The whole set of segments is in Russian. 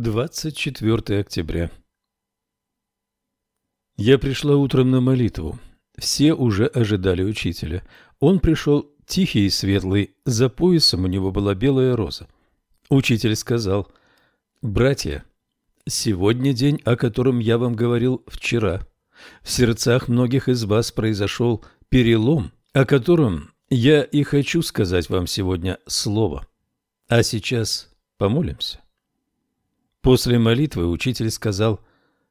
24 октября. Я пришла утром на молитву. Все уже ожидали учителя. Он пришел тихий и светлый, за поясом у него была белая роза. Учитель сказал, «Братья, сегодня день, о котором я вам говорил вчера. В сердцах многих из вас произошел перелом, о котором я и хочу сказать вам сегодня слово. А сейчас помолимся». После молитвы учитель сказал,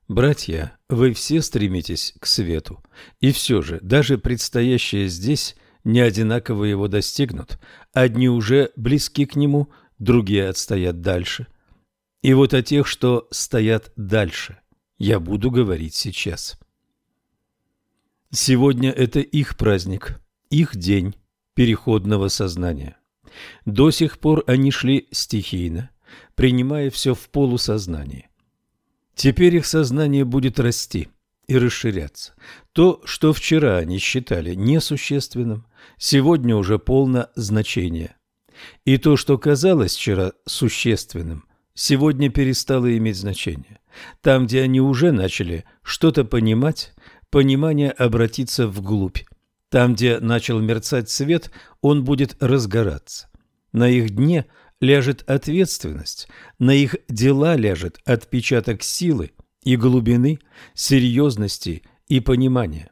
«Братья, вы все стремитесь к свету, и все же, даже предстоящее здесь не одинаково его достигнут. Одни уже близки к нему, другие отстоят дальше. И вот о тех, что стоят дальше, я буду говорить сейчас. Сегодня это их праздник, их день переходного сознания. До сих пор они шли стихийно, принимая все в полусознании. Теперь их сознание будет расти и расширяться. То, что вчера они считали несущественным, сегодня уже полно значения. И то, что казалось вчера существенным, сегодня перестало иметь значение. Там, где они уже начали что-то понимать, понимание обратится вглубь. Там, где начал мерцать свет, он будет разгораться. На их дне – ляжет ответственность, на их дела ляжет отпечаток силы и глубины, серьезности и понимания.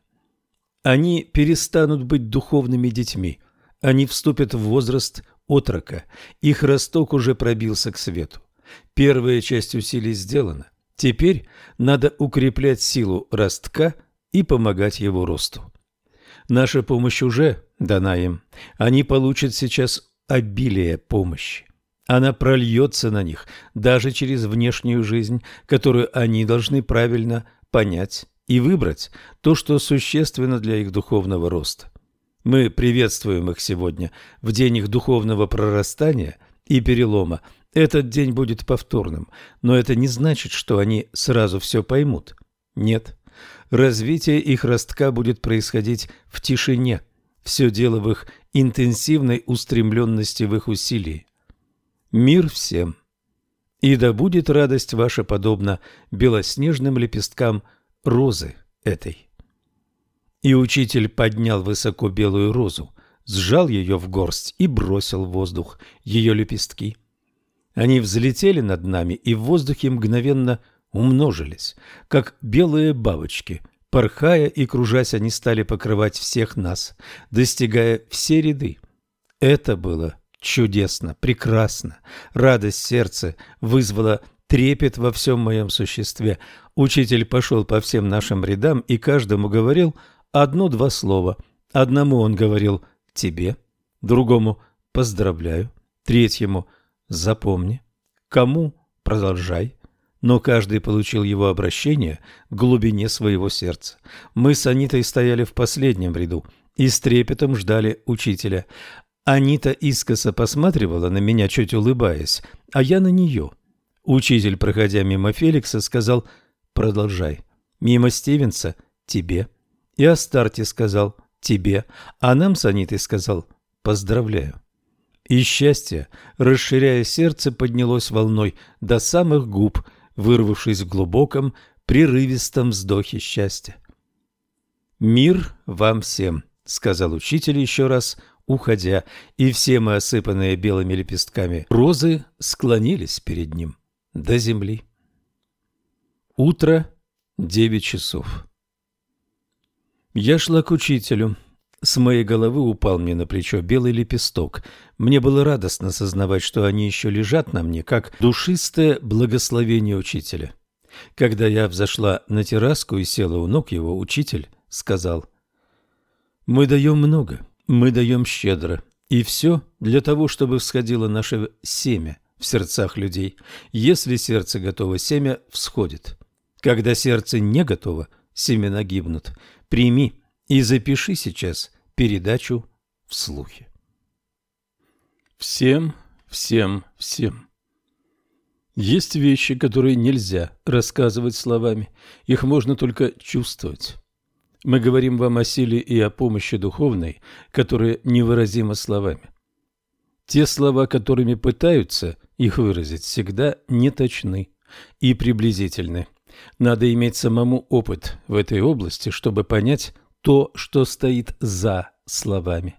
Они перестанут быть духовными детьми, они вступят в возраст отрока, их росток уже пробился к свету. Первая часть усилий сделана, теперь надо укреплять силу ростка и помогать его росту. Наша помощь уже дана им, они получат сейчас обилие помощи. Она прольется на них даже через внешнюю жизнь, которую они должны правильно понять и выбрать то, что существенно для их духовного роста. Мы приветствуем их сегодня в день их духовного прорастания и перелома. Этот день будет повторным, но это не значит, что они сразу все поймут. Нет. Развитие их ростка будет происходить в тишине. Все дело в их интенсивной устремленности в их усилии. Мир всем. И да будет радость ваша подобна белоснежным лепесткам розы этой. И учитель поднял высоко белую розу, сжал ее в горсть и бросил в воздух ее лепестки. Они взлетели над нами и в воздухе мгновенно умножились, как белые бабочки. Порхая и кружась, они стали покрывать всех нас, достигая все ряды. Это было Чудесно, прекрасно. Радость сердца вызвала трепет во всем моем существе. Учитель пошел по всем нашим рядам и каждому говорил одно-два слова. Одному он говорил «тебе», другому «поздравляю», третьему «запомни», кому «продолжай». Но каждый получил его обращение к глубине своего сердца. Мы с Анитой стояли в последнем ряду и с трепетом ждали учителя. Анита искоса посматривала на меня, чуть улыбаясь, а я на нее. Учитель, проходя мимо Феликса, сказал «Продолжай». Мимо Стивенса «Тебе». И Астарте сказал «Тебе», а нам с Анитой сказал «Поздравляю». И счастье, расширяя сердце, поднялось волной до самых губ, вырвавшись в глубоком, прерывистом вздохе счастья. «Мир вам всем», — сказал учитель еще раз, уходя, и все мы, осыпанные белыми лепестками розы, склонились перед ним до земли. Утро, девять часов. Я шла к учителю. С моей головы упал мне на плечо белый лепесток. Мне было радостно сознавать, что они еще лежат на мне, как душистое благословение учителя. Когда я взошла на терраску и села у ног его, учитель сказал, «Мы даем много, мы даем щедро, и все для того, чтобы всходило наше семя в сердцах людей. Если сердце готово, семя всходит. Когда сердце не готово, семена гибнут. Прими и запиши сейчас передачу в слухе. Всем, всем, всем. Есть вещи, которые нельзя рассказывать словами, их можно только чувствовать. Мы говорим вам о силе и о помощи духовной, которые невыразимы словами. Те слова, которыми пытаются их выразить, всегда неточны, и приблизительны. Надо иметь самому опыт в этой области, чтобы понять то, что стоит за словами.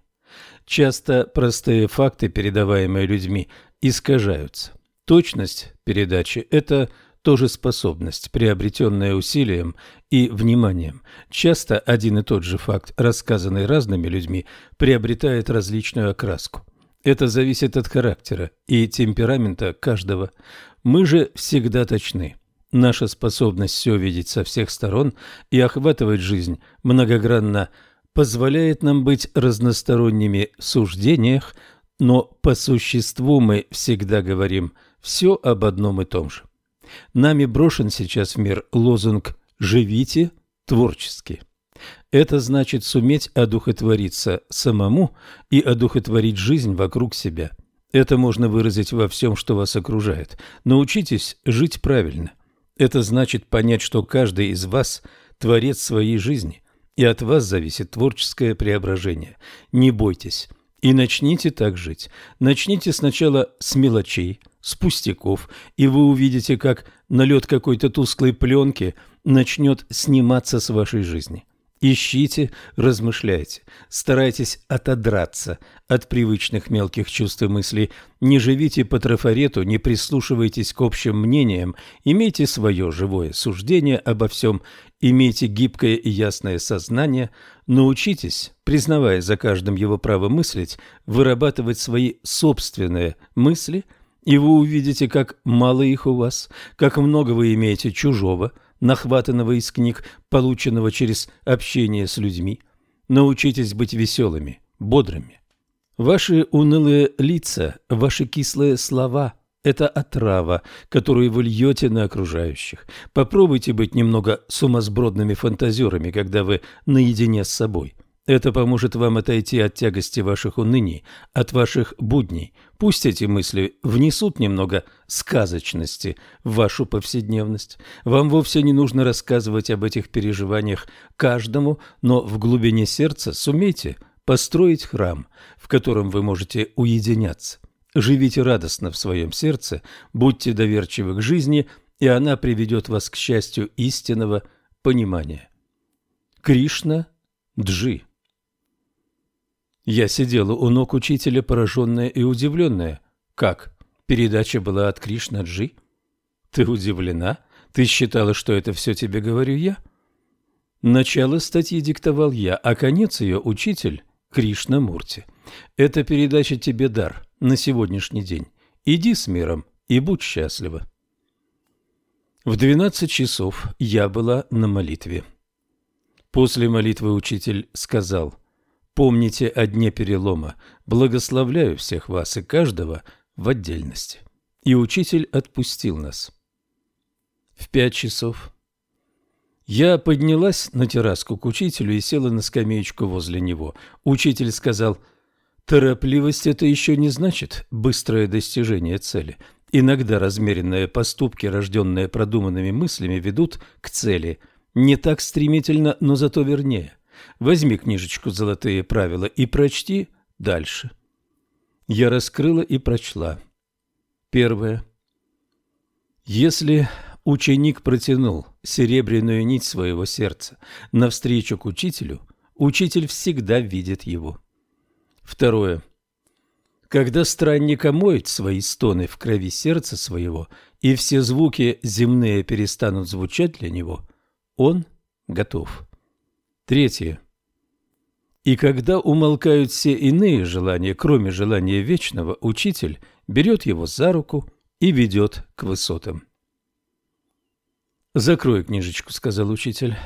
Часто простые факты, передаваемые людьми, искажаются. Точность передачи – это тоже способность, приобретенная усилием и вниманием. Часто один и тот же факт, рассказанный разными людьми, приобретает различную окраску. Это зависит от характера и темперамента каждого. Мы же всегда точны. Наша способность все видеть со всех сторон и охватывать жизнь многогранно позволяет нам быть разносторонними в суждениях, но по существу мы всегда говорим все об одном и том же. Нами брошен сейчас в мир лозунг «Живите творчески». Это значит суметь одухотвориться самому и одухотворить жизнь вокруг себя. Это можно выразить во всем, что вас окружает. Научитесь жить правильно. Это значит понять, что каждый из вас – творец своей жизни, и от вас зависит творческое преображение. Не бойтесь и начните так жить. Начните сначала с мелочей, с пустяков, и вы увидите, как налет какой-то тусклой пленки начнет сниматься с вашей жизни. Ищите, размышляйте, старайтесь отодраться от привычных мелких чувств и мыслей, не живите по трафарету, не прислушивайтесь к общим мнениям, имейте свое живое суждение обо всем, имейте гибкое и ясное сознание, научитесь, признавая за каждым его право мыслить, вырабатывать свои собственные мысли, и вы увидите, как мало их у вас, как много вы имеете чужого – нахватанного из книг, полученного через общение с людьми. Научитесь быть веселыми, бодрыми. Ваши унылые лица, ваши кислые слова – это отрава, которую вы льете на окружающих. Попробуйте быть немного сумасбродными фантазерами, когда вы наедине с собой – это поможет вам отойти от тягости ваших уныний, от ваших будней. Пусть эти мысли внесут немного сказочности в вашу повседневность. Вам вовсе не нужно рассказывать об этих переживаниях каждому, но в глубине сердца сумейте построить храм, в котором вы можете уединяться. Живите радостно в своем сердце, будьте доверчивы к жизни, и она приведет вас к счастью истинного понимания. Кришна Джи я сидела у ног учителя, пораженная и удивленная. Как? Передача была от Кришнаджи? Ты удивлена? Ты считала, что это все тебе говорю я? Начало статьи диктовал я, а конец ее учитель Кришна Мурти. Эта передача тебе дар на сегодняшний день. Иди с миром и будь счастлива. В двенадцать часов я была на молитве. После молитвы учитель сказал – Помните о дне перелома. Благословляю всех вас и каждого в отдельности. И учитель отпустил нас. В пять часов я поднялась на терраску к учителю и села на скамеечку возле него. Учитель сказал, «Торопливость – это еще не значит быстрое достижение цели. Иногда размеренные поступки, рожденные продуманными мыслями, ведут к цели. Не так стремительно, но зато вернее. Возьми книжечку «Золотые правила» и прочти дальше. Я раскрыла и прочла. Первое. Если ученик протянул серебряную нить своего сердца навстречу к учителю, учитель всегда видит его. Второе. Когда странник омоет свои стоны в крови сердца своего, и все звуки земные перестанут звучать для него, он готов. Третье. И когда умолкают все иные желания, кроме желания вечного, учитель берет его за руку и ведет к высотам. «Закрой книжечку», — сказал учитель.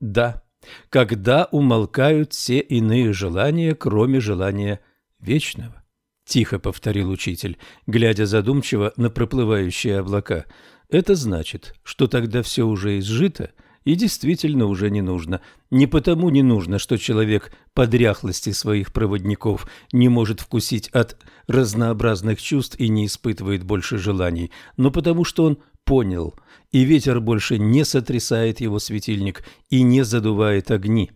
«Да, когда умолкают все иные желания, кроме желания вечного», — тихо повторил учитель, глядя задумчиво на проплывающие облака. «Это значит, что тогда все уже изжито, — и действительно уже не нужно. Не потому не нужно, что человек по дряхлости своих проводников не может вкусить от разнообразных чувств и не испытывает больше желаний, но потому что он понял, и ветер больше не сотрясает его светильник и не задувает огни.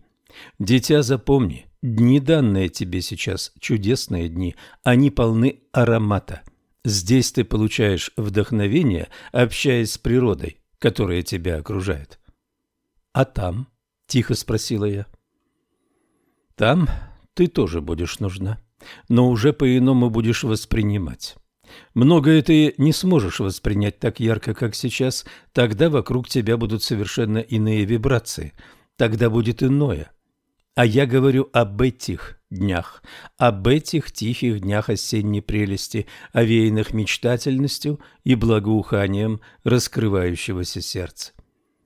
Дитя, запомни, дни, данные тебе сейчас, чудесные дни, они полны аромата. Здесь ты получаешь вдохновение, общаясь с природой, которая тебя окружает. А там? — тихо спросила я. Там ты тоже будешь нужна, но уже по-иному будешь воспринимать. Многое ты не сможешь воспринять так ярко, как сейчас, тогда вокруг тебя будут совершенно иные вибрации, тогда будет иное. А я говорю об этих днях, об этих тихих днях осенней прелести, овеянных мечтательностью и благоуханием раскрывающегося сердца.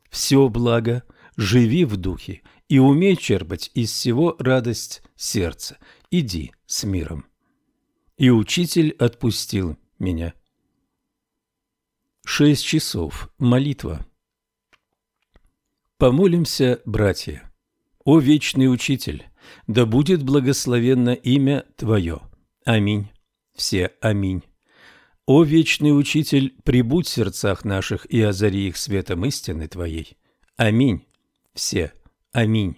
Все благо, живи в духе и умей черпать из всего радость сердца. Иди с миром. И учитель отпустил меня. Шесть часов. Молитва. Помолимся, братья. О вечный учитель, да будет благословенно имя Твое. Аминь. Все аминь. О вечный учитель, прибудь в сердцах наших и озари их светом истины Твоей. Аминь. Все аминь.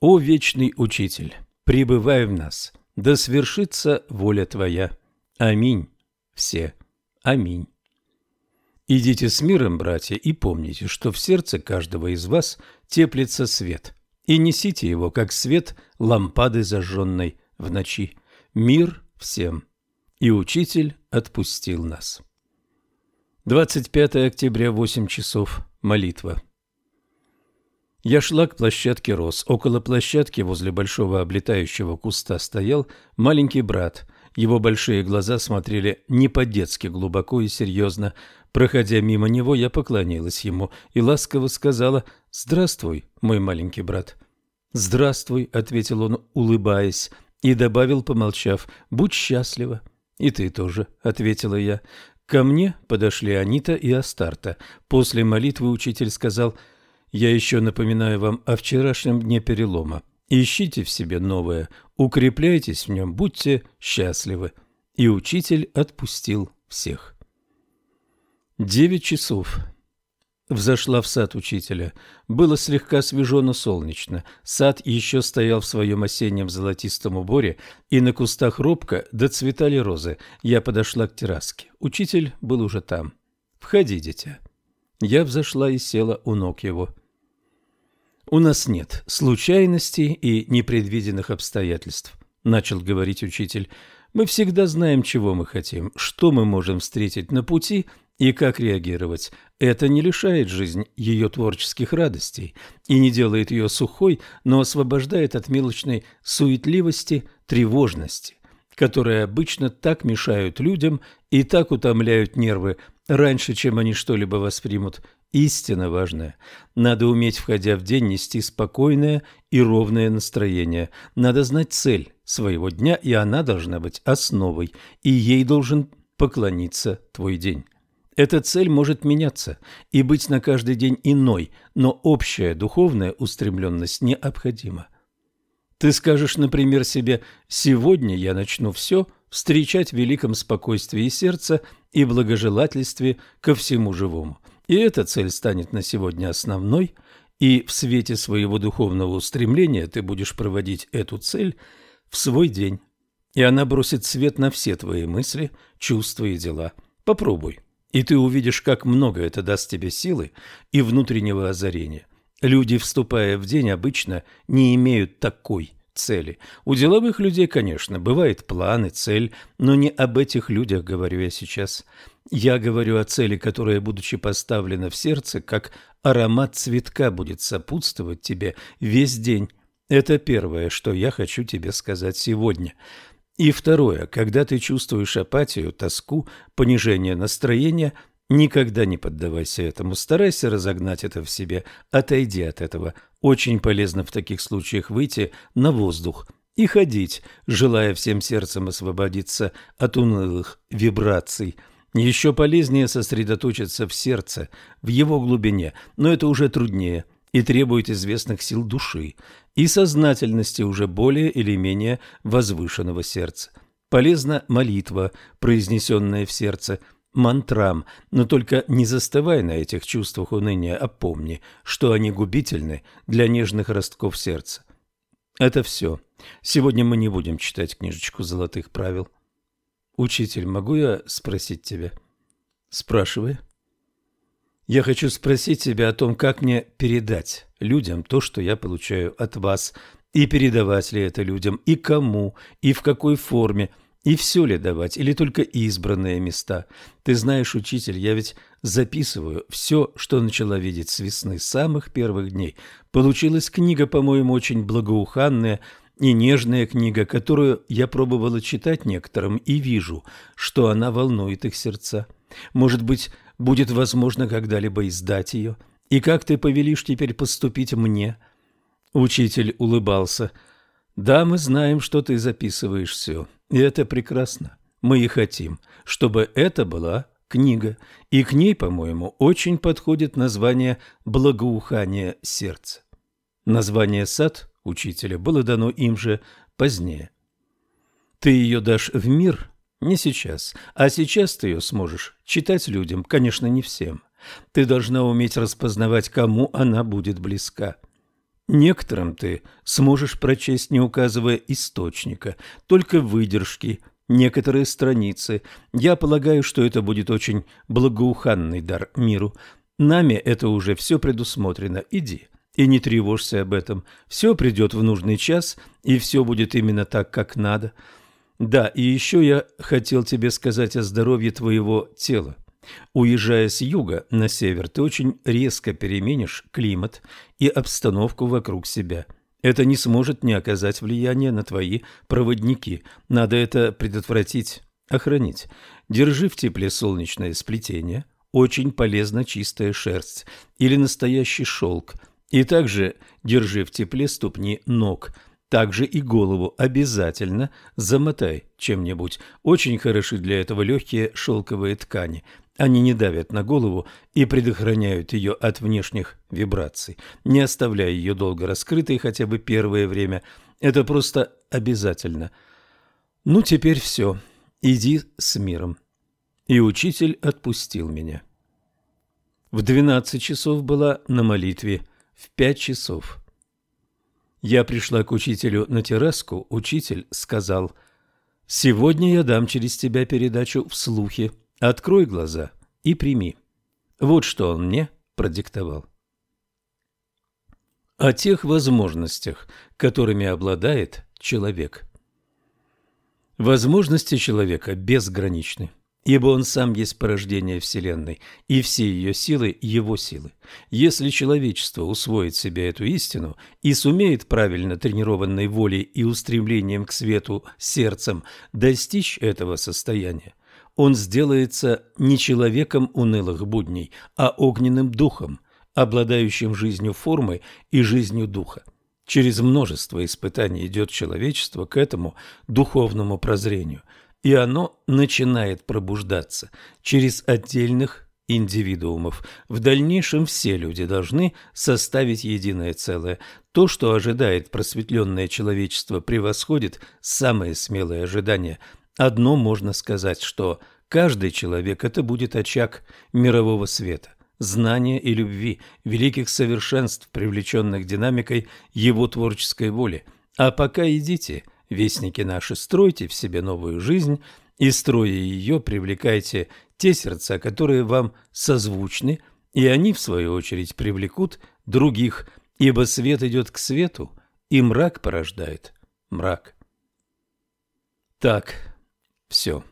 О вечный учитель, пребывай в нас, да свершится воля Твоя. Аминь. Все аминь. Идите с миром, братья, и помните, что в сердце каждого из вас теплится свет – и несите его, как свет лампады, зажженной в ночи. Мир всем. И учитель отпустил нас. 25 октября, 8 часов. Молитва. Я шла к площадке роз. Около площадки возле большого облетающего куста стоял маленький брат. Его большие глаза смотрели не по-детски глубоко и серьезно. Проходя мимо него, я поклонилась ему и ласково сказала «Здравствуй, мой маленький брат». «Здравствуй», — ответил он, улыбаясь, и добавил, помолчав, «Будь счастлива». «И ты тоже», — ответила я. Ко мне подошли Анита и Астарта. После молитвы учитель сказал, «Я еще напоминаю вам о вчерашнем дне перелома. Ищите в себе новое, укрепляйтесь в нем, будьте счастливы». И учитель отпустил всех. Девять часов. Взошла в сад учителя. Было слегка свежо, но солнечно. Сад еще стоял в своем осеннем золотистом уборе, и на кустах робко доцветали розы. Я подошла к терраске. Учитель был уже там. «Входи, дитя». Я взошла и села у ног его. «У нас нет случайностей и непредвиденных обстоятельств», — начал говорить учитель. «Мы всегда знаем, чего мы хотим, что мы можем встретить на пути — и как реагировать. Это не лишает жизнь ее творческих радостей и не делает ее сухой, но освобождает от мелочной суетливости, тревожности, которые обычно так мешают людям и так утомляют нервы раньше, чем они что-либо воспримут. Истина важная. Надо уметь, входя в день, нести спокойное и ровное настроение. Надо знать цель своего дня, и она должна быть основой, и ей должен поклониться твой день. Эта цель может меняться и быть на каждый день иной, но общая духовная устремленность необходима. Ты скажешь, например, себе «Сегодня я начну все встречать в великом спокойствии сердца и благожелательстве ко всему живому». И эта цель станет на сегодня основной, и в свете своего духовного устремления ты будешь проводить эту цель в свой день. И она бросит свет на все твои мысли, чувства и дела. Попробуй. И ты увидишь, как много это даст тебе силы и внутреннего озарения. Люди, вступая в день, обычно не имеют такой цели. У деловых людей, конечно, бывает план и цель, но не об этих людях говорю я сейчас. Я говорю о цели, которая, будучи поставлена в сердце, как аромат цветка будет сопутствовать тебе весь день. Это первое, что я хочу тебе сказать сегодня. И второе, когда ты чувствуешь апатию, тоску, понижение настроения, никогда не поддавайся этому, старайся разогнать это в себе, отойди от этого. Очень полезно в таких случаях выйти на воздух и ходить, желая всем сердцем освободиться от унылых вибраций. Еще полезнее сосредоточиться в сердце, в его глубине, но это уже труднее и требует известных сил души и сознательности уже более или менее возвышенного сердца. Полезна молитва, произнесенная в сердце, мантрам, но только не заставай на этих чувствах уныния, а помни, что они губительны для нежных ростков сердца. Это все. Сегодня мы не будем читать книжечку золотых правил. Учитель, могу я спросить тебя? Спрашивай. Я хочу спросить тебя о том, как мне передать людям то, что я получаю от вас, и передавать ли это людям, и кому, и в какой форме, и все ли давать, или только избранные места. Ты знаешь, учитель, я ведь записываю все, что начала видеть с весны самых первых дней. Получилась книга, по-моему, очень благоуханная, и нежная книга, которую я пробовала читать некоторым, и вижу, что она волнует их сердца. Может быть, будет возможно когда-либо издать ее? И как ты повелишь теперь поступить мне?» Учитель улыбался. «Да, мы знаем, что ты записываешь все, и это прекрасно. Мы и хотим, чтобы это была книга, и к ней, по-моему, очень подходит название «Благоухание сердца». Название «Сад» учителя было дано им же позднее. Ты ее дашь в мир не сейчас, а сейчас ты ее сможешь читать людям, конечно, не всем. Ты должна уметь распознавать, кому она будет близка. Некоторым ты сможешь прочесть, не указывая источника, только выдержки, некоторые страницы. Я полагаю, что это будет очень благоуханный дар миру. Нами это уже все предусмотрено. Иди и не тревожься об этом. Все придет в нужный час, и все будет именно так, как надо. Да, и еще я хотел тебе сказать о здоровье твоего тела. Уезжая с юга на север, ты очень резко переменишь климат и обстановку вокруг себя. Это не сможет не оказать влияния на твои проводники. Надо это предотвратить, охранить. Держи в тепле солнечное сплетение, очень полезна чистая шерсть или настоящий шелк. И также держи в тепле ступни ног – также и голову обязательно замотай чем-нибудь. Очень хороши для этого легкие шелковые ткани. Они не давят на голову и предохраняют ее от внешних вибраций, не оставляя ее долго раскрытой хотя бы первое время. Это просто обязательно. Ну, теперь все. Иди с миром. И учитель отпустил меня. В двенадцать часов была на молитве, в пять часов – я пришла к учителю на терраску, учитель сказал, «Сегодня я дам через тебя передачу в слухе. Открой глаза и прими». Вот что он мне продиктовал. О тех возможностях, которыми обладает человек. Возможности человека безграничны ибо он сам есть порождение Вселенной, и все ее силы – его силы. Если человечество усвоит себе эту истину и сумеет правильно тренированной волей и устремлением к свету сердцем достичь этого состояния, он сделается не человеком унылых будней, а огненным духом, обладающим жизнью формы и жизнью духа. Через множество испытаний идет человечество к этому духовному прозрению – и оно начинает пробуждаться через отдельных индивидуумов. В дальнейшем все люди должны составить единое целое. То, что ожидает просветленное человечество, превосходит самые смелые ожидания. Одно можно сказать, что каждый человек – это будет очаг мирового света знания и любви, великих совершенств, привлеченных динамикой его творческой воли. А пока идите – вестники наши, стройте в себе новую жизнь и, строя ее, привлекайте те сердца, которые вам созвучны, и они, в свою очередь, привлекут других, ибо свет идет к свету, и мрак порождает мрак. Так, все.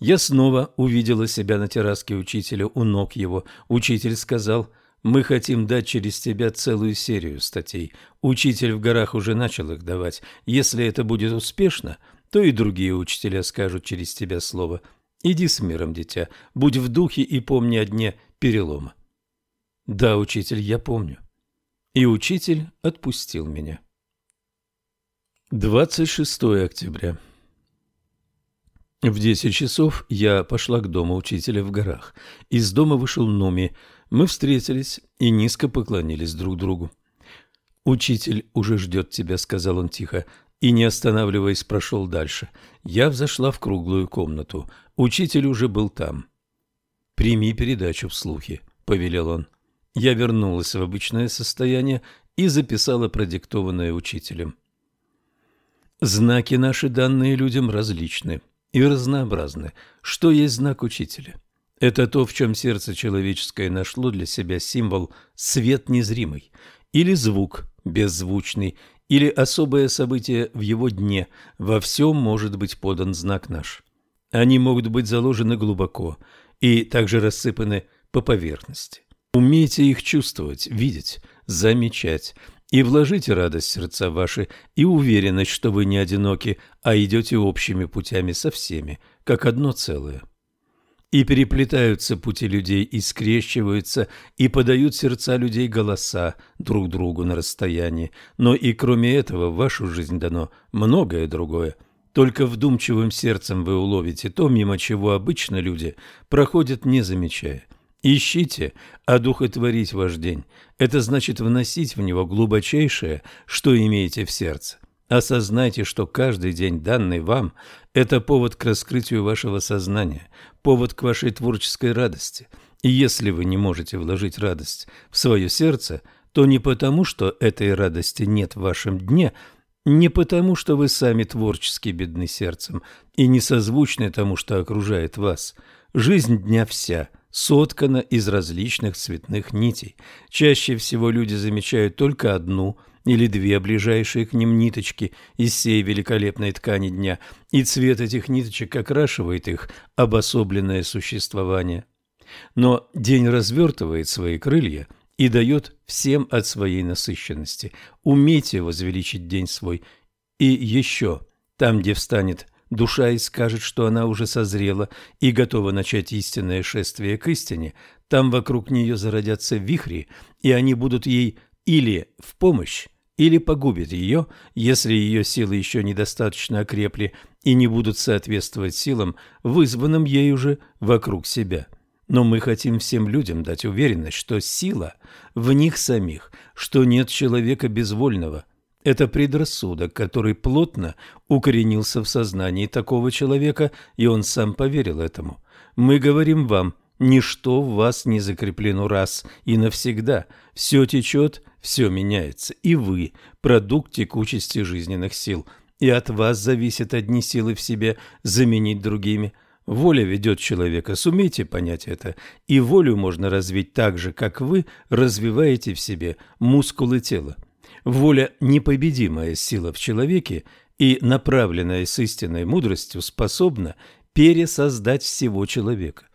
Я снова увидела себя на терраске учителя у ног его. Учитель сказал – мы хотим дать через тебя целую серию статей. Учитель в горах уже начал их давать. Если это будет успешно, то и другие учителя скажут через тебя слово. Иди с миром, дитя, будь в духе и помни о дне перелома. Да, учитель, я помню. И учитель отпустил меня. 26 октября. В десять часов я пошла к дому учителя в горах. Из дома вышел Нуми – мы встретились и низко поклонились друг другу. «Учитель уже ждет тебя», — сказал он тихо, и, не останавливаясь, прошел дальше. Я взошла в круглую комнату. Учитель уже был там. «Прими передачу в слухе», — повелел он. Я вернулась в обычное состояние и записала продиктованное учителем. Знаки наши, данные людям, различны. И разнообразны. Что есть знак учителя? Это то, в чем сердце человеческое нашло для себя символ «свет незримый» или звук беззвучный, или особое событие в его дне. Во всем может быть подан знак наш. Они могут быть заложены глубоко и также рассыпаны по поверхности. Умейте их чувствовать, видеть, замечать, и вложите радость в сердца ваши и уверенность, что вы не одиноки, а идете общими путями со всеми, как одно целое. И переплетаются пути людей, и скрещиваются, и подают сердца людей голоса друг другу на расстоянии. Но и кроме этого в вашу жизнь дано многое другое. Только вдумчивым сердцем вы уловите то, мимо чего обычно люди проходят, не замечая – Ищите одухотворить ваш день. Это значит вносить в него глубочайшее, что имеете в сердце. Осознайте, что каждый день, данный вам, это повод к раскрытию вашего сознания, повод к вашей творческой радости. И если вы не можете вложить радость в свое сердце, то не потому, что этой радости нет в вашем дне, не потому, что вы сами творчески бедны сердцем и не созвучны тому, что окружает вас. Жизнь дня вся – соткана из различных цветных нитей. Чаще всего люди замечают только одну или две ближайшие к ним ниточки из всей великолепной ткани дня, и цвет этих ниточек окрашивает их обособленное существование. Но день развертывает свои крылья и дает всем от своей насыщенности. Умейте возвеличить день свой. И еще, там, где встанет душа и скажет, что она уже созрела и готова начать истинное шествие к истине, там вокруг нее зародятся вихри, и они будут ей или в помощь, или погубят ее, если ее силы еще недостаточно окрепли и не будут соответствовать силам, вызванным ею же вокруг себя. Но мы хотим всем людям дать уверенность, что сила в них самих, что нет человека безвольного – это предрассудок, который плотно укоренился в сознании такого человека, и он сам поверил этому. Мы говорим вам, ничто в вас не закреплено раз и навсегда. Все течет, все меняется, и вы – продукт текучести жизненных сил, и от вас зависят одни силы в себе заменить другими – Воля ведет человека, сумейте понять это, и волю можно развить так же, как вы развиваете в себе мускулы тела. Воля – непобедимая сила в человеке и, направленная с истинной мудростью, способна пересоздать всего человека.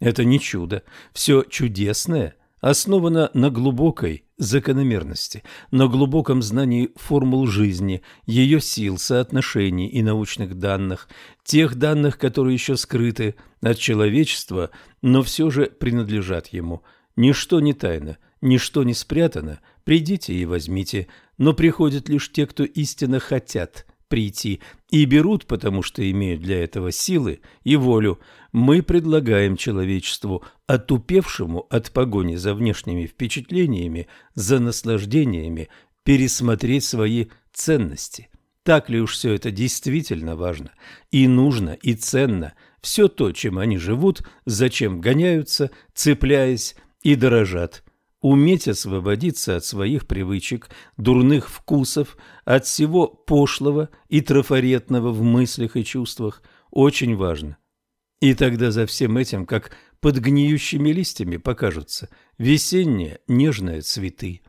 Это не чудо, все чудесное основано на глубокой закономерности, на глубоком знании формул жизни, ее сил, соотношений и научных данных, тех данных, которые еще скрыты от человечества, но все же принадлежат ему. Ничто не тайно, ничто не спрятано – Придите и возьмите, но приходят лишь те, кто истинно хотят прийти и берут, потому что имеют для этого силы и волю. Мы предлагаем человечеству, отупевшему от погони за внешними впечатлениями, за наслаждениями, пересмотреть свои ценности. Так ли уж все это действительно важно и нужно и ценно, все то, чем они живут, зачем гоняются, цепляясь и дорожат уметь освободиться от своих привычек, дурных вкусов, от всего пошлого и трафаретного в мыслях и чувствах очень важно. И тогда за всем этим, как под гниющими листьями, покажутся весенние нежные цветы.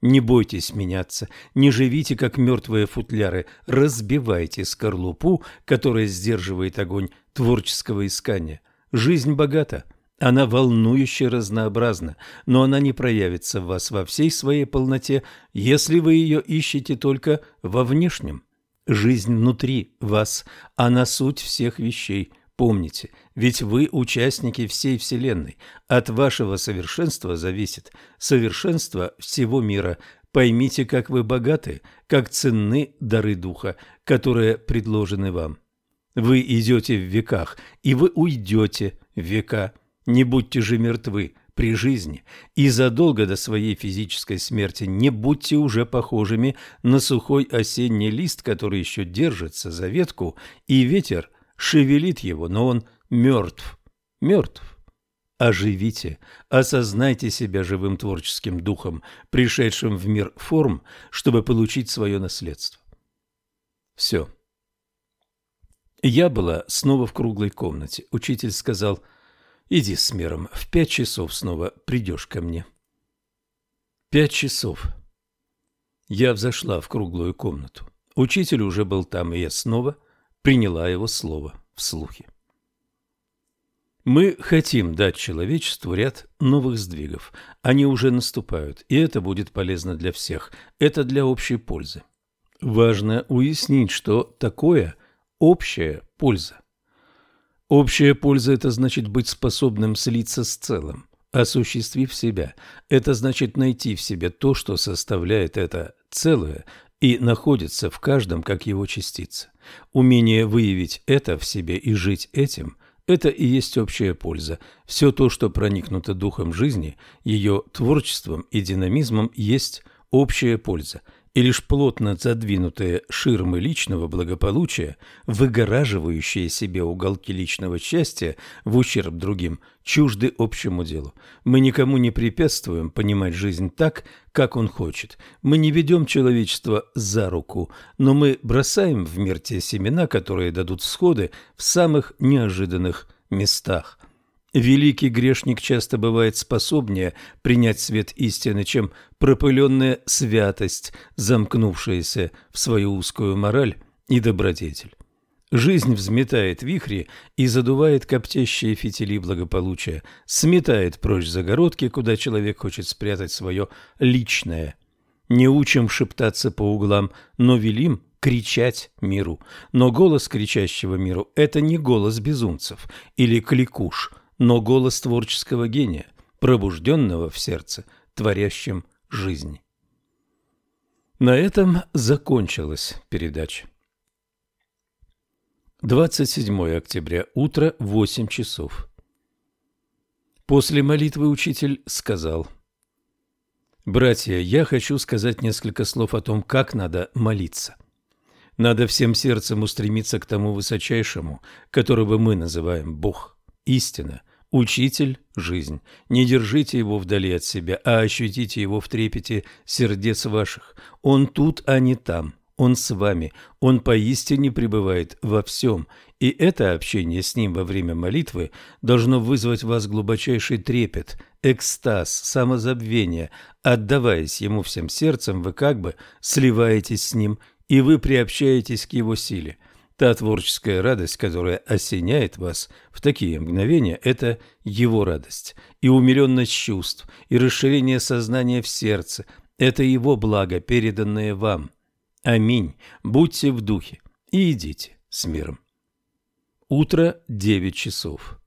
Не бойтесь меняться, не живите, как мертвые футляры, разбивайте скорлупу, которая сдерживает огонь творческого искания. Жизнь богата – она волнующе разнообразна, но она не проявится в вас во всей своей полноте, если вы ее ищете только во внешнем. Жизнь внутри вас, она суть всех вещей. Помните, ведь вы участники всей Вселенной. От вашего совершенства зависит совершенство всего мира. Поймите, как вы богаты, как ценны дары Духа, которые предложены вам. Вы идете в веках, и вы уйдете в века. Не будьте же мертвы при жизни, и задолго до своей физической смерти не будьте уже похожими на сухой осенний лист, который еще держится за ветку, и ветер шевелит его, но он мертв, мертв. Оживите, осознайте себя живым творческим духом, пришедшим в мир форм, чтобы получить свое наследство. Все. Я была снова в круглой комнате. Учитель сказал, иди с миром, в пять часов снова придешь ко мне. Пять часов. Я взошла в круглую комнату. Учитель уже был там, и я снова приняла его слово в слухе. Мы хотим дать человечеству ряд новых сдвигов. Они уже наступают, и это будет полезно для всех. Это для общей пользы. Важно уяснить, что такое общая польза. Общая польза – это значит быть способным слиться с целым, осуществив себя. Это значит найти в себе то, что составляет это целое и находится в каждом как его частица. Умение выявить это в себе и жить этим – это и есть общая польза. Все то, что проникнуто духом жизни, ее творчеством и динамизмом, есть общая польза – и лишь плотно задвинутые ширмы личного благополучия, выгораживающие себе уголки личного счастья в ущерб другим, чужды общему делу. Мы никому не препятствуем понимать жизнь так, как он хочет. Мы не ведем человечество за руку, но мы бросаем в мир те семена, которые дадут всходы в самых неожиданных местах. Великий грешник часто бывает способнее принять свет истины, чем пропыленная святость, замкнувшаяся в свою узкую мораль и добродетель. Жизнь взметает вихри и задувает коптящие фитили благополучия, сметает прочь загородки, куда человек хочет спрятать свое личное. Не учим шептаться по углам, но велим кричать миру. Но голос кричащего миру – это не голос безумцев или кликуш – но голос творческого гения, пробужденного в сердце, творящим жизнь. На этом закончилась передача. 27 октября, утро, 8 часов. После молитвы учитель сказал, «Братья, я хочу сказать несколько слов о том, как надо молиться. Надо всем сердцем устремиться к тому высочайшему, которого мы называем Бог, истина, Учитель – жизнь. Не держите его вдали от себя, а ощутите его в трепете сердец ваших. Он тут, а не там. Он с вами. Он поистине пребывает во всем. И это общение с ним во время молитвы должно вызвать в вас глубочайший трепет, экстаз, самозабвение. Отдаваясь ему всем сердцем, вы как бы сливаетесь с ним, и вы приобщаетесь к его силе – Та творческая радость, которая осеняет вас в такие мгновения, это его радость, и умеренность чувств, и расширение сознания в сердце – это его благо, переданное вам. Аминь. Будьте в духе и идите с миром. Утро, девять часов.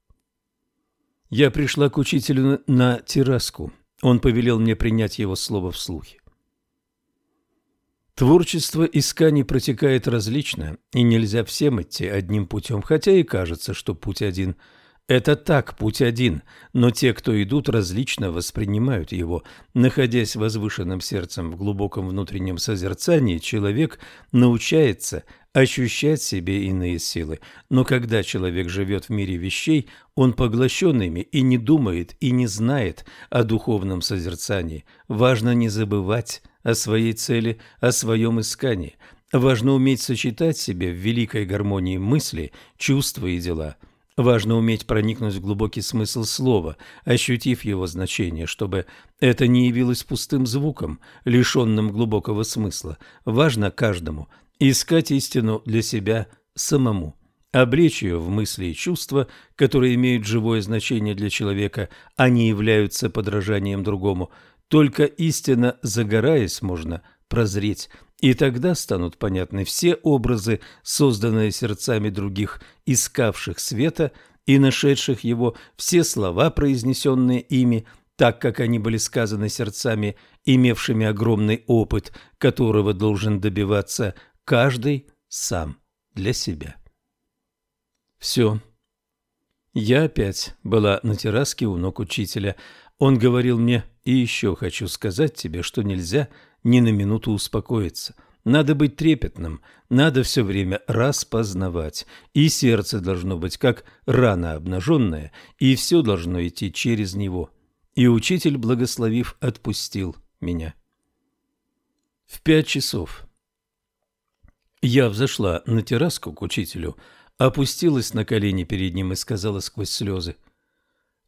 Я пришла к учителю на терраску. Он повелел мне принять его слово вслухе. Творчество исканий протекает различно, и нельзя всем идти одним путем, хотя и кажется, что путь один. Это так, путь один, но те, кто идут, различно воспринимают его. Находясь возвышенным сердцем в глубоком внутреннем созерцании, человек научается ощущать себе иные силы. Но когда человек живет в мире вещей, он поглощен ими и не думает, и не знает о духовном созерцании. Важно не забывать о своей цели, о своем искании. Важно уметь сочетать себе в великой гармонии мысли, чувства и дела. Важно уметь проникнуть в глубокий смысл слова, ощутив его значение, чтобы это не явилось пустым звуком, лишенным глубокого смысла. Важно каждому искать истину для себя самому облечь ее в мысли и чувства, которые имеют живое значение для человека, а не являются подражанием другому – только истинно загораясь можно прозреть, и тогда станут понятны все образы, созданные сердцами других, искавших света и нашедших его, все слова, произнесенные ими, так как они были сказаны сердцами, имевшими огромный опыт, которого должен добиваться каждый сам для себя. Все. Я опять была на терраске у ног учителя. Он говорил мне и еще хочу сказать тебе, что нельзя ни на минуту успокоиться. Надо быть трепетным, надо все время распознавать, и сердце должно быть как рана обнаженная, и все должно идти через него. И учитель, благословив, отпустил меня. В пять часов я взошла на терраску к учителю, опустилась на колени перед ним и сказала сквозь слезы.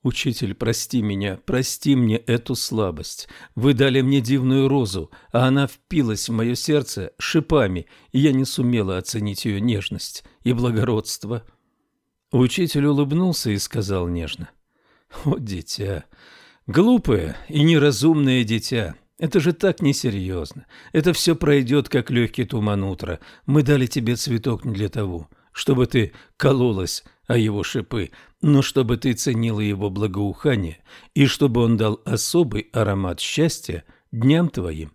«Учитель, прости меня, прости мне эту слабость. Вы дали мне дивную розу, а она впилась в мое сердце шипами, и я не сумела оценить ее нежность и благородство». Учитель улыбнулся и сказал нежно. «О, дитя, глупое и неразумное дитя, это же так несерьезно. Это все пройдет, как легкий туман утра. Мы дали тебе цветок не для того, чтобы ты кололась о его шипы, но чтобы ты ценила его благоухание и чтобы он дал особый аромат счастья дням твоим.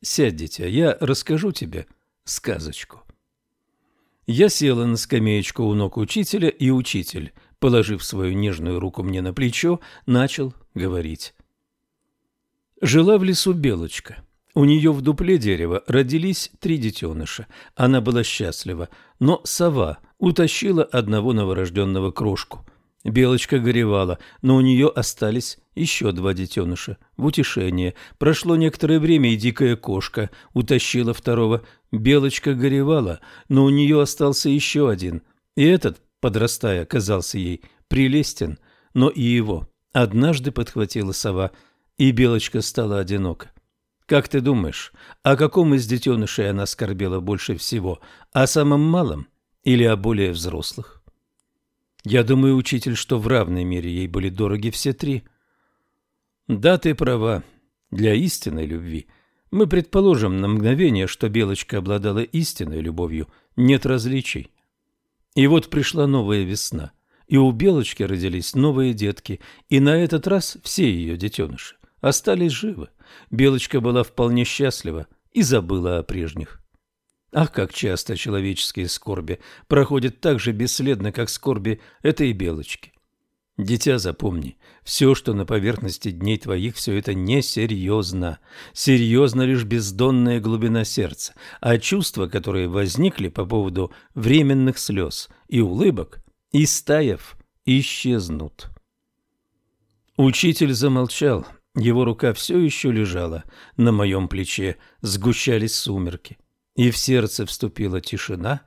Сядь, дитя, я расскажу тебе сказочку. Я села на скамеечку у ног учителя, и учитель, положив свою нежную руку мне на плечо, начал говорить. Жила в лесу белочка. У нее в дупле дерева родились три детеныша. Она была счастлива, но сова утащила одного новорожденного крошку. Белочка горевала, но у нее остались еще два детеныша. В утешение. Прошло некоторое время, и дикая кошка утащила второго. Белочка горевала, но у нее остался еще один. И этот, подрастая, казался ей прелестен, но и его однажды подхватила сова, и Белочка стала одинока. Как ты думаешь, о каком из детенышей она скорбела больше всего? О самом малом или о более взрослых? Я думаю, учитель, что в равной мере ей были дороги все три. Да, ты права. Для истинной любви мы предположим на мгновение, что Белочка обладала истинной любовью, нет различий. И вот пришла новая весна, и у Белочки родились новые детки, и на этот раз все ее детеныши остались живы. Белочка была вполне счастлива и забыла о прежних. Ах, как часто человеческие скорби проходят так же бесследно, как скорби этой белочки. Дитя, запомни, все, что на поверхности дней твоих, все это несерьезно. Серьезно лишь бездонная глубина сердца, а чувства, которые возникли по поводу временных слез и улыбок, истаев, исчезнут. Учитель замолчал. Его рука все еще лежала на моем плече, сгущались сумерки и в сердце вступила тишина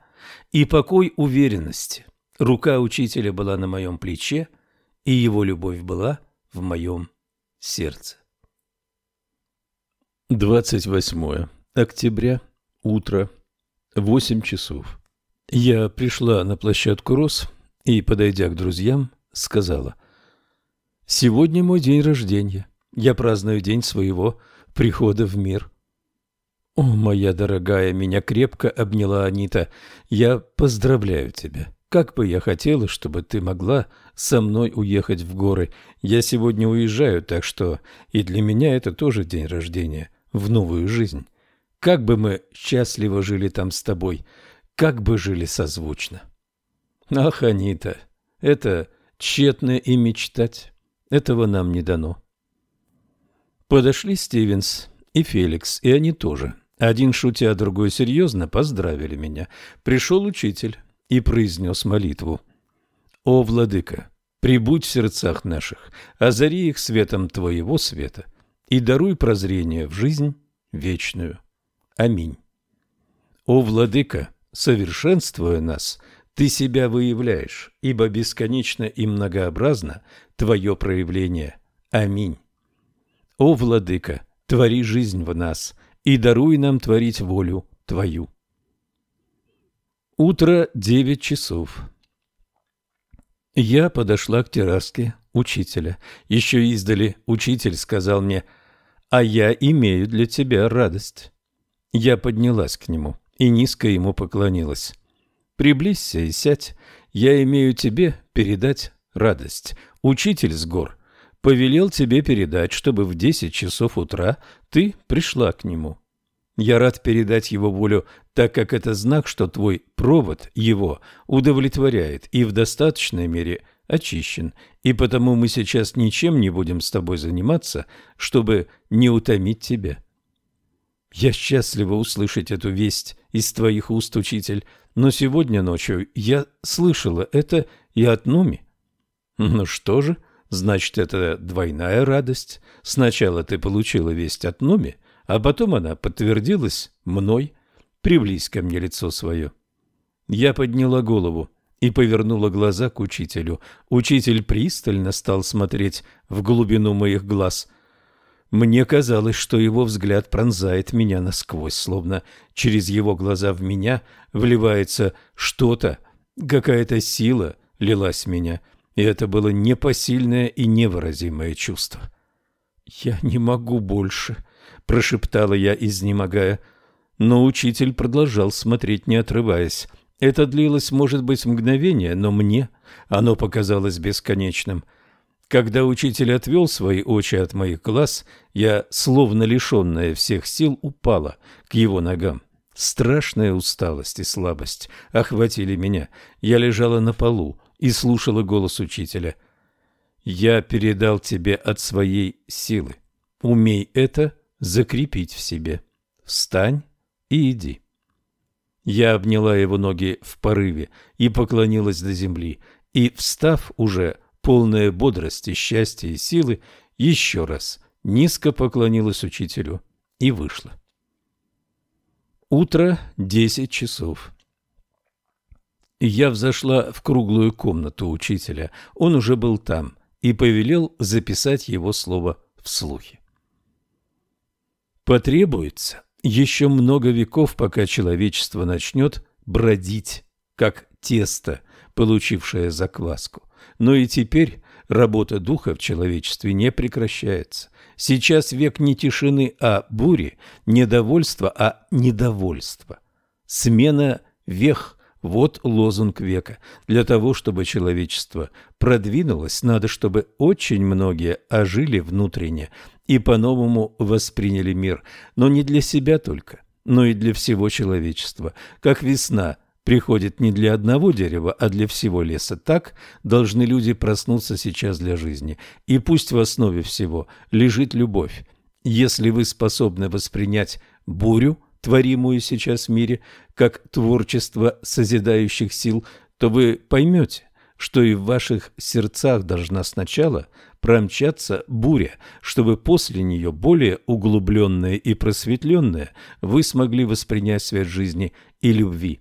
и покой уверенности. Рука учителя была на моем плече, и его любовь была в моем сердце. 28 октября, утро, 8 часов. Я пришла на площадку Рос и, подойдя к друзьям, сказала, «Сегодня мой день рождения. Я праздную день своего прихода в мир. «О, моя дорогая!» — меня крепко обняла Анита. «Я поздравляю тебя. Как бы я хотела, чтобы ты могла со мной уехать в горы. Я сегодня уезжаю, так что и для меня это тоже день рождения, в новую жизнь. Как бы мы счастливо жили там с тобой, как бы жили созвучно». «Ах, Анита, это тщетно и мечтать. Этого нам не дано». Подошли Стивенс и Феликс, и они тоже один шутя, другой серьезно поздравили меня. Пришел учитель и произнес молитву. «О, владыка, прибудь в сердцах наших, озари их светом твоего света и даруй прозрение в жизнь вечную. Аминь. О, владыка, совершенствуя нас, ты себя выявляешь, ибо бесконечно и многообразно твое проявление. Аминь. О, владыка, твори жизнь в нас – и даруй нам творить волю Твою. Утро девять часов. Я подошла к терраске учителя. Еще издали учитель сказал мне, «А я имею для тебя радость». Я поднялась к нему и низко ему поклонилась. «Приблизься и сядь, я имею тебе передать радость. Учитель с гор повелел тебе передать, чтобы в десять часов утра ты пришла к нему. Я рад передать его волю, так как это знак, что твой провод его удовлетворяет и в достаточной мере очищен, и потому мы сейчас ничем не будем с тобой заниматься, чтобы не утомить тебя. Я счастлива услышать эту весть из твоих уст, учитель, но сегодня ночью я слышала это и от Нуми. Ну что же, — Значит, это двойная радость. Сначала ты получила весть от Нуми, а потом она подтвердилась мной. Приблизь ко мне лицо свое. Я подняла голову и повернула глаза к учителю. Учитель пристально стал смотреть в глубину моих глаз. Мне казалось, что его взгляд пронзает меня насквозь, словно через его глаза в меня вливается что-то, какая-то сила лилась меня, и это было непосильное и невыразимое чувство. «Я не могу больше», — прошептала я, изнемогая. Но учитель продолжал смотреть, не отрываясь. Это длилось, может быть, мгновение, но мне оно показалось бесконечным. Когда учитель отвел свои очи от моих глаз, я, словно лишенная всех сил, упала к его ногам. Страшная усталость и слабость охватили меня. Я лежала на полу и слушала голос учителя. «Я передал тебе от своей силы. Умей это закрепить в себе. Встань и иди». Я обняла его ноги в порыве и поклонилась до земли, и, встав уже, полная бодрости, счастья и силы, еще раз низко поклонилась учителю и вышла. Утро десять часов. Я взошла в круглую комнату учителя, он уже был там, и повелел записать его слово в слухе. Потребуется еще много веков, пока человечество начнет бродить, как тесто, получившее закваску. Но и теперь работа духа в человечестве не прекращается. Сейчас век не тишины, а бури, недовольства, а недовольства. Смена вех – вот лозунг века. Для того, чтобы человечество продвинулось, надо, чтобы очень многие ожили внутренне и по-новому восприняли мир, но не для себя только, но и для всего человечества. Как весна приходит не для одного дерева, а для всего леса, так должны люди проснуться сейчас для жизни. И пусть в основе всего лежит любовь. Если вы способны воспринять бурю, творимую сейчас в мире, как творчество созидающих сил, то вы поймете, что и в ваших сердцах должна сначала промчаться буря, чтобы после нее более углубленная и просветленная вы смогли воспринять свет жизни и любви.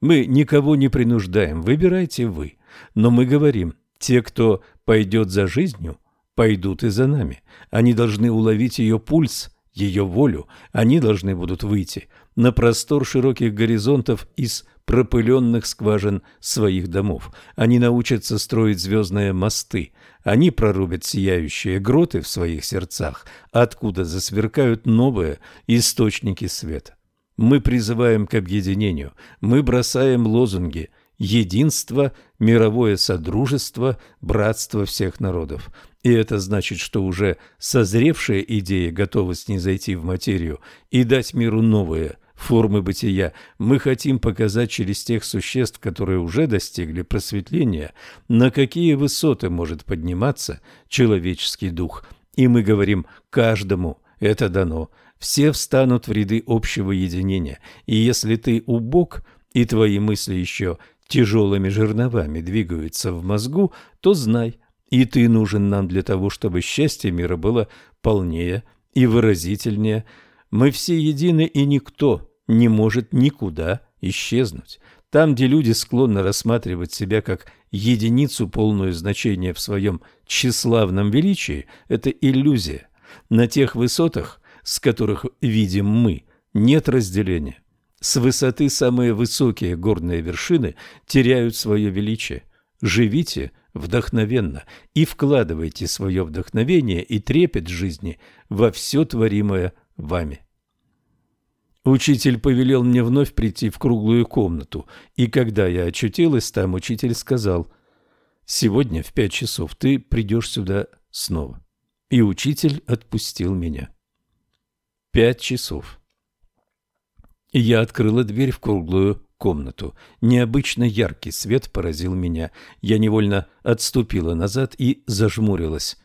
Мы никого не принуждаем, выбирайте вы, но мы говорим, те, кто пойдет за жизнью, пойдут и за нами. Они должны уловить ее пульс, ее волю, они должны будут выйти на простор широких горизонтов из пропыленных скважин своих домов. Они научатся строить звездные мосты. Они прорубят сияющие гроты в своих сердцах, откуда засверкают новые источники света. Мы призываем к объединению, мы бросаем лозунги «Единство», «Мировое содружество», «Братство всех народов». И это значит, что уже созревшая идея готова снизойти в материю и дать миру новые – формы бытия, мы хотим показать через тех существ, которые уже достигли просветления, на какие высоты может подниматься человеческий дух. И мы говорим каждому это дано. Все встанут в ряды общего единения. И если ты убог, и твои мысли еще тяжелыми жерновами двигаются в мозгу, то знай, и ты нужен нам для того, чтобы счастье мира было полнее и выразительнее, мы все едины, и никто не может никуда исчезнуть. Там, где люди склонны рассматривать себя как единицу, полную значения в своем тщеславном величии, это иллюзия. На тех высотах, с которых видим мы, нет разделения. С высоты самые высокие горные вершины теряют свое величие. Живите вдохновенно и вкладывайте свое вдохновение и трепет жизни во все творимое вами. Учитель повелел мне вновь прийти в круглую комнату, и когда я очутилась там, учитель сказал, «Сегодня в пять часов ты придешь сюда снова». И учитель отпустил меня. Пять часов. И я открыла дверь в круглую комнату. Необычно яркий свет поразил меня. Я невольно отступила назад и зажмурилась.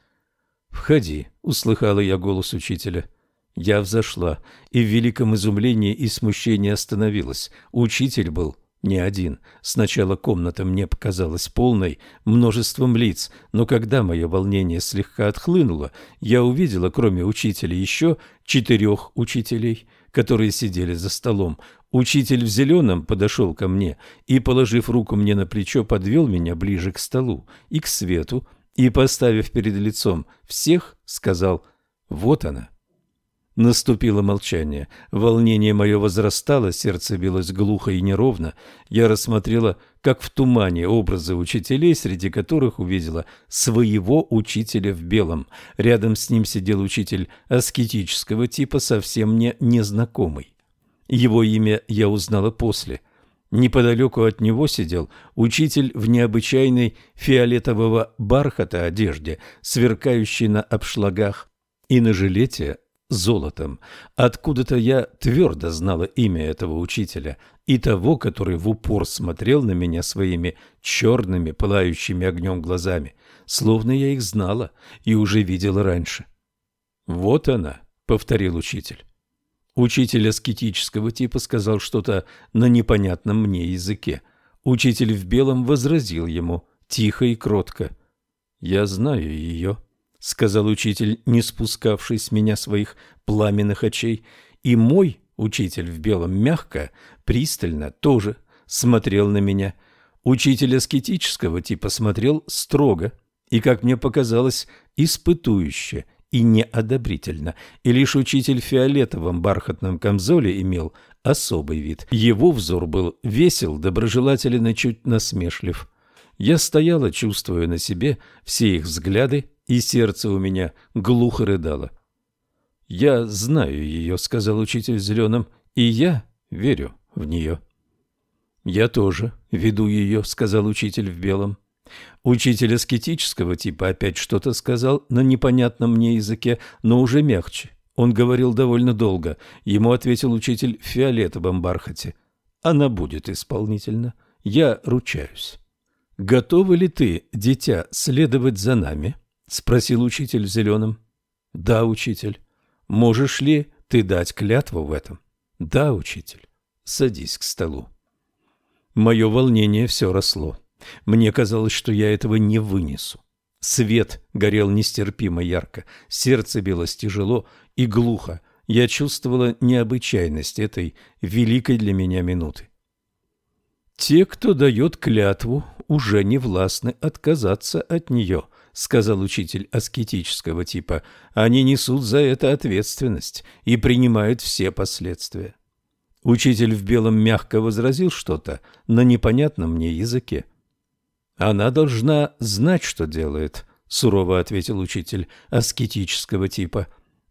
«Входи», — услыхала я голос учителя. Я взошла и в великом изумлении и смущении остановилась. Учитель был не один. Сначала комната мне показалась полной множеством лиц, но когда мое волнение слегка отхлынуло, я увидела, кроме учителя, еще четырех учителей, которые сидели за столом. Учитель в зеленом подошел ко мне и, положив руку мне на плечо, подвел меня ближе к столу и к свету, и, поставив перед лицом всех, сказал «Вот она». Наступило молчание. Волнение мое возрастало, сердце билось глухо и неровно. Я рассмотрела, как в тумане, образы учителей, среди которых увидела своего учителя в белом. Рядом с ним сидел учитель аскетического типа, совсем мне незнакомый. Его имя я узнала после. Неподалеку от него сидел учитель в необычайной фиолетового бархата одежде, сверкающей на обшлагах и на жилете золотом. Откуда-то я твердо знала имя этого учителя и того, который в упор смотрел на меня своими черными, пылающими огнем глазами, словно я их знала и уже видела раньше. «Вот она», — повторил учитель. Учитель аскетического типа сказал что-то на непонятном мне языке. Учитель в белом возразил ему, тихо и кротко. «Я знаю ее» сказал учитель, не спускавший с меня своих пламенных очей, и мой учитель в белом мягко, пристально тоже смотрел на меня. Учитель аскетического типа смотрел строго и, как мне показалось, испытующе и неодобрительно, и лишь учитель в фиолетовом бархатном камзоле имел особый вид. Его взор был весел, доброжелателен и чуть насмешлив. Я стояла, чувствуя на себе все их взгляды и сердце у меня глухо рыдало. «Я знаю ее», — сказал учитель зеленым, — «и я верю в нее». «Я тоже веду ее», — сказал учитель в белом. Учитель аскетического типа опять что-то сказал на непонятном мне языке, но уже мягче. Он говорил довольно долго. Ему ответил учитель в фиолетовом бархате. «Она будет исполнительна. Я ручаюсь». «Готова ли ты, дитя, следовать за нами?» — спросил учитель в зеленом. — Да, учитель. — Можешь ли ты дать клятву в этом? — Да, учитель. Садись к столу. Мое волнение все росло. Мне казалось, что я этого не вынесу. Свет горел нестерпимо ярко, сердце билось тяжело и глухо. Я чувствовала необычайность этой великой для меня минуты. Те, кто дает клятву, уже не властны отказаться от нее, — сказал учитель аскетического типа, — они несут за это ответственность и принимают все последствия. Учитель в белом мягко возразил что-то на непонятном мне языке. «Она должна знать, что делает», — сурово ответил учитель аскетического типа.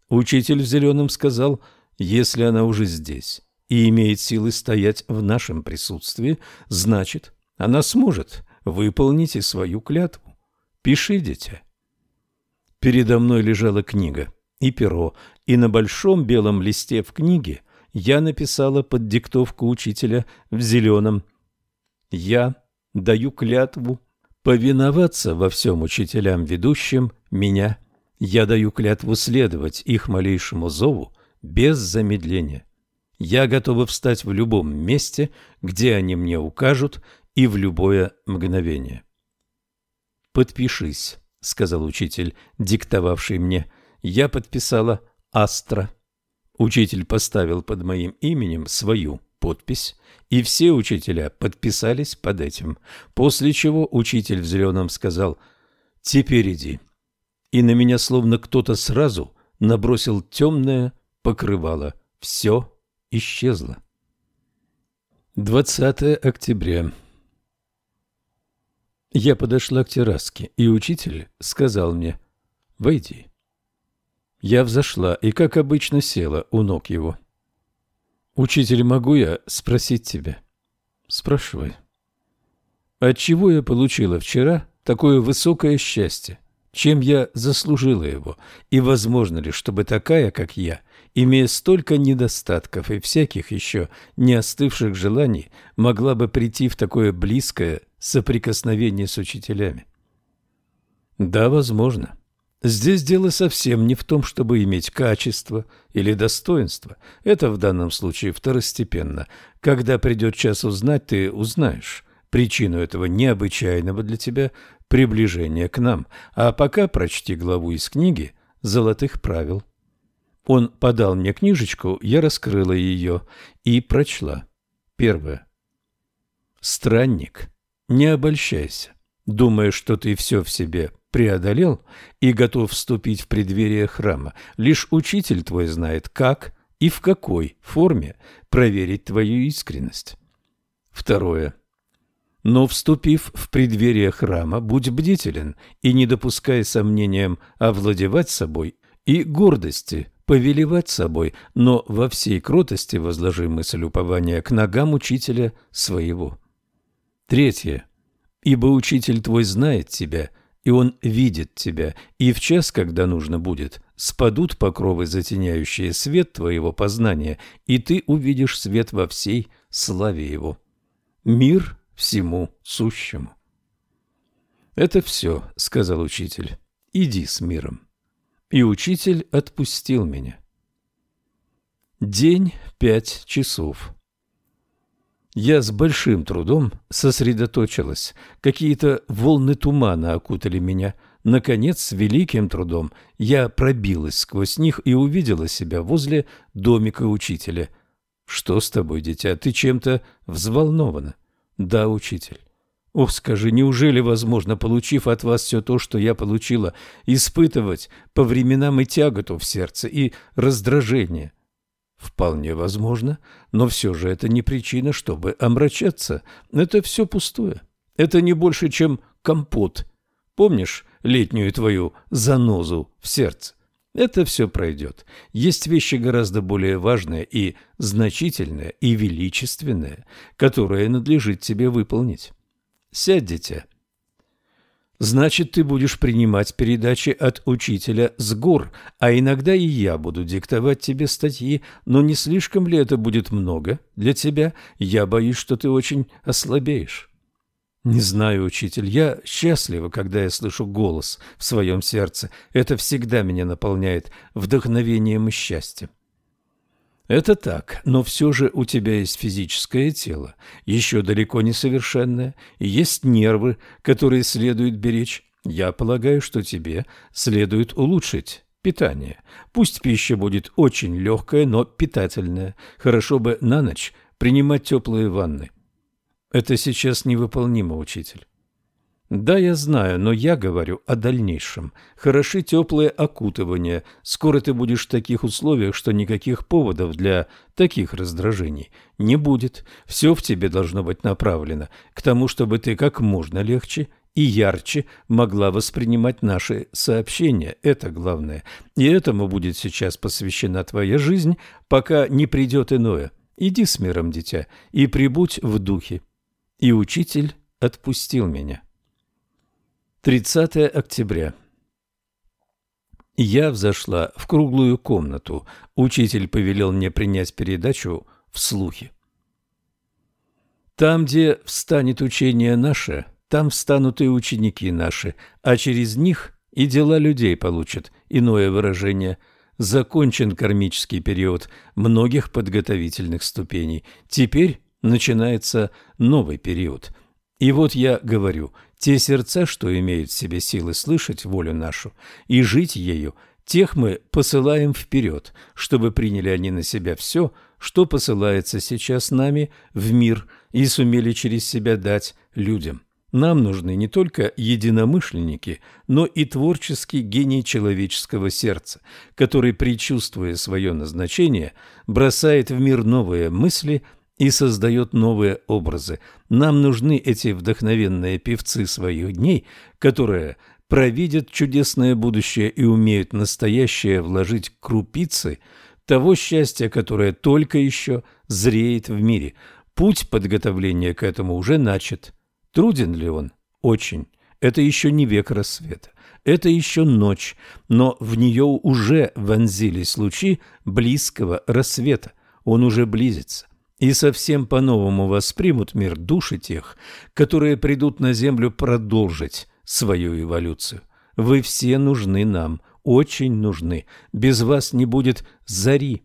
Учитель в зеленом сказал, «Если она уже здесь и имеет силы стоять в нашем присутствии, значит, она сможет выполнить и свою клятву. Пиши, дитя. Передо мной лежала книга и перо, и на большом белом листе в книге я написала под диктовку учителя в зеленом «Я даю клятву повиноваться во всем учителям, ведущим меня. Я даю клятву следовать их малейшему зову без замедления. Я готова встать в любом месте, где они мне укажут, и в любое мгновение». «Подпишись», — сказал учитель, диктовавший мне. Я подписала «Астра». Учитель поставил под моим именем свою подпись, и все учителя подписались под этим, после чего учитель в зеленом сказал «Теперь иди». И на меня словно кто-то сразу набросил темное покрывало. Все исчезло. 20 октября. Я подошла к терраске, и учитель сказал мне «Войди». Я взошла и, как обычно, села у ног его. «Учитель, могу я спросить тебя?» «Спрашивай». «Отчего я получила вчера такое высокое счастье? Чем я заслужила его? И возможно ли, чтобы такая, как я, имея столько недостатков и всяких еще не остывших желаний, могла бы прийти в такое близкое соприкосновение с учителями. Да, возможно. Здесь дело совсем не в том, чтобы иметь качество или достоинство. Это в данном случае второстепенно. Когда придет час узнать, ты узнаешь причину этого необычайного для тебя приближения к нам. А пока прочти главу из книги «Золотых правил». Он подал мне книжечку, я раскрыла ее и прочла. Первое. Странник, не обольщайся, думая, что ты все в себе преодолел и готов вступить в преддверие храма. Лишь учитель твой знает, как и в какой форме проверить твою искренность. Второе. Но, вступив в преддверие храма, будь бдителен и не допускай сомнениям овладевать собой и гордости повелевать собой, но во всей кротости возложи мысль упования к ногам учителя своего. Третье. Ибо учитель твой знает тебя, и он видит тебя, и в час, когда нужно будет, спадут покровы, затеняющие свет твоего познания, и ты увидишь свет во всей славе его. Мир всему сущему. «Это все», — сказал учитель, — «иди с миром». И учитель отпустил меня. День пять часов. Я с большим трудом сосредоточилась. Какие-то волны тумана окутали меня. Наконец, с великим трудом я пробилась сквозь них и увидела себя возле домика учителя. «Что с тобой, дитя? Ты чем-то взволнована?» «Да, учитель». «Ох, скажи, неужели возможно, получив от вас все то, что я получила, испытывать по временам и тяготу в сердце, и раздражение?» Вполне возможно, но все же это не причина, чтобы омрачаться. Это все пустое. Это не больше, чем компот. Помнишь летнюю твою занозу в сердце? Это все пройдет. Есть вещи гораздо более важные и значительные, и величественные, которые надлежит тебе выполнить. Сядь, Значит, ты будешь принимать передачи от учителя с гор, а иногда и я буду диктовать тебе статьи, но не слишком ли это будет много для тебя? Я боюсь, что ты очень ослабеешь. Не знаю, учитель, я счастлива, когда я слышу голос в своем сердце. Это всегда меня наполняет вдохновением и счастьем. Это так, но все же у тебя есть физическое тело, еще далеко не совершенное, и есть нервы, которые следует беречь. Я полагаю, что тебе следует улучшить питание. Пусть пища будет очень легкая, но питательная. Хорошо бы на ночь принимать теплые ванны. Это сейчас невыполнимо, учитель. Да, я знаю, но я говорю о дальнейшем. Хороши теплые окутывания. Скоро ты будешь в таких условиях, что никаких поводов для таких раздражений не будет. Все в тебе должно быть направлено к тому, чтобы ты как можно легче и ярче могла воспринимать наши сообщения. Это главное. И этому будет сейчас посвящена твоя жизнь, пока не придет иное. Иди с миром, дитя, и прибудь в духе. И учитель отпустил меня. 30 октября. Я взошла в круглую комнату. Учитель повелел мне принять передачу в слухе. Там, где встанет учение наше, там встанут и ученики наши, а через них и дела людей получат иное выражение. Закончен кармический период многих подготовительных ступеней. Теперь начинается новый период. И вот я говорю – те сердца, что имеют в себе силы слышать волю нашу и жить ею, тех мы посылаем вперед, чтобы приняли они на себя все, что посылается сейчас нами в мир и сумели через себя дать людям. Нам нужны не только единомышленники, но и творческий гений человеческого сердца, который, предчувствуя свое назначение, бросает в мир новые мысли – и создает новые образы. Нам нужны эти вдохновенные певцы своих дней, которые провидят чудесное будущее и умеют настоящее вложить крупицы того счастья, которое только еще зреет в мире. Путь подготовления к этому уже начат. Труден ли он? Очень. Это еще не век рассвета. Это еще ночь, но в нее уже вонзились лучи близкого рассвета. Он уже близится и совсем по-новому воспримут мир души тех, которые придут на землю продолжить свою эволюцию. Вы все нужны нам, очень нужны. Без вас не будет зари.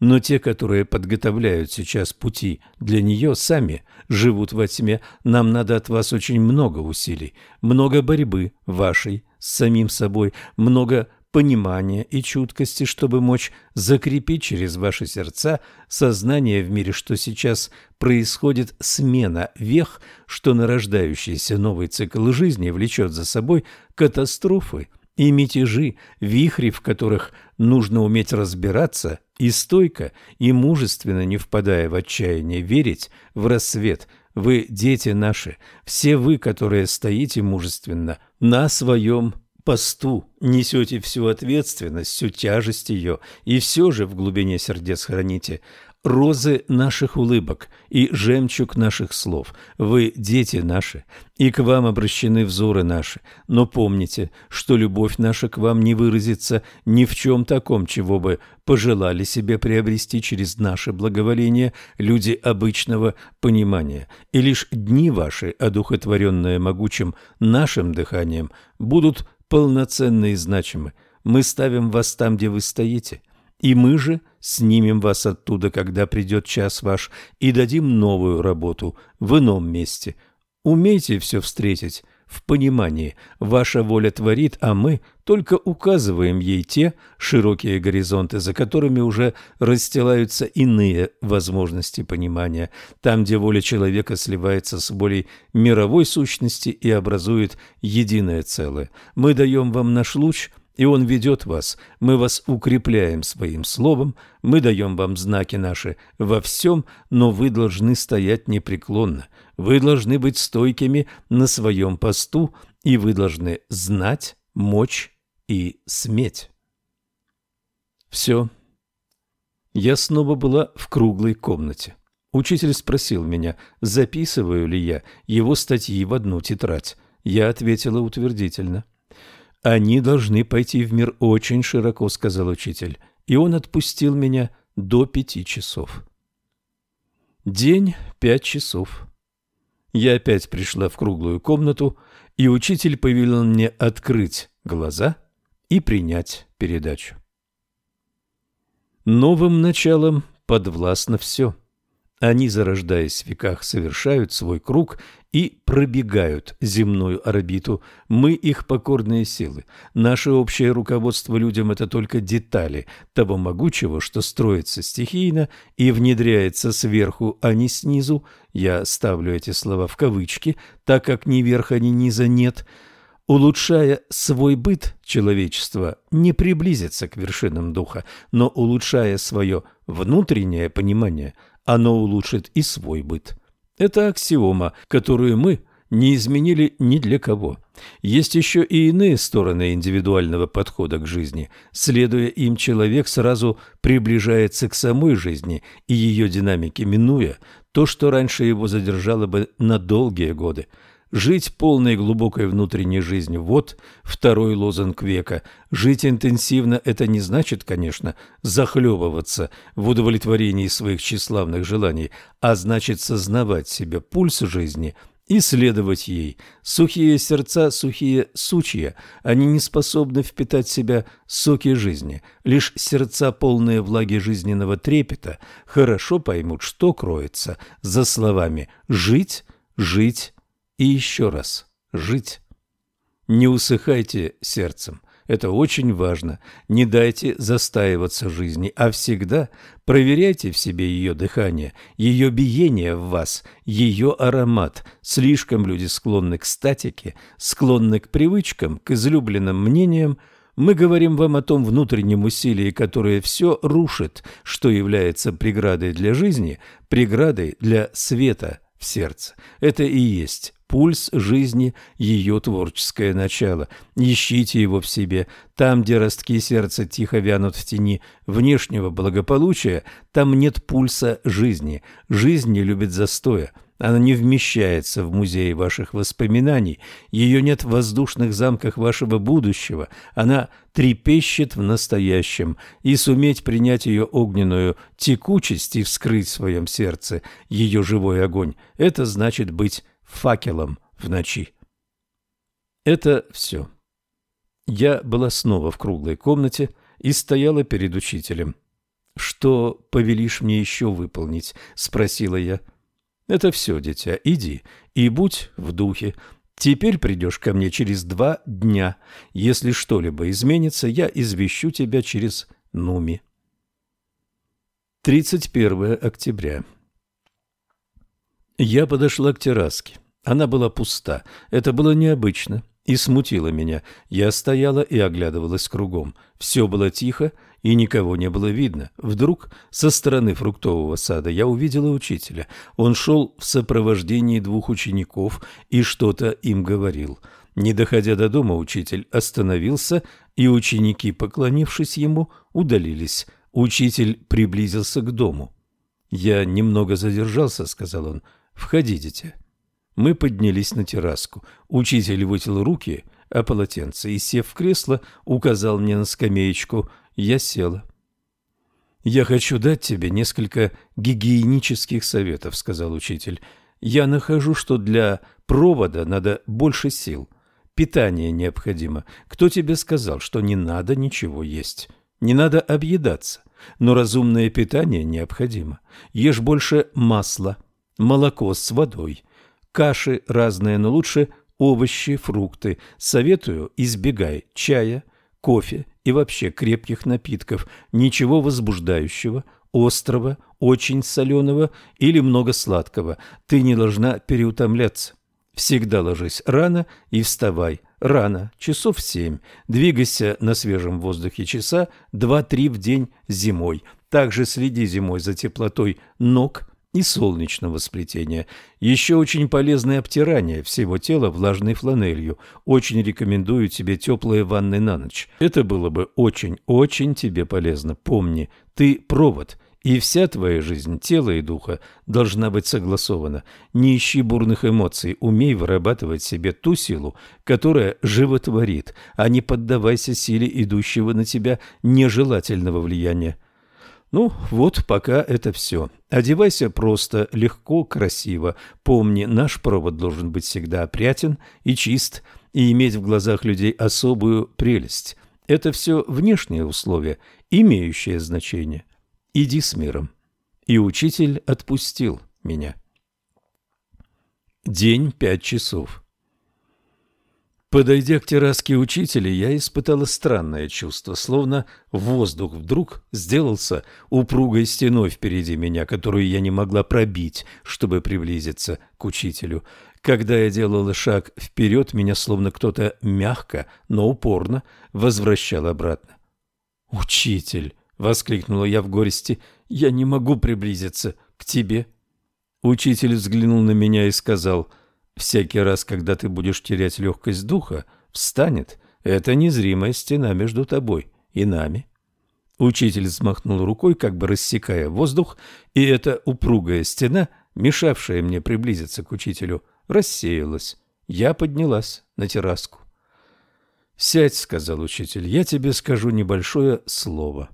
Но те, которые подготовляют сейчас пути для нее, сами живут во тьме. Нам надо от вас очень много усилий, много борьбы вашей с самим собой, много понимания и чуткости, чтобы мочь закрепить через ваши сердца сознание в мире, что сейчас происходит смена вех, что нарождающийся новый цикл жизни влечет за собой катастрофы и мятежи, вихри, в которых нужно уметь разбираться и стойко и мужественно, не впадая в отчаяние, верить в рассвет. Вы, дети наши, все вы, которые стоите мужественно на своем посту, несете всю ответственность, всю тяжесть ее, и все же в глубине сердец храните розы наших улыбок и жемчуг наших слов. Вы дети наши, и к вам обращены взоры наши. Но помните, что любовь наша к вам не выразится ни в чем таком, чего бы пожелали себе приобрести через наше благоволение люди обычного понимания. И лишь дни ваши, одухотворенные могучим нашим дыханием, будут полноценны и значимы. Мы ставим вас там, где вы стоите, и мы же снимем вас оттуда, когда придет час ваш, и дадим новую работу в ином месте. Умейте все встретить в понимании. Ваша воля творит, а мы только указываем ей те широкие горизонты, за которыми уже расстилаются иные возможности понимания, там, где воля человека сливается с волей мировой сущности и образует единое целое. Мы даем вам наш луч – и Он ведет вас. Мы вас укрепляем своим словом, мы даем вам знаки наши во всем, но вы должны стоять непреклонно. Вы должны быть стойкими на своем посту, и вы должны знать, мочь и сметь. Все. Я снова была в круглой комнате. Учитель спросил меня, записываю ли я его статьи в одну тетрадь. Я ответила утвердительно. — «Они должны пойти в мир очень широко», — сказал учитель, и он отпустил меня до пяти часов. День пять часов. Я опять пришла в круглую комнату, и учитель повелел мне открыть глаза и принять передачу. Новым началом подвластно все. Они, зарождаясь в веках, совершают свой круг и пробегают земную орбиту. Мы их покорные силы. Наше общее руководство людям – это только детали того могучего, что строится стихийно и внедряется сверху, а не снизу. Я ставлю эти слова в кавычки, так как ни верха, ни низа нет – Улучшая свой быт, человечество не приблизится к вершинам духа, но улучшая свое внутреннее понимание, оно улучшит и свой быт. Это аксиома, которую мы не изменили ни для кого. Есть еще и иные стороны индивидуального подхода к жизни. Следуя им, человек сразу приближается к самой жизни и ее динамике, минуя то, что раньше его задержало бы на долгие годы – Жить полной глубокой внутренней жизнью – вот второй лозунг века. Жить интенсивно – это не значит, конечно, захлебываться в удовлетворении своих тщеславных желаний, а значит сознавать себе пульс жизни и следовать ей. Сухие сердца – сухие сучья, они не способны впитать в себя соки жизни. Лишь сердца, полные влаги жизненного трепета, хорошо поймут, что кроется за словами «жить», «жить», и еще раз жить. Не усыхайте сердцем. Это очень важно. Не дайте застаиваться жизни, а всегда проверяйте в себе ее дыхание, ее биение в вас, ее аромат. Слишком люди склонны к статике, склонны к привычкам, к излюбленным мнениям. Мы говорим вам о том внутреннем усилии, которое все рушит, что является преградой для жизни, преградой для света в сердце. Это и есть пульс жизни, ее творческое начало. Ищите его в себе. Там, где ростки сердца тихо вянут в тени внешнего благополучия, там нет пульса жизни. Жизнь не любит застоя. Она не вмещается в музее ваших воспоминаний, ее нет в воздушных замках вашего будущего, она трепещет в настоящем, и суметь принять ее огненную текучесть и вскрыть в своем сердце ее живой огонь – это значит быть факелом в ночи. Это все. Я была снова в круглой комнате и стояла перед учителем. «Что повелишь мне еще выполнить?» — спросила я. «Это все, дитя, иди и будь в духе. Теперь придешь ко мне через два дня. Если что-либо изменится, я извещу тебя через Нуми». 31 октября. Я подошла к терраске. Она была пуста. Это было необычно и смутило меня. Я стояла и оглядывалась кругом. Все было тихо, и никого не было видно. Вдруг со стороны фруктового сада я увидела учителя. Он шел в сопровождении двух учеников и что-то им говорил. Не доходя до дома, учитель остановился, и ученики, поклонившись ему, удалились. Учитель приблизился к дому. «Я немного задержался», — сказал он. «Входите». Мы поднялись на терраску. Учитель вытел руки о полотенце и, сев в кресло, указал мне на скамеечку. Я села. «Я хочу дать тебе несколько гигиенических советов», — сказал учитель. «Я нахожу, что для провода надо больше сил. Питание необходимо. Кто тебе сказал, что не надо ничего есть? Не надо объедаться, но разумное питание необходимо. Ешь больше масла, молоко с водой, каши разные, но лучше овощи, фрукты. Советую, избегай чая, кофе и вообще крепких напитков, ничего возбуждающего, острого, очень соленого или много сладкого. Ты не должна переутомляться. Всегда ложись рано и вставай рано, часов семь. Двигайся на свежем воздухе часа два-три в день зимой. Также следи зимой за теплотой ног и солнечного сплетения. Еще очень полезное обтирание всего тела влажной фланелью. Очень рекомендую тебе теплые ванны на ночь. Это было бы очень-очень тебе полезно. Помни, ты провод, и вся твоя жизнь, тела и духа, должна быть согласована. Не ищи бурных эмоций, умей вырабатывать себе ту силу, которая животворит, а не поддавайся силе идущего на тебя нежелательного влияния. Ну, вот пока это все. Одевайся просто, легко, красиво. Помни, наш провод должен быть всегда опрятен и чист, и иметь в глазах людей особую прелесть. Это все внешние условия, имеющие значение. Иди с миром. И учитель отпустил меня. День пять часов. Подойдя к терраске учителя, я испытала странное чувство, словно воздух вдруг сделался упругой стеной впереди меня, которую я не могла пробить, чтобы приблизиться к учителю. Когда я делала шаг вперед, меня словно кто-то мягко, но упорно возвращал обратно. «Учитель!» — воскликнула я в горести. «Я не могу приблизиться к тебе». Учитель взглянул на меня и сказал — Всякий раз, когда ты будешь терять легкость духа, встанет эта незримая стена между тобой и нами. Учитель взмахнул рукой, как бы рассекая воздух, и эта упругая стена, мешавшая мне приблизиться к учителю, рассеялась. Я поднялась на терраску. «Сядь», — сказал учитель, — «я тебе скажу небольшое слово.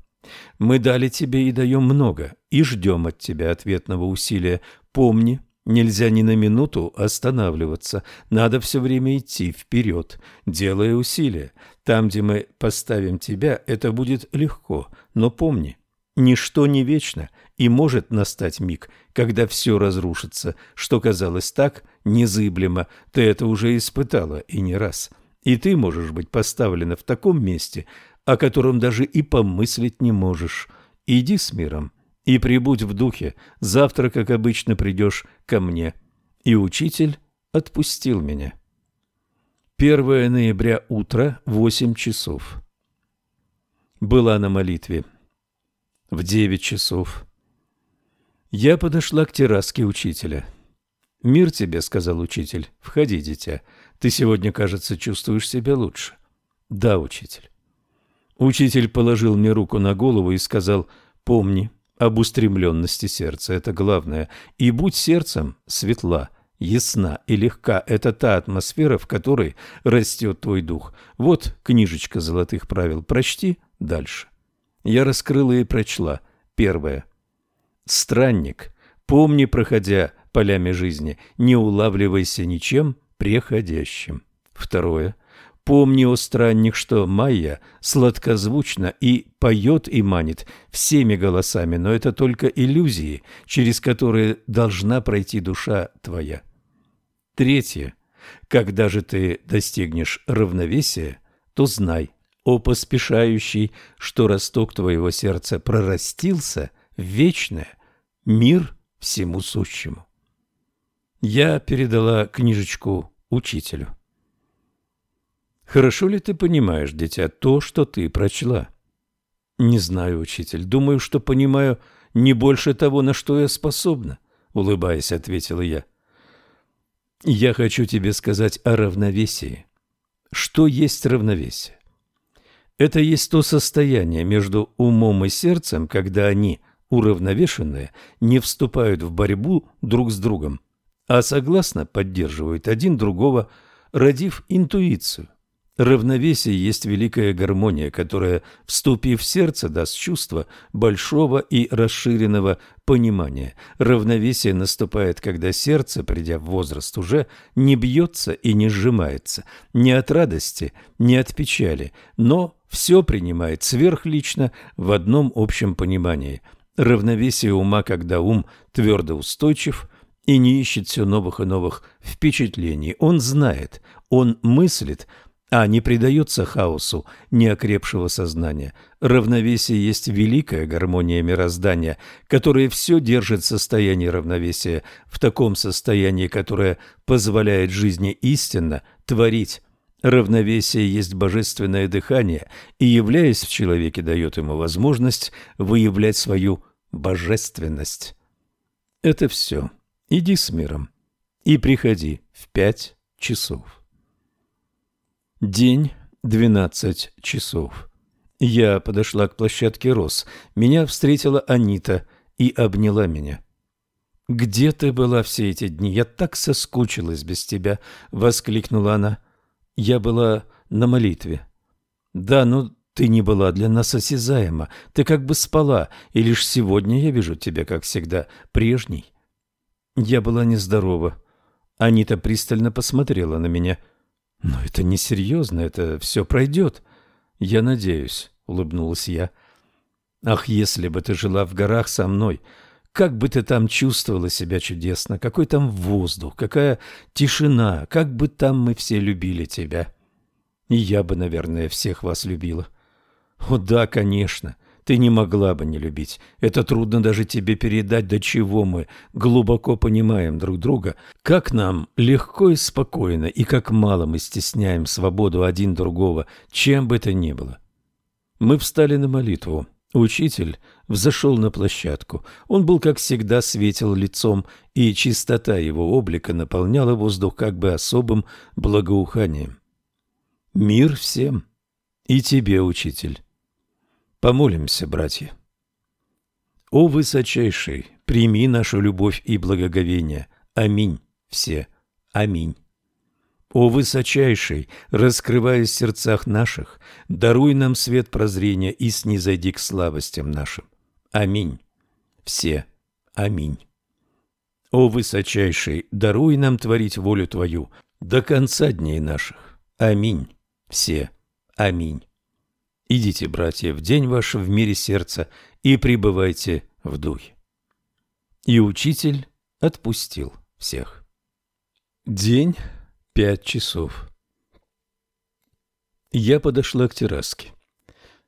Мы дали тебе и даем много, и ждем от тебя ответного усилия. Помни, Нельзя ни на минуту останавливаться, надо все время идти вперед, делая усилия. Там, где мы поставим тебя, это будет легко, но помни, ничто не вечно, и может настать миг, когда все разрушится, что казалось так незыблемо, ты это уже испытала и не раз. И ты можешь быть поставлена в таком месте, о котором даже и помыслить не можешь. Иди с миром и прибудь в духе, завтра, как обычно, придешь ко мне». И учитель отпустил меня. 1 ноября утро, 8 часов. Была на молитве. В 9 часов. Я подошла к терраске учителя. «Мир тебе», — сказал учитель, — «входи, дитя. Ты сегодня, кажется, чувствуешь себя лучше». «Да, учитель». Учитель положил мне руку на голову и сказал, «Помни, об устремленности сердца, это главное. И будь сердцем светла, ясна и легка. Это та атмосфера, в которой растет твой дух. Вот книжечка золотых правил. Прочти дальше. Я раскрыла и прочла. Первое. Странник, помни, проходя полями жизни, не улавливайся ничем преходящим. Второе. Помни, о странник, что Майя сладкозвучна и поет и манит всеми голосами, но это только иллюзии, через которые должна пройти душа твоя. Третье. Когда же ты достигнешь равновесия, то знай, о поспешающий, что росток твоего сердца прорастился в вечное, мир всему сущему. Я передала книжечку учителю. Хорошо ли ты понимаешь, дитя, то, что ты прочла? Не знаю, учитель. Думаю, что понимаю не больше того, на что я способна, улыбаясь, ответила я. Я хочу тебе сказать о равновесии. Что есть равновесие? Это есть то состояние между умом и сердцем, когда они, уравновешенные, не вступают в борьбу друг с другом, а согласно поддерживают один другого, родив интуицию. Равновесие есть великая гармония, которая, вступив в сердце, даст чувство большого и расширенного понимания. Равновесие наступает, когда сердце, придя в возраст, уже не бьется и не сжимается, не от радости, не от печали, но все принимает сверхлично в одном общем понимании. Равновесие ума, когда ум твердо устойчив – и не ищет все новых и новых впечатлений. Он знает, он мыслит – а не предается хаосу неокрепшего сознания. Равновесие есть великая гармония мироздания, которая все держит в состоянии равновесия, в таком состоянии, которое позволяет жизни истинно творить. Равновесие есть божественное дыхание и, являясь в человеке, дает ему возможность выявлять свою божественность. Это все. Иди с миром и приходи в пять часов. День, двенадцать часов. Я подошла к площадке роз. Меня встретила Анита и обняла меня. «Где ты была все эти дни? Я так соскучилась без тебя!» — воскликнула она. «Я была на молитве». «Да, но ты не была для нас осязаема. Ты как бы спала, и лишь сегодня я вижу тебя, как всегда, прежней». Я была нездорова. Анита пристально посмотрела на меня — но это несерьезно, это все пройдет. Я надеюсь, улыбнулась я. Ах, если бы ты жила в горах со мной, как бы ты там чувствовала себя чудесно, какой там воздух, какая тишина, как бы там мы все любили тебя. И я бы, наверное, всех вас любила. О да, конечно. Ты не могла бы не любить. Это трудно даже тебе передать, до чего мы глубоко понимаем друг друга, как нам легко и спокойно, и как мало мы стесняем свободу один другого, чем бы то ни было. Мы встали на молитву. Учитель взошел на площадку. Он был, как всегда, светил лицом, и чистота его облика наполняла воздух как бы особым благоуханием. «Мир всем! И тебе, учитель!» Помолимся, братья. О высочайший, прими нашу любовь и благоговение. Аминь. Все. Аминь. О высочайший, раскрываясь в сердцах наших, даруй нам свет прозрения и снизойди к слабостям нашим. Аминь. Все. Аминь. О высочайший, даруй нам творить волю Твою до конца дней наших. Аминь. Все. Аминь. Идите, братья, в день ваш в мире сердца и пребывайте в духе. И учитель отпустил всех. День пять часов. Я подошла к терраске.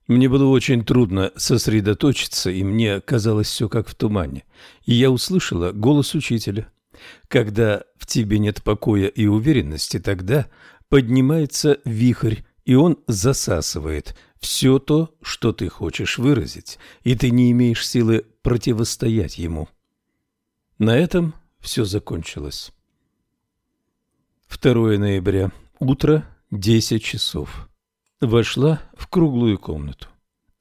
Мне было очень трудно сосредоточиться, и мне казалось все как в тумане. И я услышала голос учителя. Когда в тебе нет покоя и уверенности, тогда поднимается вихрь, и он засасывает все то, что ты хочешь выразить, и ты не имеешь силы противостоять ему. На этом все закончилось. 2 ноября. Утро, 10 часов. Вошла в круглую комнату.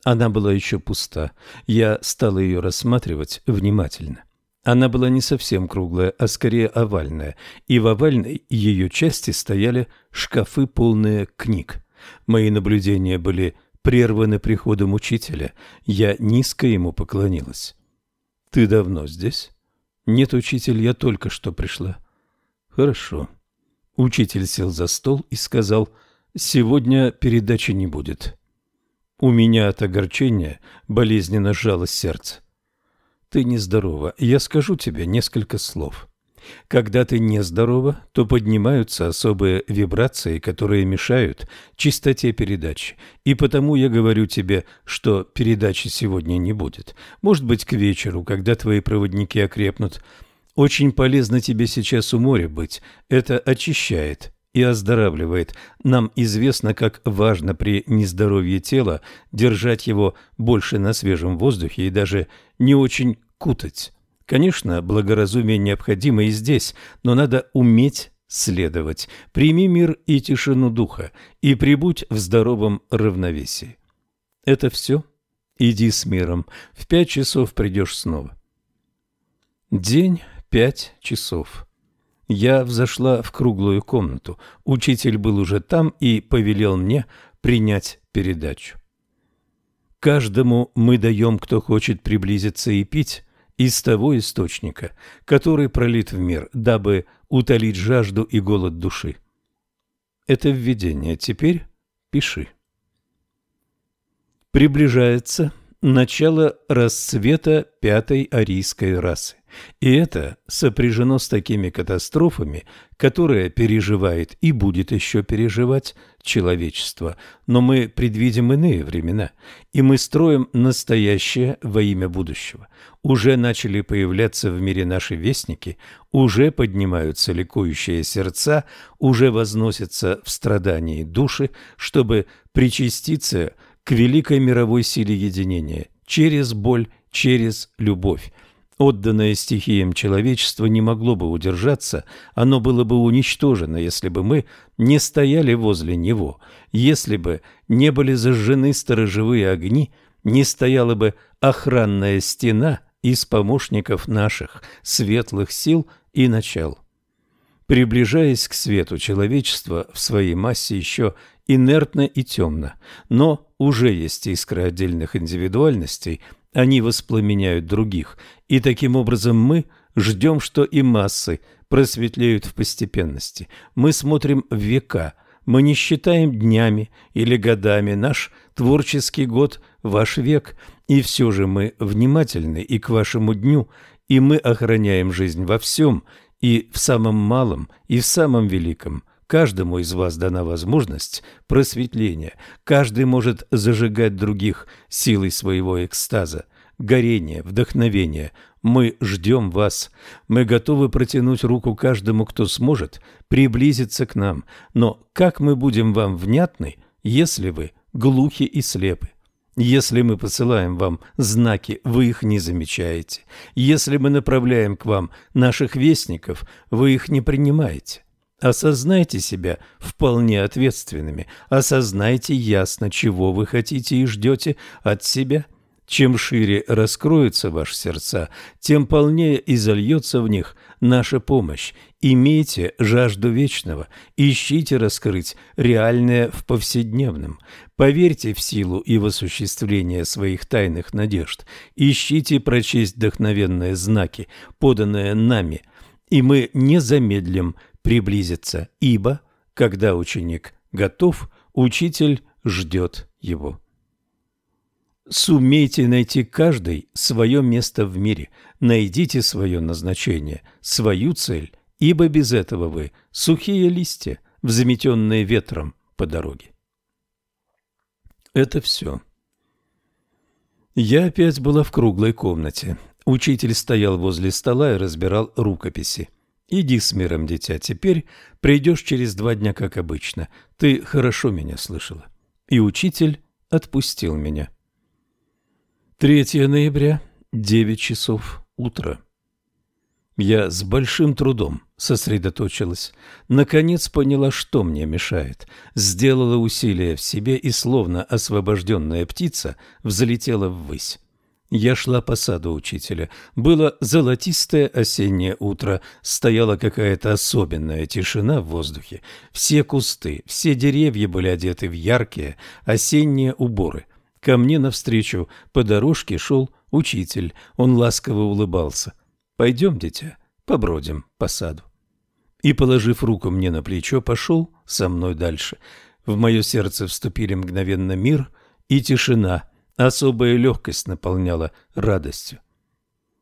Она была еще пуста. Я стала ее рассматривать внимательно. Она была не совсем круглая, а скорее овальная, и в овальной ее части стояли шкафы, полные книг. Мои наблюдения были прерваны приходом учителя. Я низко ему поклонилась. «Ты давно здесь?» «Нет, учитель, я только что пришла». «Хорошо». Учитель сел за стол и сказал, Сегодня передачи не будет. У меня от огорчения болезненно сжалось сердце. Ты нездорова. Я скажу тебе несколько слов. Когда ты нездорова, то поднимаются особые вибрации, которые мешают чистоте передачи. И потому я говорю тебе, что передачи сегодня не будет. Может быть, к вечеру, когда твои проводники окрепнут. Очень полезно тебе сейчас у моря быть. Это очищает и оздоравливает. Нам известно, как важно при нездоровье тела держать его больше на свежем воздухе и даже не очень кутать. Конечно, благоразумие необходимо и здесь, но надо уметь следовать. Прими мир и тишину духа, и прибудь в здоровом равновесии. Это все? Иди с миром. В пять часов придешь снова. День пять часов. Я взошла в круглую комнату. Учитель был уже там и повелел мне принять передачу. Каждому мы даем, кто хочет приблизиться и пить, из того источника, который пролит в мир, дабы утолить жажду и голод души. Это введение. Теперь пиши. Приближается начало расцвета пятой арийской расы. И это сопряжено с такими катастрофами, которые переживает и будет еще переживать человечество. Но мы предвидим иные времена, и мы строим настоящее во имя будущего. Уже начали появляться в мире наши вестники, уже поднимаются ликующие сердца, уже возносятся в страдании души, чтобы причаститься к великой мировой силе единения через боль, через любовь. Отданное стихиям человечество не могло бы удержаться, оно было бы уничтожено, если бы мы не стояли возле него, если бы не были зажжены сторожевые огни, не стояла бы охранная стена из помощников наших светлых сил и начал. Приближаясь к свету, человечество в своей массе еще инертно и темно, но уже есть искры отдельных индивидуальностей, они воспламеняют других, и таким образом мы ждем, что и массы просветлеют в постепенности. Мы смотрим в века, мы не считаем днями или годами. Наш творческий год, ваш век, и все же мы внимательны и к вашему дню, и мы охраняем жизнь во всем, и в самом малом, и в самом великом – Каждому из вас дана возможность просветления. Каждый может зажигать других силой своего экстаза, горения, вдохновения. Мы ждем вас. Мы готовы протянуть руку каждому, кто сможет приблизиться к нам. Но как мы будем вам внятны, если вы глухи и слепы? Если мы посылаем вам знаки, вы их не замечаете. Если мы направляем к вам наших вестников, вы их не принимаете. Осознайте себя вполне ответственными, осознайте ясно, чего вы хотите и ждете от себя. Чем шире раскроются ваши сердца, тем полнее изольется в них наша помощь. Имейте жажду вечного, ищите раскрыть реальное в повседневном. Поверьте в силу и в осуществление своих тайных надежд. Ищите прочесть вдохновенные знаки, поданные нами, и мы не замедлим приблизиться, ибо, когда ученик готов, учитель ждет его. Сумейте найти каждый свое место в мире, найдите свое назначение, свою цель, ибо без этого вы сухие листья, взметенные ветром по дороге. Это все. Я опять была в круглой комнате. Учитель стоял возле стола и разбирал рукописи. Иди с миром, дитя, теперь придешь через два дня, как обычно. Ты хорошо меня слышала. И учитель отпустил меня. 3 ноября, 9 часов утра. Я с большим трудом сосредоточилась. Наконец поняла, что мне мешает. Сделала усилие в себе и, словно освобожденная птица, взлетела ввысь. Я шла по саду учителя. Было золотистое осеннее утро, стояла какая-то особенная тишина в воздухе. Все кусты, все деревья были одеты в яркие осенние уборы. Ко мне навстречу по дорожке шел учитель. Он ласково улыбался. «Пойдем, дитя, побродим по саду». И, положив руку мне на плечо, пошел со мной дальше. В мое сердце вступили мгновенно мир и тишина, особая легкость наполняла радостью.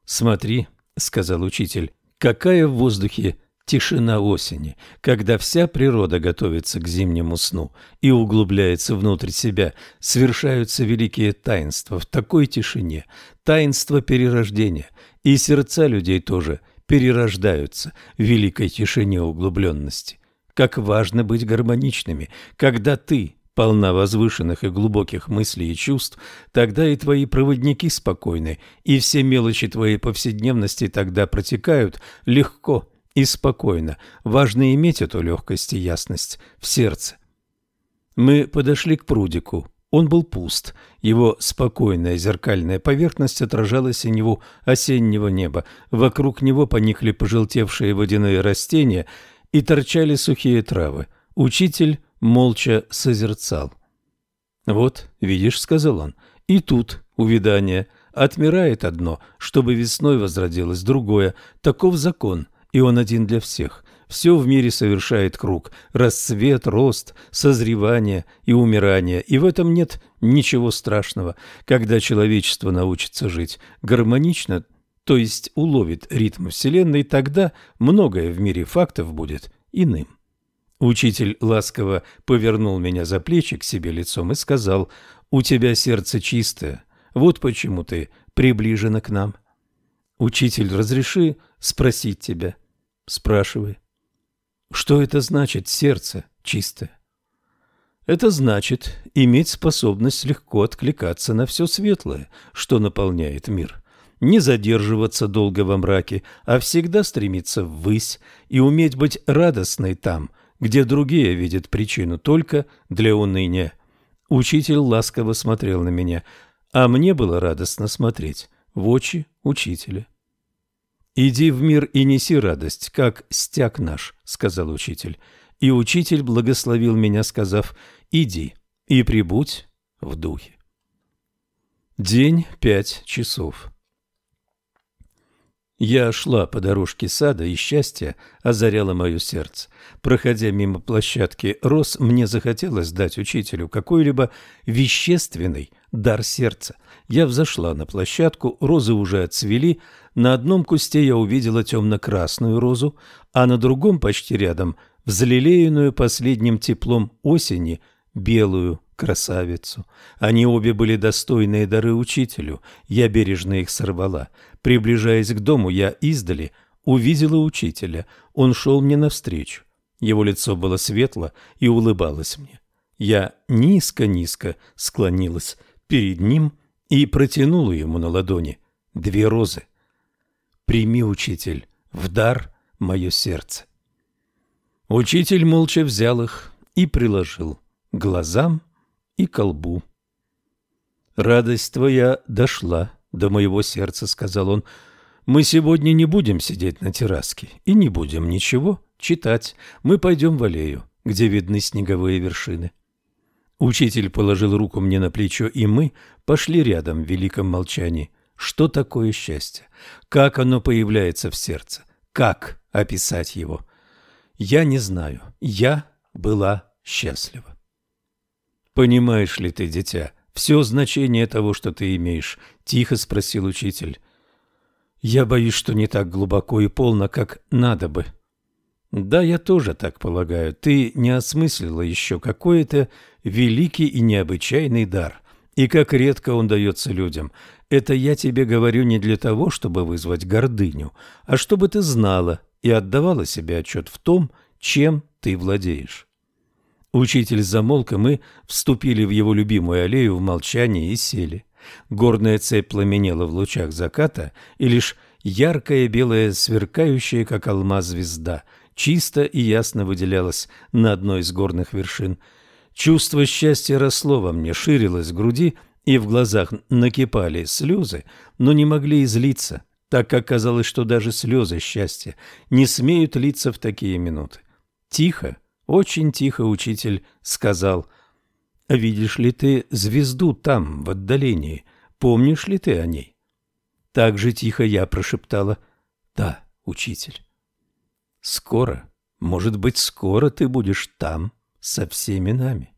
«Смотри», — сказал учитель, — «какая в воздухе тишина осени, когда вся природа готовится к зимнему сну и углубляется внутрь себя, совершаются великие таинства в такой тишине, таинство перерождения, и сердца людей тоже перерождаются в великой тишине углубленности. Как важно быть гармоничными, когда ты полна возвышенных и глубоких мыслей и чувств, тогда и твои проводники спокойны, и все мелочи твоей повседневности тогда протекают легко и спокойно. Важно иметь эту легкость и ясность в сердце. Мы подошли к прудику. Он был пуст. Его спокойная зеркальная поверхность отражала синеву осеннего неба. Вокруг него поникли пожелтевшие водяные растения и торчали сухие травы. Учитель молча созерцал. «Вот, видишь, — сказал он, — и тут увядание. Отмирает одно, чтобы весной возродилось другое. Таков закон, и он один для всех. Все в мире совершает круг – расцвет, рост, созревание и умирание, и в этом нет ничего страшного. Когда человечество научится жить гармонично, то есть уловит ритм Вселенной, тогда многое в мире фактов будет иным. Учитель ласково повернул меня за плечи к себе лицом и сказал, «У тебя сердце чистое, вот почему ты приближена к нам». «Учитель, разреши спросить тебя?» Спрашивай. Что это значит сердце чистое? Это значит иметь способность легко откликаться на все светлое, что наполняет мир. Не задерживаться долго во мраке, а всегда стремиться ввысь и уметь быть радостной там, где другие видят причину только для уныния. Учитель ласково смотрел на меня, а мне было радостно смотреть в очи учителя. «Иди в мир и неси радость, как стяг наш», — сказал учитель. И учитель благословил меня, сказав, «Иди и прибудь в духе». День пять часов. Я шла по дорожке сада, и счастье озаряло мое сердце. Проходя мимо площадки роз, мне захотелось дать учителю какой-либо вещественный дар сердца. Я взошла на площадку, розы уже отцвели, на одном кусте я увидела темно-красную розу, а на другом, почти рядом, взлелеянную последним теплом осени, белую красавицу. Они обе были достойные дары учителю, я бережно их сорвала. Приближаясь к дому, я издали увидела учителя, он шел мне навстречу. Его лицо было светло и улыбалось мне. Я низко-низко склонилась перед ним и протянула ему на ладони две розы. «Прими, учитель, в дар мое сердце». Учитель молча взял их и приложил глазам и колбу. «Радость твоя дошла до моего сердца», — сказал он. «Мы сегодня не будем сидеть на терраске и не будем ничего читать. Мы пойдем в аллею, где видны снеговые вершины». Учитель положил руку мне на плечо, и мы пошли рядом в великом молчании. Что такое счастье? Как оно появляется в сердце? Как описать его? Я не знаю. Я была счастлива. «Понимаешь ли ты, дитя, все значение того, что ты имеешь?» – тихо спросил учитель. «Я боюсь, что не так глубоко и полно, как надо бы». «Да, я тоже так полагаю. Ты не осмыслила еще какой-то великий и необычайный дар, и как редко он дается людям. Это я тебе говорю не для того, чтобы вызвать гордыню, а чтобы ты знала и отдавала себе отчет в том, чем ты владеешь». Учитель замолк, и мы вступили в его любимую аллею в молчании и сели. Горная цепь пламенела в лучах заката, и лишь яркая белая, сверкающая, как алмаз, звезда, чисто и ясно выделялась на одной из горных вершин. Чувство счастья росло во мне, ширилось в груди, и в глазах накипали слезы, но не могли излиться, так как казалось, что даже слезы счастья не смеют литься в такие минуты. Тихо, очень тихо учитель сказал, «Видишь ли ты звезду там, в отдалении? Помнишь ли ты о ней?» Так же тихо я прошептала, «Да, учитель». «Скоро, может быть, скоро ты будешь там со всеми нами».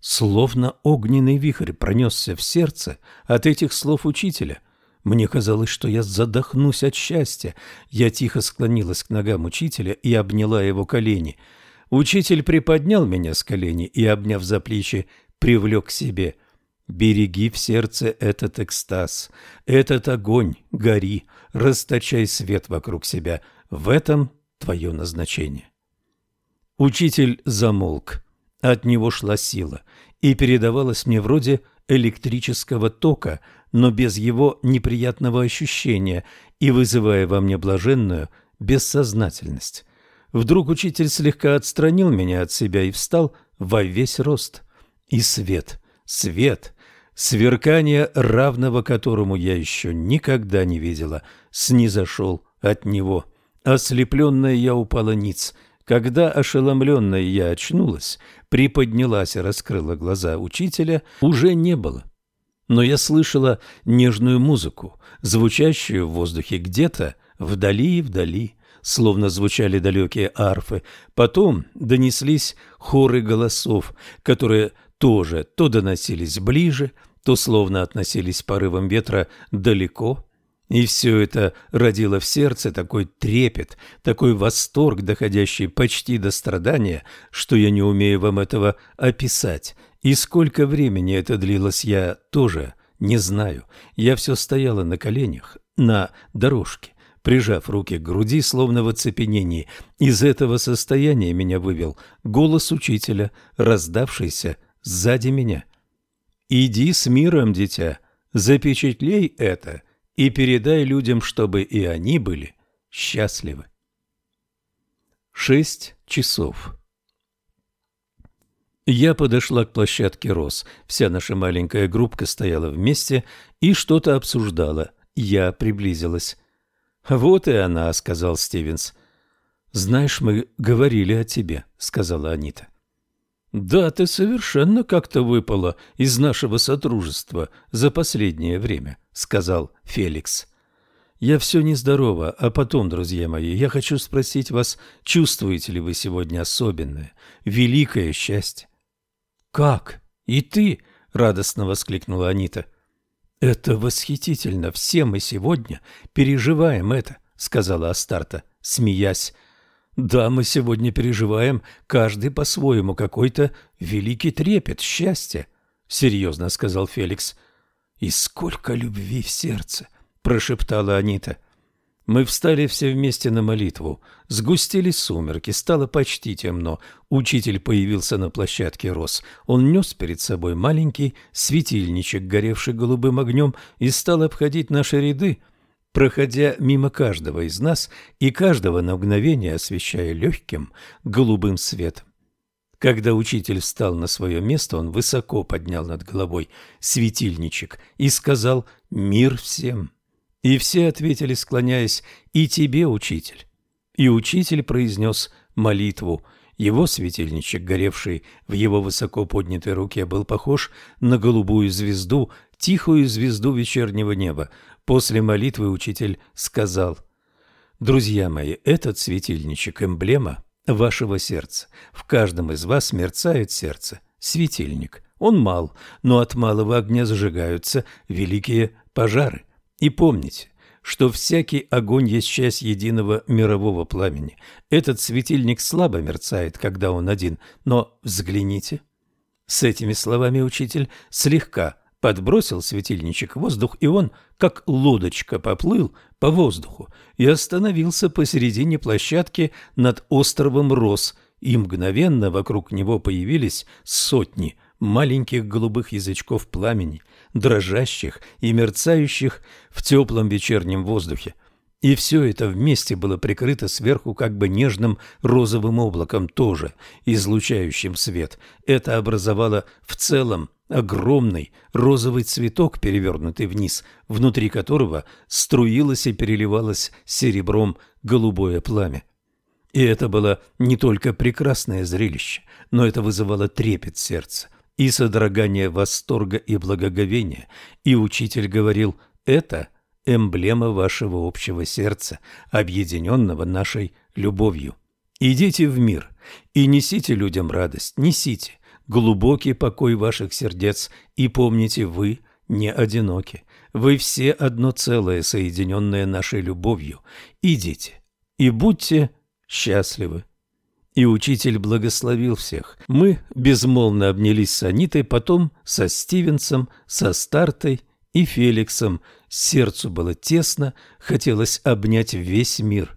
Словно огненный вихрь пронесся в сердце от этих слов учителя. Мне казалось, что я задохнусь от счастья. Я тихо склонилась к ногам учителя и обняла его колени. Учитель приподнял меня с колени и, обняв за плечи, привлек к себе. «Береги в сердце этот экстаз, этот огонь, гори, расточай свет вокруг себя. В этом твое назначение». Учитель замолк. От него шла сила и передавалась мне вроде электрического тока, но без его неприятного ощущения и вызывая во мне блаженную бессознательность. Вдруг учитель слегка отстранил меня от себя и встал во весь рост. И свет, свет, сверкание, равного которому я еще никогда не видела, снизошел от него. Ослепленная я упала ниц — когда ошеломленная я очнулась, приподнялась и раскрыла глаза учителя, уже не было. Но я слышала нежную музыку, звучащую в воздухе где-то вдали и вдали, словно звучали далекие арфы. Потом донеслись хоры голосов, которые тоже то доносились ближе, то словно относились порывом ветра далеко и все это родило в сердце такой трепет, такой восторг, доходящий почти до страдания, что я не умею вам этого описать. И сколько времени это длилось, я тоже не знаю. Я все стояла на коленях, на дорожке, прижав руки к груди, словно в оцепенении. Из этого состояния меня вывел голос учителя, раздавшийся сзади меня. «Иди с миром, дитя, запечатлей это» и передай людям, чтобы и они были счастливы. Шесть часов. Я подошла к площадке роз. Вся наша маленькая группка стояла вместе и что-то обсуждала. Я приблизилась. «Вот и она», — сказал Стивенс. «Знаешь, мы говорили о тебе», — сказала Анита. «Да, ты совершенно как-то выпала из нашего сотрудничества за последнее время», — сказал Феликс. «Я все нездорова, а потом, друзья мои, я хочу спросить вас, чувствуете ли вы сегодня особенное, великое счастье?» «Как? И ты?» — радостно воскликнула Анита. «Это восхитительно! Все мы сегодня переживаем это», — сказала Астарта, смеясь. Да, мы сегодня переживаем, каждый по-своему, какой-то великий трепет, счастье, — серьезно сказал Феликс. — И сколько любви в сердце! — прошептала Анита. Мы встали все вместе на молитву. Сгустились сумерки, стало почти темно. Учитель появился на площадке роз. Он нес перед собой маленький светильничек, горевший голубым огнем, и стал обходить наши ряды — проходя мимо каждого из нас и каждого на мгновение освещая легким голубым светом. Когда учитель встал на свое место, он высоко поднял над головой светильничек и сказал «Мир всем». И все ответили, склоняясь «И тебе, учитель». И учитель произнес молитву. Его светильничек, горевший в его высоко поднятой руке, был похож на голубую звезду, тихую звезду вечернего неба. После молитвы учитель сказал, «Друзья мои, этот светильничек – эмблема вашего сердца. В каждом из вас мерцает сердце, светильник. Он мал, но от малого огня зажигаются великие пожары. И помните, что всякий огонь есть часть единого мирового пламени. Этот светильник слабо мерцает, когда он один, но взгляните». С этими словами учитель слегка подбросил светильничек в воздух, и он, как лодочка, поплыл по воздуху и остановился посередине площадки над островом Рос, и мгновенно вокруг него появились сотни маленьких голубых язычков пламени, дрожащих и мерцающих в теплом вечернем воздухе. И все это вместе было прикрыто сверху как бы нежным розовым облаком, тоже излучающим свет. Это образовало в целом огромный розовый цветок, перевернутый вниз, внутри которого струилось и переливалось серебром голубое пламя. И это было не только прекрасное зрелище, но это вызывало трепет сердца и содрогание восторга и благоговения. И учитель говорил, это эмблема вашего общего сердца, объединенного нашей любовью. Идите в мир и несите людям радость, несите, глубокий покой ваших сердец, и помните, вы не одиноки. Вы все одно целое, соединенное нашей любовью. Идите и будьте счастливы. И учитель благословил всех. Мы безмолвно обнялись с Анитой, потом со Стивенсом, со Стартой и Феликсом. Сердцу было тесно, хотелось обнять весь мир.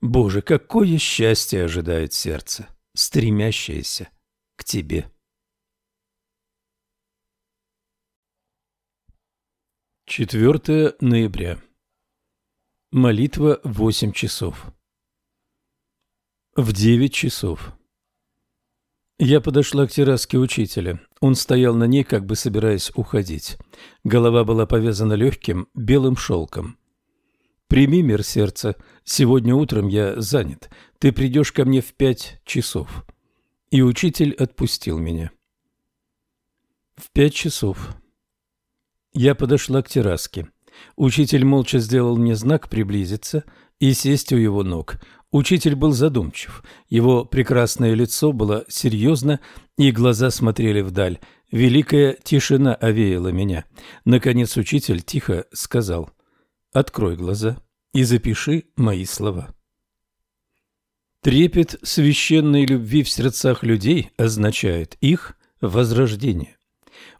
Боже, какое счастье ожидает сердце, стремящееся к Тебе. 4 ноября. Молитва в 8 часов. В 9 часов. Я подошла к терраске учителя. Он стоял на ней, как бы собираясь уходить. Голова была повязана легким белым шелком. «Прими мир сердца. Сегодня утром я занят. Ты придешь ко мне в пять часов». И учитель отпустил меня. В пять часов. Я подошла к терраске. Учитель молча сделал мне знак приблизиться и сесть у его ног. Учитель был задумчив. Его прекрасное лицо было серьезно, и глаза смотрели вдаль. Великая тишина овеяла меня. Наконец учитель тихо сказал «Открой глаза и запиши мои слова». Трепет священной любви в сердцах людей означает их возрождение.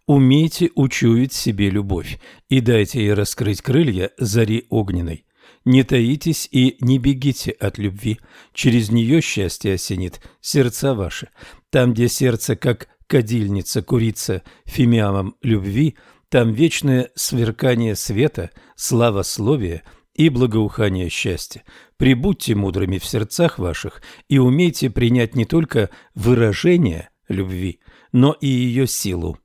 Умейте учуять себе любовь и дайте ей раскрыть крылья зари огненной. Не таитесь и не бегите от любви. Через нее счастье осенит сердца ваши. Там, где сердце, как кадильница, курица фимиамом любви, там вечное сверкание света, славословие и благоухание счастья. Прибудьте мудрыми в сердцах ваших и умейте принять не только выражение любви, но и ее силу.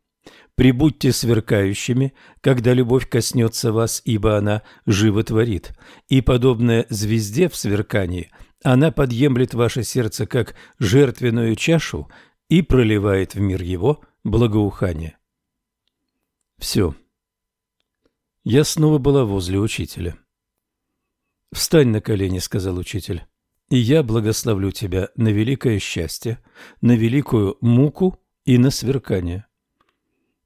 Прибудьте сверкающими, когда любовь коснется вас, ибо она животворит. И, подобная звезде в сверкании, она подъемлет ваше сердце, как жертвенную чашу, и проливает в мир его благоухание. Все. Я снова была возле учителя. «Встань на колени», — сказал учитель, — «и я благословлю тебя на великое счастье, на великую муку и на сверкание».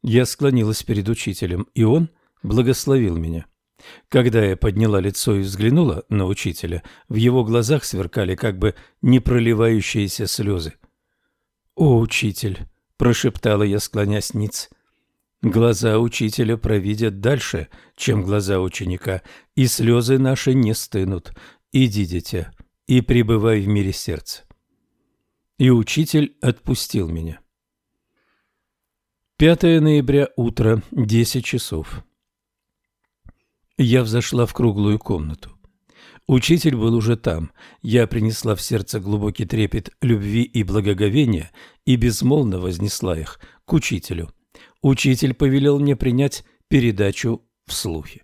Я склонилась перед учителем, и он благословил меня. Когда я подняла лицо и взглянула на учителя, в его глазах сверкали как бы непроливающиеся слезы. «О, учитель!» – прошептала я, склонясь ниц. «Глаза учителя провидят дальше, чем глаза ученика, и слезы наши не стынут. Иди, дитя, и пребывай в мире сердца». И учитель отпустил меня. 5 ноября, утро, 10 часов. Я взошла в круглую комнату. Учитель был уже там. Я принесла в сердце глубокий трепет любви и благоговения и безмолвно вознесла их к учителю. Учитель повелел мне принять передачу в слухе.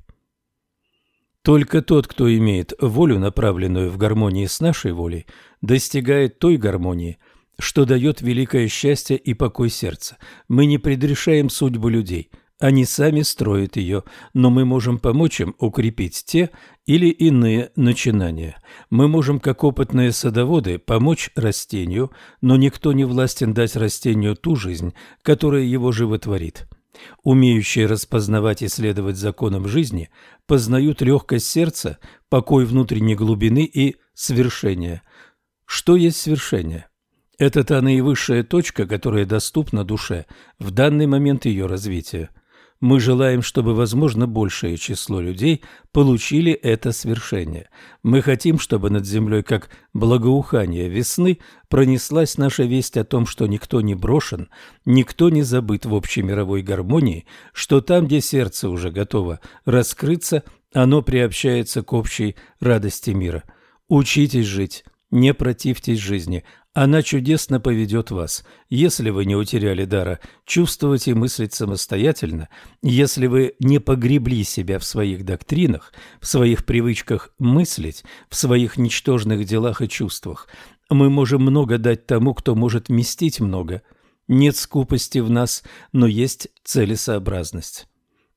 Только тот, кто имеет волю, направленную в гармонии с нашей волей, достигает той гармонии – что дает великое счастье и покой сердца. Мы не предрешаем судьбу людей, они сами строят ее, но мы можем помочь им укрепить те или иные начинания. Мы можем, как опытные садоводы, помочь растению, но никто не властен дать растению ту жизнь, которая его животворит. Умеющие распознавать и следовать законам жизни познают легкость сердца, покой внутренней глубины и свершение. Что есть свершение? Это та наивысшая точка, которая доступна душе в данный момент ее развития. Мы желаем, чтобы, возможно, большее число людей получили это свершение. Мы хотим, чтобы над землей, как благоухание весны, пронеслась наша весть о том, что никто не брошен, никто не забыт в общей мировой гармонии, что там, где сердце уже готово раскрыться, оно приобщается к общей радости мира. Учитесь жить, не противьтесь жизни, она чудесно поведет вас, если вы не утеряли дара чувствовать и мыслить самостоятельно, если вы не погребли себя в своих доктринах, в своих привычках мыслить, в своих ничтожных делах и чувствах. Мы можем много дать тому, кто может вместить много. Нет скупости в нас, но есть целесообразность.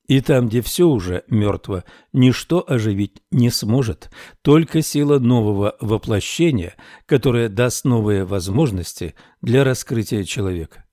И там, где все уже мертво, ничто оживить не сможет, только сила нового воплощения, которая даст новые возможности для раскрытия человека.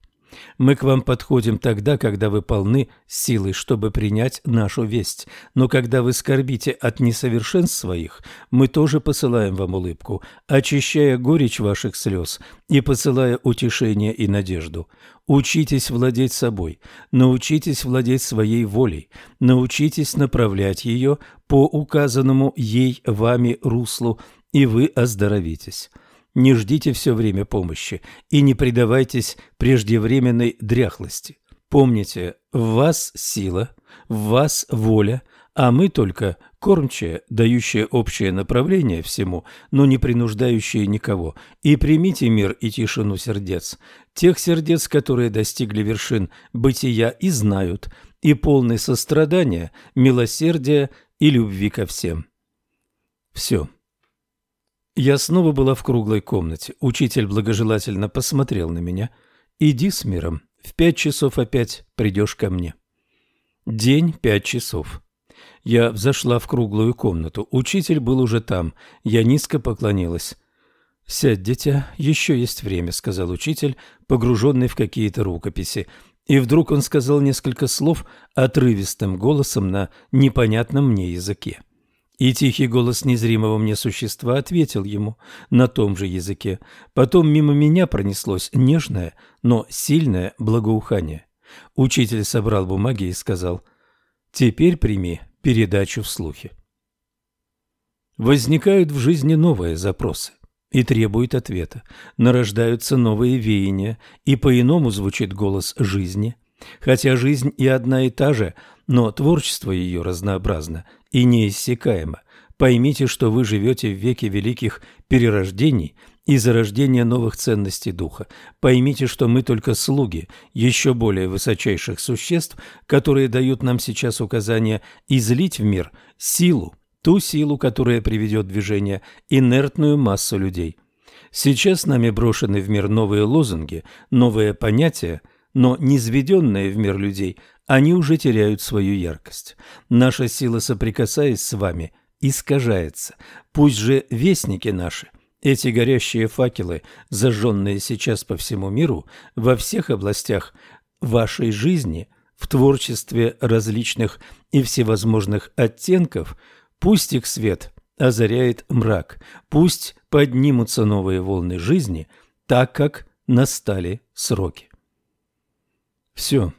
Мы к вам подходим тогда, когда вы полны силой, чтобы принять нашу весть. Но когда вы скорбите от несовершенств своих, мы тоже посылаем вам улыбку, очищая горечь ваших слез и посылая утешение и надежду. Учитесь владеть собой, научитесь владеть своей волей, научитесь направлять ее по указанному ей вами руслу, и вы оздоровитесь. Не ждите все время помощи и не предавайтесь преждевременной дряхлости. Помните, в вас сила, в вас воля, а мы только кормчие, дающие общее направление всему, но не принуждающие никого. И примите мир и тишину сердец, тех сердец, которые достигли вершин бытия и знают, и полны сострадания, милосердия и любви ко всем. Все. Я снова была в круглой комнате. Учитель благожелательно посмотрел на меня. «Иди с миром. В пять часов опять придешь ко мне». День пять часов. Я взошла в круглую комнату. Учитель был уже там. Я низко поклонилась. «Сядь, дитя, еще есть время», — сказал учитель, погруженный в какие-то рукописи. И вдруг он сказал несколько слов отрывистым голосом на непонятном мне языке. И тихий голос незримого мне существа ответил ему на том же языке. Потом мимо меня пронеслось нежное, но сильное благоухание. Учитель собрал бумаги и сказал «Теперь прими передачу в слухе». Возникают в жизни новые запросы и требуют ответа. Нарождаются новые веяния, и по-иному звучит голос жизни. Хотя жизнь и одна и та же, но творчество ее разнообразно – и неиссякаемо. Поймите, что вы живете в веке великих перерождений и зарождения новых ценностей духа. Поймите, что мы только слуги еще более высочайших существ, которые дают нам сейчас указания излить в мир силу, ту силу, которая приведет движение инертную массу людей. Сейчас нами брошены в мир новые лозунги, новые понятия, но низведенные в мир людей они уже теряют свою яркость. Наша сила, соприкасаясь с вами, искажается. Пусть же вестники наши, эти горящие факелы, зажженные сейчас по всему миру, во всех областях вашей жизни, в творчестве различных и всевозможных оттенков, пусть их свет озаряет мрак, пусть поднимутся новые волны жизни, так как настали сроки. Все.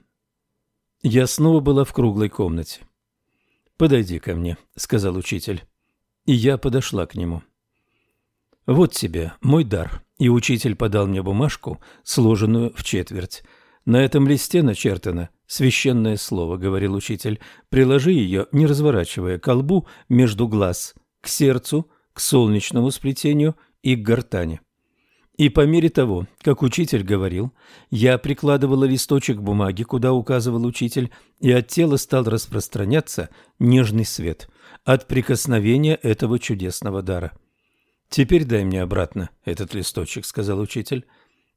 Я снова была в круглой комнате. «Подойди ко мне», — сказал учитель. И я подошла к нему. «Вот тебе мой дар». И учитель подал мне бумажку, сложенную в четверть. «На этом листе начертано священное слово», — говорил учитель. «Приложи ее, не разворачивая, к колбу между глаз, к сердцу, к солнечному сплетению и к гортани». И по мере того, как учитель говорил, я прикладывала листочек бумаги, куда указывал учитель, и от тела стал распространяться нежный свет от прикосновения этого чудесного дара. «Теперь дай мне обратно этот листочек», — сказал учитель.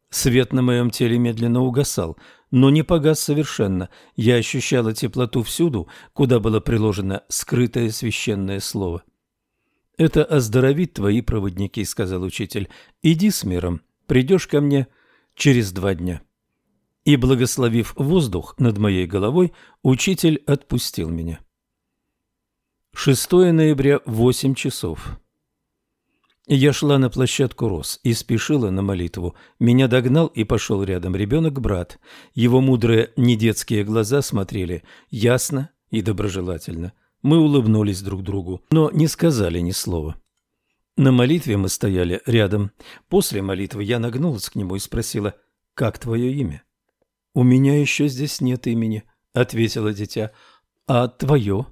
Свет на моем теле медленно угасал, но не погас совершенно. Я ощущала теплоту всюду, куда было приложено скрытое священное слово. «Это оздоровит твои проводники», — сказал учитель. «Иди с миром, придешь ко мне через два дня». И, благословив воздух над моей головой, учитель отпустил меня. 6 ноября, 8 часов. Я шла на площадку роз и спешила на молитву. Меня догнал и пошел рядом ребенок-брат. Его мудрые недетские глаза смотрели ясно и доброжелательно. Мы улыбнулись друг другу, но не сказали ни слова. На молитве мы стояли рядом. После молитвы я нагнулась к нему и спросила, «Как твое имя?» «У меня еще здесь нет имени», — ответила дитя. «А твое?»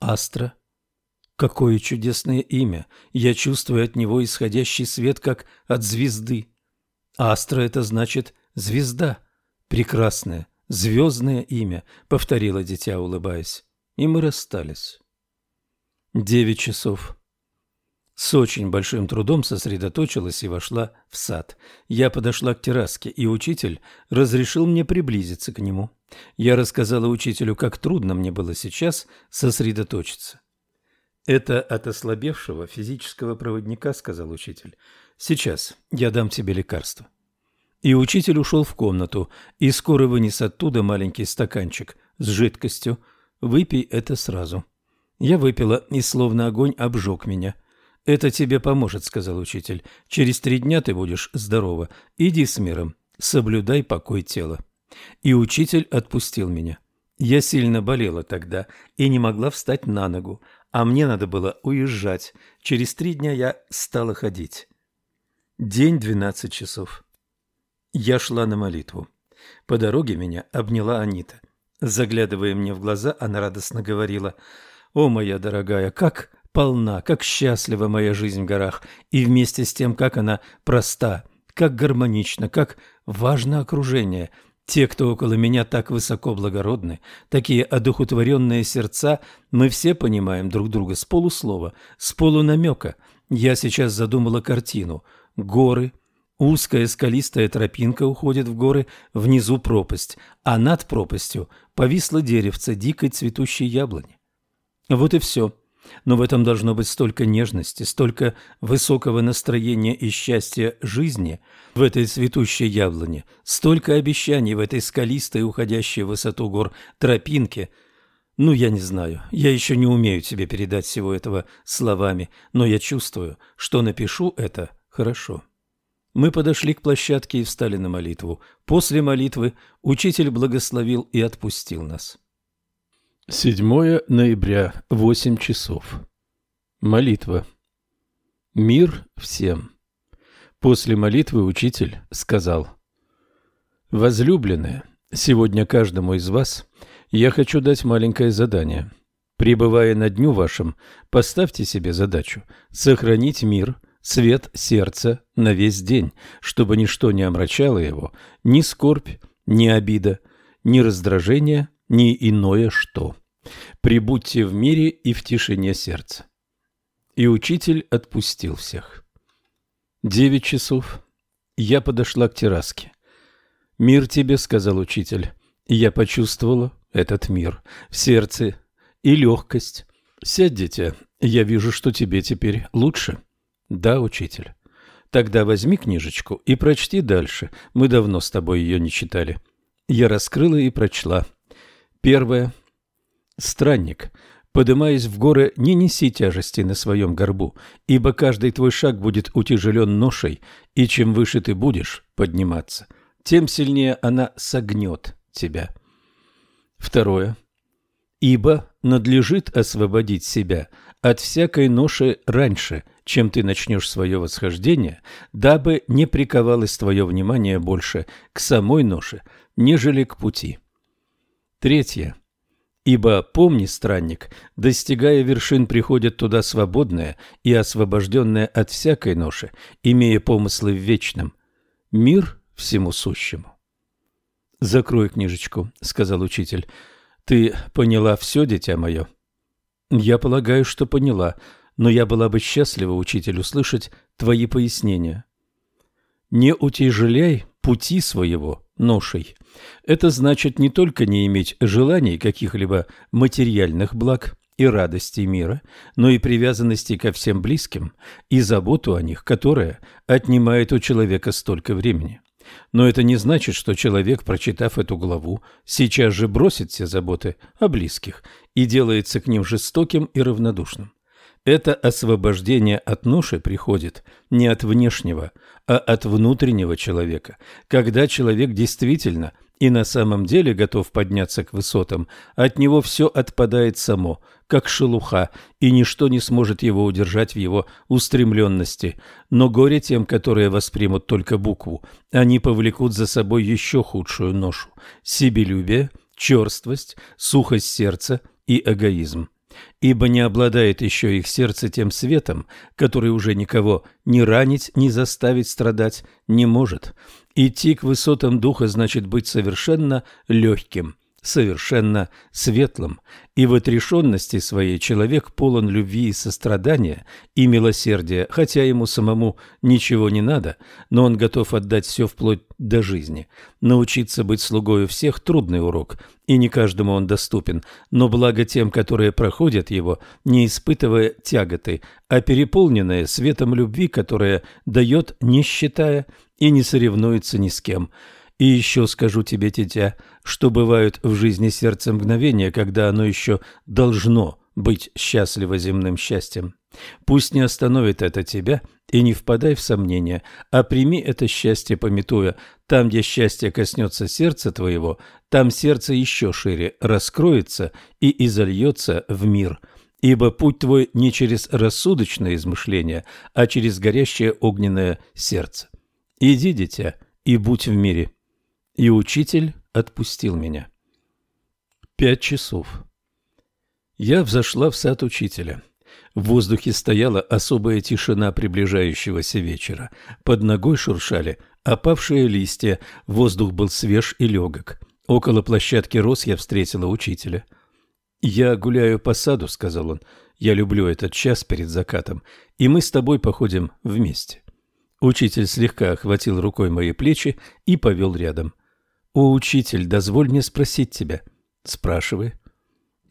«Астра». «Какое чудесное имя! Я чувствую от него исходящий свет, как от звезды». «Астра — это значит звезда. Прекрасное, звездное имя», — повторила дитя, улыбаясь и мы расстались. Девять часов. С очень большим трудом сосредоточилась и вошла в сад. Я подошла к терраске, и учитель разрешил мне приблизиться к нему. Я рассказала учителю, как трудно мне было сейчас сосредоточиться. «Это от ослабевшего физического проводника», — сказал учитель. «Сейчас я дам тебе лекарство». И учитель ушел в комнату и скоро вынес оттуда маленький стаканчик с жидкостью. Выпей это сразу. Я выпила, и словно огонь обжег меня. «Это тебе поможет», — сказал учитель. «Через три дня ты будешь здорова. Иди с миром, соблюдай покой тела». И учитель отпустил меня. Я сильно болела тогда и не могла встать на ногу, а мне надо было уезжать. Через три дня я стала ходить. День двенадцать часов. Я шла на молитву. По дороге меня обняла Анита. Заглядывая мне в глаза, она радостно говорила, «О, моя дорогая, как полна, как счастлива моя жизнь в горах, и вместе с тем, как она проста, как гармонична, как важно окружение. Те, кто около меня так высоко благородны, такие одухотворенные сердца, мы все понимаем друг друга с полуслова, с полунамека. Я сейчас задумала картину. Горы, узкая скалистая тропинка уходит в горы, внизу пропасть, а над пропастью повисло деревце дикой цветущей яблони. Вот и все. Но в этом должно быть столько нежности, столько высокого настроения и счастья жизни в этой цветущей яблоне, столько обещаний в этой скалистой, уходящей в высоту гор тропинке. Ну, я не знаю, я еще не умею тебе передать всего этого словами, но я чувствую, что напишу это хорошо. Мы подошли к площадке и встали на молитву. После молитвы учитель благословил и отпустил нас. 7 ноября, 8 часов. Молитва. Мир всем. После молитвы учитель сказал, «Возлюбленные, сегодня каждому из вас я хочу дать маленькое задание. Пребывая на дню вашем, поставьте себе задачу сохранить мир, свет сердца на весь день, чтобы ничто не омрачало его, ни скорбь, ни обида, ни раздражение, ни иное что. Прибудьте в мире и в тишине сердца. И учитель отпустил всех. Девять часов. Я подошла к терраске. «Мир тебе», — сказал учитель. И я почувствовала этот мир в сердце и легкость. «Сядь, дитя, я вижу, что тебе теперь лучше». «Да, учитель». «Тогда возьми книжечку и прочти дальше. Мы давно с тобой ее не читали». Я раскрыла и прочла. Первое. Странник, подымаясь в горы, не неси тяжести на своем горбу, ибо каждый твой шаг будет утяжелен ношей, и чем выше ты будешь подниматься, тем сильнее она согнет тебя. Второе. Ибо надлежит освободить себя от всякой ноши раньше, чем ты начнешь свое восхождение, дабы не приковалось твое внимание больше к самой ноше, нежели к пути. Третье. Ибо, помни, странник, достигая вершин, приходят туда свободные и освобожденные от всякой ноши, имея помыслы в вечном. Мир всему сущему. «Закрой книжечку», — сказал учитель. «Ты поняла все, дитя мое?» «Я полагаю, что поняла, но я была бы счастлива, учитель, услышать твои пояснения». «Не утяжеляй пути своего ношей. Это значит не только не иметь желаний каких-либо материальных благ и радостей мира, но и привязанности ко всем близким и заботу о них, которая отнимает у человека столько времени. Но это не значит, что человек, прочитав эту главу, сейчас же бросит все заботы о близких и делается к ним жестоким и равнодушным. Это освобождение от ноши приходит не от внешнего, а от внутреннего человека, когда человек действительно и на самом деле готов подняться к высотам, от него все отпадает само, как шелуха, и ничто не сможет его удержать в его устремленности. Но горе тем, которые воспримут только букву, они повлекут за собой еще худшую ношу – себелюбие, черствость, сухость сердца и эгоизм ибо не обладает еще их сердце тем светом, который уже никого ни ранить, ни заставить страдать не может. Идти к высотам духа значит быть совершенно легким, совершенно светлым, и в отрешенности своей человек полон любви и сострадания и милосердия, хотя ему самому ничего не надо, но он готов отдать все вплоть до жизни. Научиться быть слугою всех – трудный урок, и не каждому он доступен, но благо тем, которые проходят его, не испытывая тяготы, а переполненные светом любви, которая дает, не считая и не соревнуется ни с кем – и еще скажу тебе, тетя, что бывают в жизни сердца мгновения, когда оно еще должно быть счастливо земным счастьем. Пусть не остановит это тебя, и не впадай в сомнения, а прими это счастье, пометуя, там, где счастье коснется сердца твоего, там сердце еще шире раскроется и изольется в мир. Ибо путь твой не через рассудочное измышление, а через горящее огненное сердце. Иди, дитя, и будь в мире. И учитель отпустил меня. Пять часов. Я взошла в сад учителя. В воздухе стояла особая тишина приближающегося вечера. Под ногой шуршали опавшие листья, воздух был свеж и легок. Около площадки роз я встретила учителя. «Я гуляю по саду», — сказал он. «Я люблю этот час перед закатом, и мы с тобой походим вместе». Учитель слегка охватил рукой мои плечи и повел рядом. «О, учитель, дозволь мне спросить тебя». «Спрашивай».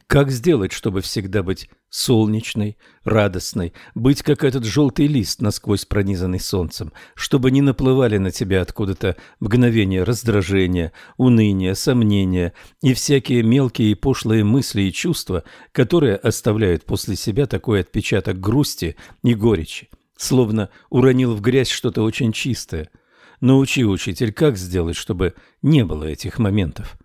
«Как сделать, чтобы всегда быть солнечной, радостной, быть как этот желтый лист, насквозь пронизанный солнцем, чтобы не наплывали на тебя откуда-то мгновения раздражения, уныния, сомнения и всякие мелкие и пошлые мысли и чувства, которые оставляют после себя такой отпечаток грусти и горечи, словно уронил в грязь что-то очень чистое, Научи, учитель, как сделать, чтобы не было этих моментов.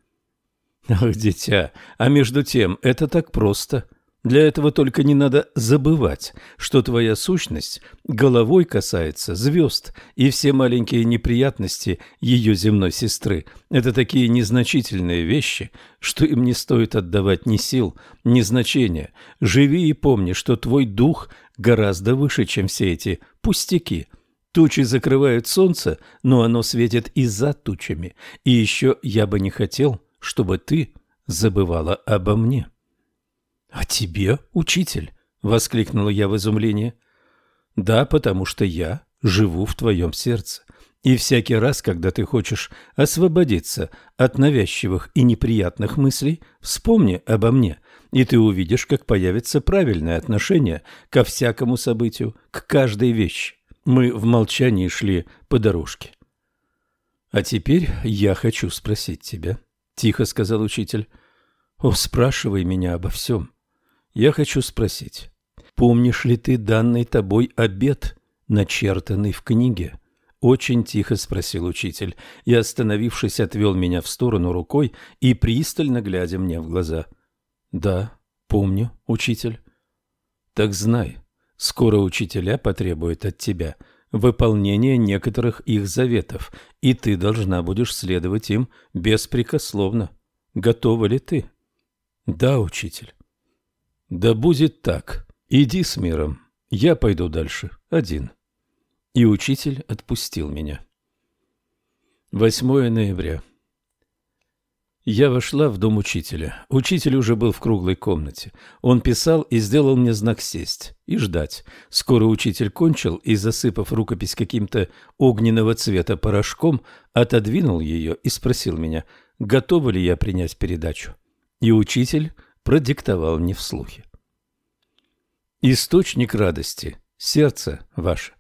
Ах, дитя, а между тем это так просто. Для этого только не надо забывать, что твоя сущность головой касается звезд, и все маленькие неприятности ее земной сестры – это такие незначительные вещи, что им не стоит отдавать ни сил, ни значения. Живи и помни, что твой дух гораздо выше, чем все эти пустяки – Тучи закрывают солнце, но оно светит и за тучами. И еще я бы не хотел, чтобы ты забывала обо мне. — А тебе, учитель? — воскликнула я в изумлении. — Да, потому что я живу в твоем сердце. И всякий раз, когда ты хочешь освободиться от навязчивых и неприятных мыслей, вспомни обо мне, и ты увидишь, как появится правильное отношение ко всякому событию, к каждой вещи. Мы в молчании шли по дорожке. «А теперь я хочу спросить тебя», — тихо сказал учитель. «О, спрашивай меня обо всем. Я хочу спросить, помнишь ли ты данный тобой обет, начертанный в книге?» Очень тихо спросил учитель и, остановившись, отвел меня в сторону рукой и пристально глядя мне в глаза. «Да, помню, учитель». «Так знай, Скоро учителя потребуют от тебя выполнения некоторых их заветов, и ты должна будешь следовать им беспрекословно. Готова ли ты? Да, учитель. Да будет так. Иди с миром. Я пойду дальше, один. И учитель отпустил меня. 8 ноября. Я вошла в дом учителя. Учитель уже был в круглой комнате. Он писал и сделал мне знак сесть и ждать. Скоро учитель кончил и, засыпав рукопись каким-то огненного цвета порошком, отодвинул ее и спросил меня, готова ли я принять передачу. И учитель продиктовал мне вслухе. Источник радости – сердце ваше.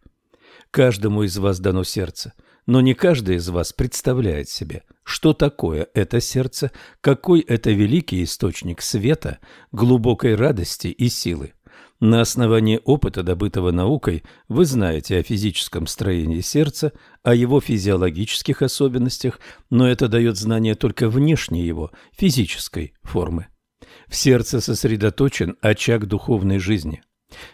Каждому из вас дано сердце – но не каждый из вас представляет себе, что такое это сердце, какой это великий источник света, глубокой радости и силы. На основании опыта, добытого наукой, вы знаете о физическом строении сердца, о его физиологических особенностях, но это дает знание только внешней его, физической формы. В сердце сосредоточен очаг духовной жизни.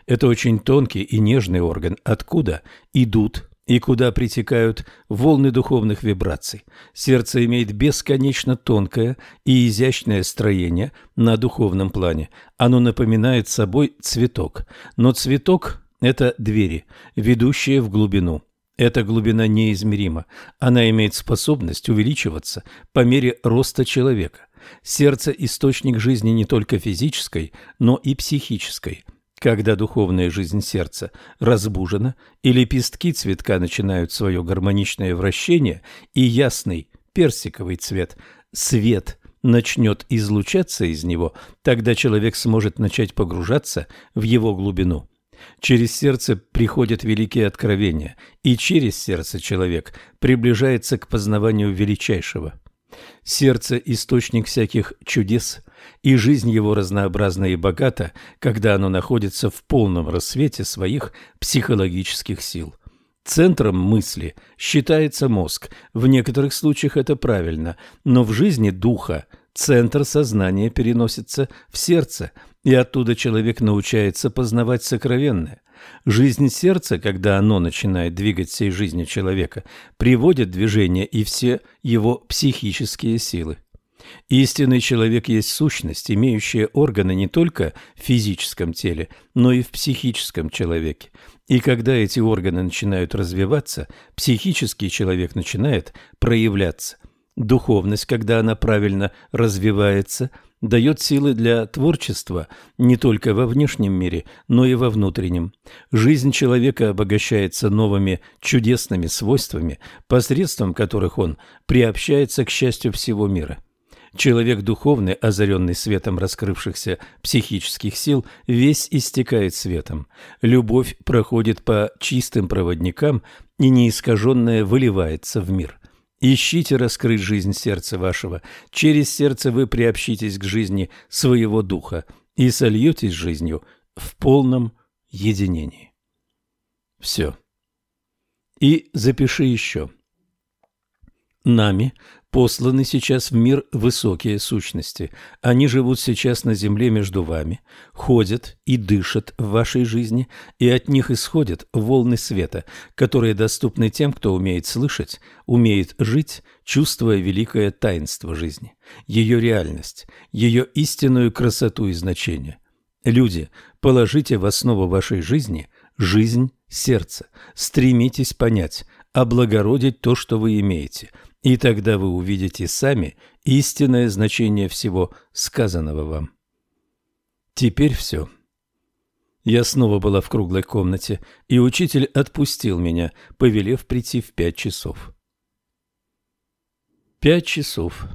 Это очень тонкий и нежный орган, откуда идут и куда притекают волны духовных вибраций. Сердце имеет бесконечно тонкое и изящное строение на духовном плане. Оно напоминает собой цветок. Но цветок – это двери, ведущие в глубину. Эта глубина неизмерима. Она имеет способность увеличиваться по мере роста человека. Сердце – источник жизни не только физической, но и психической. Когда духовная жизнь сердца разбужена, и лепестки цветка начинают свое гармоничное вращение, и ясный персиковый цвет, свет начнет излучаться из него, тогда человек сможет начать погружаться в его глубину. Через сердце приходят великие откровения, и через сердце человек приближается к познаванию величайшего. Сердце – источник всяких чудес, и жизнь его разнообразна и богата, когда оно находится в полном рассвете своих психологических сил. Центром мысли считается мозг, в некоторых случаях это правильно, но в жизни духа центр сознания переносится в сердце – и оттуда человек научается познавать сокровенное. Жизнь сердца, когда оно начинает двигать всей жизнью человека, приводит движение и все его психические силы. Истинный человек есть сущность, имеющая органы не только в физическом теле, но и в психическом человеке. И когда эти органы начинают развиваться, психический человек начинает проявляться. Духовность, когда она правильно развивается – дает силы для творчества не только во внешнем мире, но и во внутреннем. Жизнь человека обогащается новыми чудесными свойствами, посредством которых он приобщается к счастью всего мира. Человек духовный, озаренный светом раскрывшихся психических сил, весь истекает светом. Любовь проходит по чистым проводникам и неискаженная выливается в мир. Ищите раскрыть жизнь сердца вашего. Через сердце вы приобщитесь к жизни своего духа и сольетесь жизнью в полном единении. Все. И запиши еще. Нами посланы сейчас в мир высокие сущности. Они живут сейчас на земле между вами, ходят и дышат в вашей жизни, и от них исходят волны света, которые доступны тем, кто умеет слышать, умеет жить, чувствуя великое таинство жизни, ее реальность, ее истинную красоту и значение. Люди, положите в основу вашей жизни жизнь сердца, стремитесь понять, облагородить то, что вы имеете – и тогда вы увидите сами истинное значение всего сказанного вам. Теперь все. Я снова была в круглой комнате, и учитель отпустил меня, повелев прийти в пять часов. Пять часов.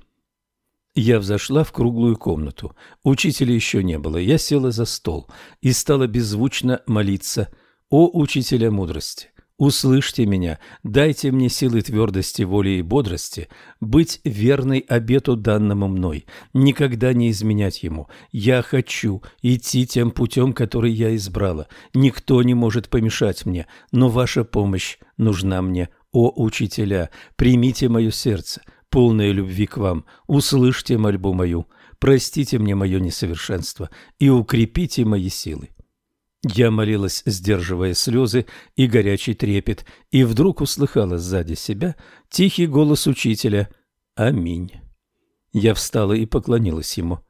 Я взошла в круглую комнату. Учителя еще не было. Я села за стол и стала беззвучно молиться «О, учителя мудрости! Услышьте меня, дайте мне силы твердости, воли и бодрости, быть верной обету данному мной, никогда не изменять ему. Я хочу идти тем путем, который я избрала. Никто не может помешать мне, но ваша помощь нужна мне. О, учителя, примите мое сердце, полное любви к вам, услышьте мольбу мою, простите мне мое несовершенство и укрепите мои силы. Я молилась, сдерживая слезы и горячий трепет, и вдруг услыхала сзади себя тихий голос учителя «Аминь». Я встала и поклонилась ему.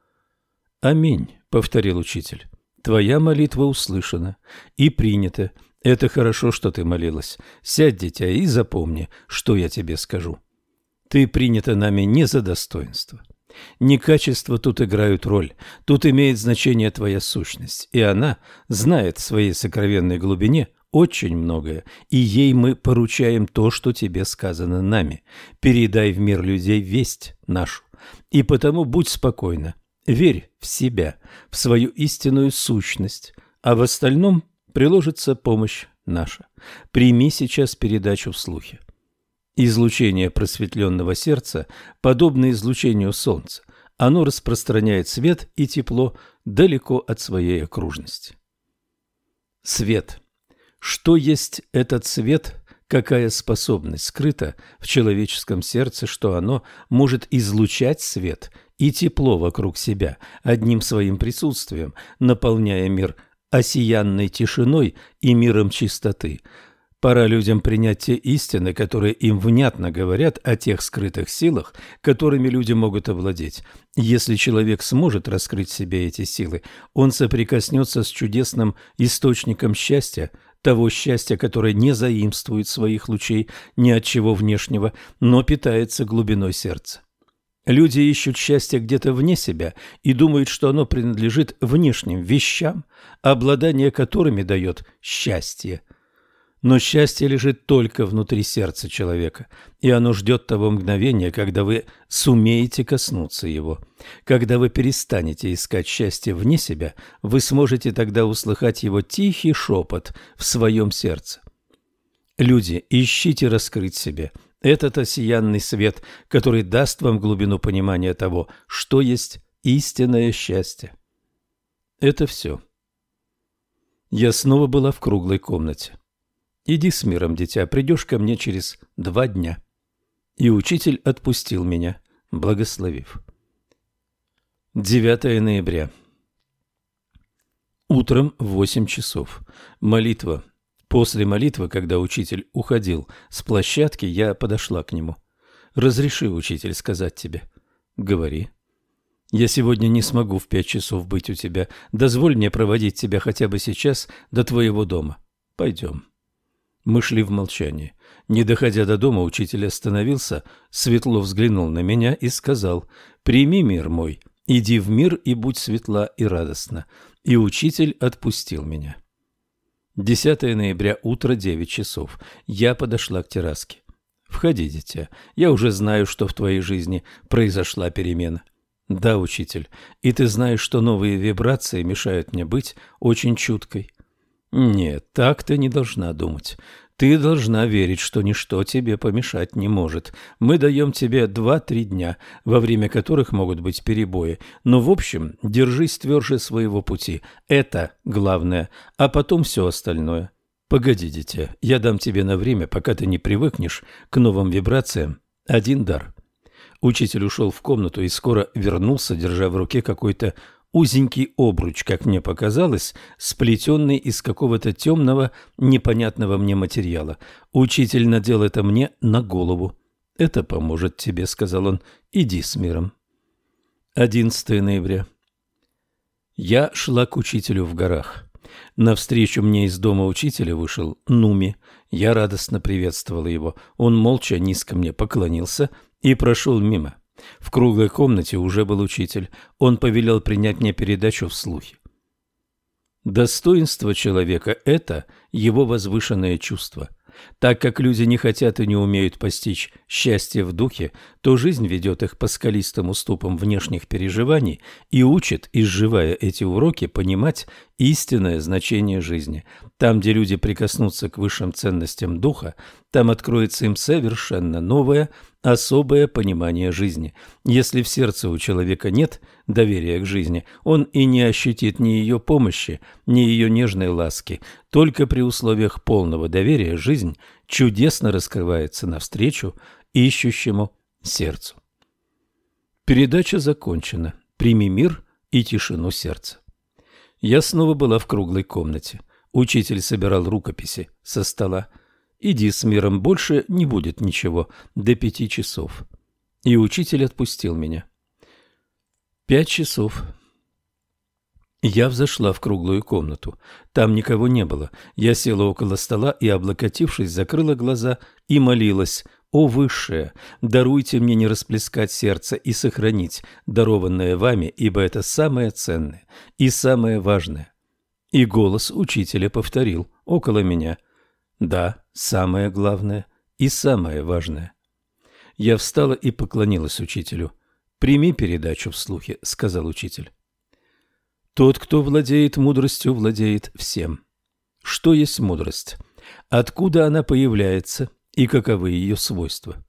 «Аминь», — повторил учитель. «Твоя молитва услышана и принята. Это хорошо, что ты молилась. Сядь, дитя, и запомни, что я тебе скажу. Ты принята нами не за достоинство, не качества тут играют роль, тут имеет значение твоя сущность, и она знает в своей сокровенной глубине очень многое, и ей мы поручаем то, что тебе сказано нами. Передай в мир людей весть нашу, и потому будь спокойна, верь в себя, в свою истинную сущность, а в остальном приложится помощь наша. Прими сейчас передачу в слухе. Излучение просветленного сердца подобно излучению Солнца. Оно распространяет свет и тепло далеко от своей окружности. Свет. Что есть этот свет? Какая способность скрыта в человеческом сердце, что оно может излучать свет и тепло вокруг себя одним своим присутствием, наполняя мир осиянной тишиной и миром чистоты – Пора людям принять те истины, которые им внятно говорят о тех скрытых силах, которыми люди могут овладеть. Если человек сможет раскрыть себе эти силы, он соприкоснется с чудесным источником счастья, того счастья, которое не заимствует своих лучей ни от чего внешнего, но питается глубиной сердца. Люди ищут счастье где-то вне себя и думают, что оно принадлежит внешним вещам, обладание которыми дает счастье. Но счастье лежит только внутри сердца человека, и оно ждет того мгновения, когда вы сумеете коснуться его. Когда вы перестанете искать счастье вне себя, вы сможете тогда услыхать его тихий шепот в своем сердце. Люди, ищите раскрыть себе этот осиянный свет, который даст вам глубину понимания того, что есть истинное счастье. Это все. Я снова была в круглой комнате. Иди с миром, дитя, придешь ко мне через два дня. И учитель отпустил меня, благословив. 9 ноября. Утром в восемь часов. Молитва. После молитвы, когда учитель уходил с площадки, я подошла к нему. «Разреши, учитель, сказать тебе». «Говори». «Я сегодня не смогу в пять часов быть у тебя. Дозволь мне проводить тебя хотя бы сейчас до твоего дома. Пойдем». Мы шли в молчании. Не доходя до дома, учитель остановился, светло взглянул на меня и сказал «Прими мир мой, иди в мир и будь светла и радостна». И учитель отпустил меня. 10 ноября, утро, 9 часов. Я подошла к терраске. «Входи, дитя. Я уже знаю, что в твоей жизни произошла перемена». «Да, учитель. И ты знаешь, что новые вибрации мешают мне быть очень чуткой». «Нет, так ты не должна думать. Ты должна верить, что ничто тебе помешать не может. Мы даем тебе два-три дня, во время которых могут быть перебои. Но, в общем, держись тверже своего пути. Это главное, а потом все остальное. Погоди, дитя, я дам тебе на время, пока ты не привыкнешь к новым вибрациям, один дар. Учитель ушел в комнату и скоро вернулся, держа в руке какой-то узенький обруч, как мне показалось, сплетенный из какого-то темного, непонятного мне материала. Учитель надел это мне на голову. «Это поможет тебе», — сказал он. «Иди с миром». 11 ноября. Я шла к учителю в горах. Навстречу мне из дома учителя вышел Нуми. Я радостно приветствовала его. Он молча низко мне поклонился и прошел мимо. В круглой комнате уже был учитель. Он повелел принять мне передачу в слухе. Достоинство человека – это его возвышенное чувство. Так как люди не хотят и не умеют постичь счастье в духе, то жизнь ведет их по скалистым уступам внешних переживаний и учит, изживая эти уроки, понимать истинное значение жизни. Там, где люди прикоснутся к высшим ценностям духа, там откроется им совершенно новое, особое понимание жизни. Если в сердце у человека нет доверия к жизни, он и не ощутит ни ее помощи, ни ее нежной ласки. Только при условиях полного доверия жизнь чудесно раскрывается навстречу ищущему сердцу. Передача закончена. Прими мир и тишину сердца. Я снова была в круглой комнате. Учитель собирал рукописи со стола. Иди с миром, больше не будет ничего до пяти часов. И учитель отпустил меня. Пять часов. Я взошла в круглую комнату. Там никого не было. Я села около стола и, облокотившись, закрыла глаза и молилась. «О, Высшее, даруйте мне не расплескать сердце и сохранить дарованное вами, ибо это самое ценное и самое важное». И голос учителя повторил около меня. «Да, самое главное и самое важное». Я встала и поклонилась учителю. «Прими передачу в слухе», — сказал учитель. Тот, кто владеет мудростью, владеет всем. Что есть мудрость? Откуда она появляется и каковы ее свойства?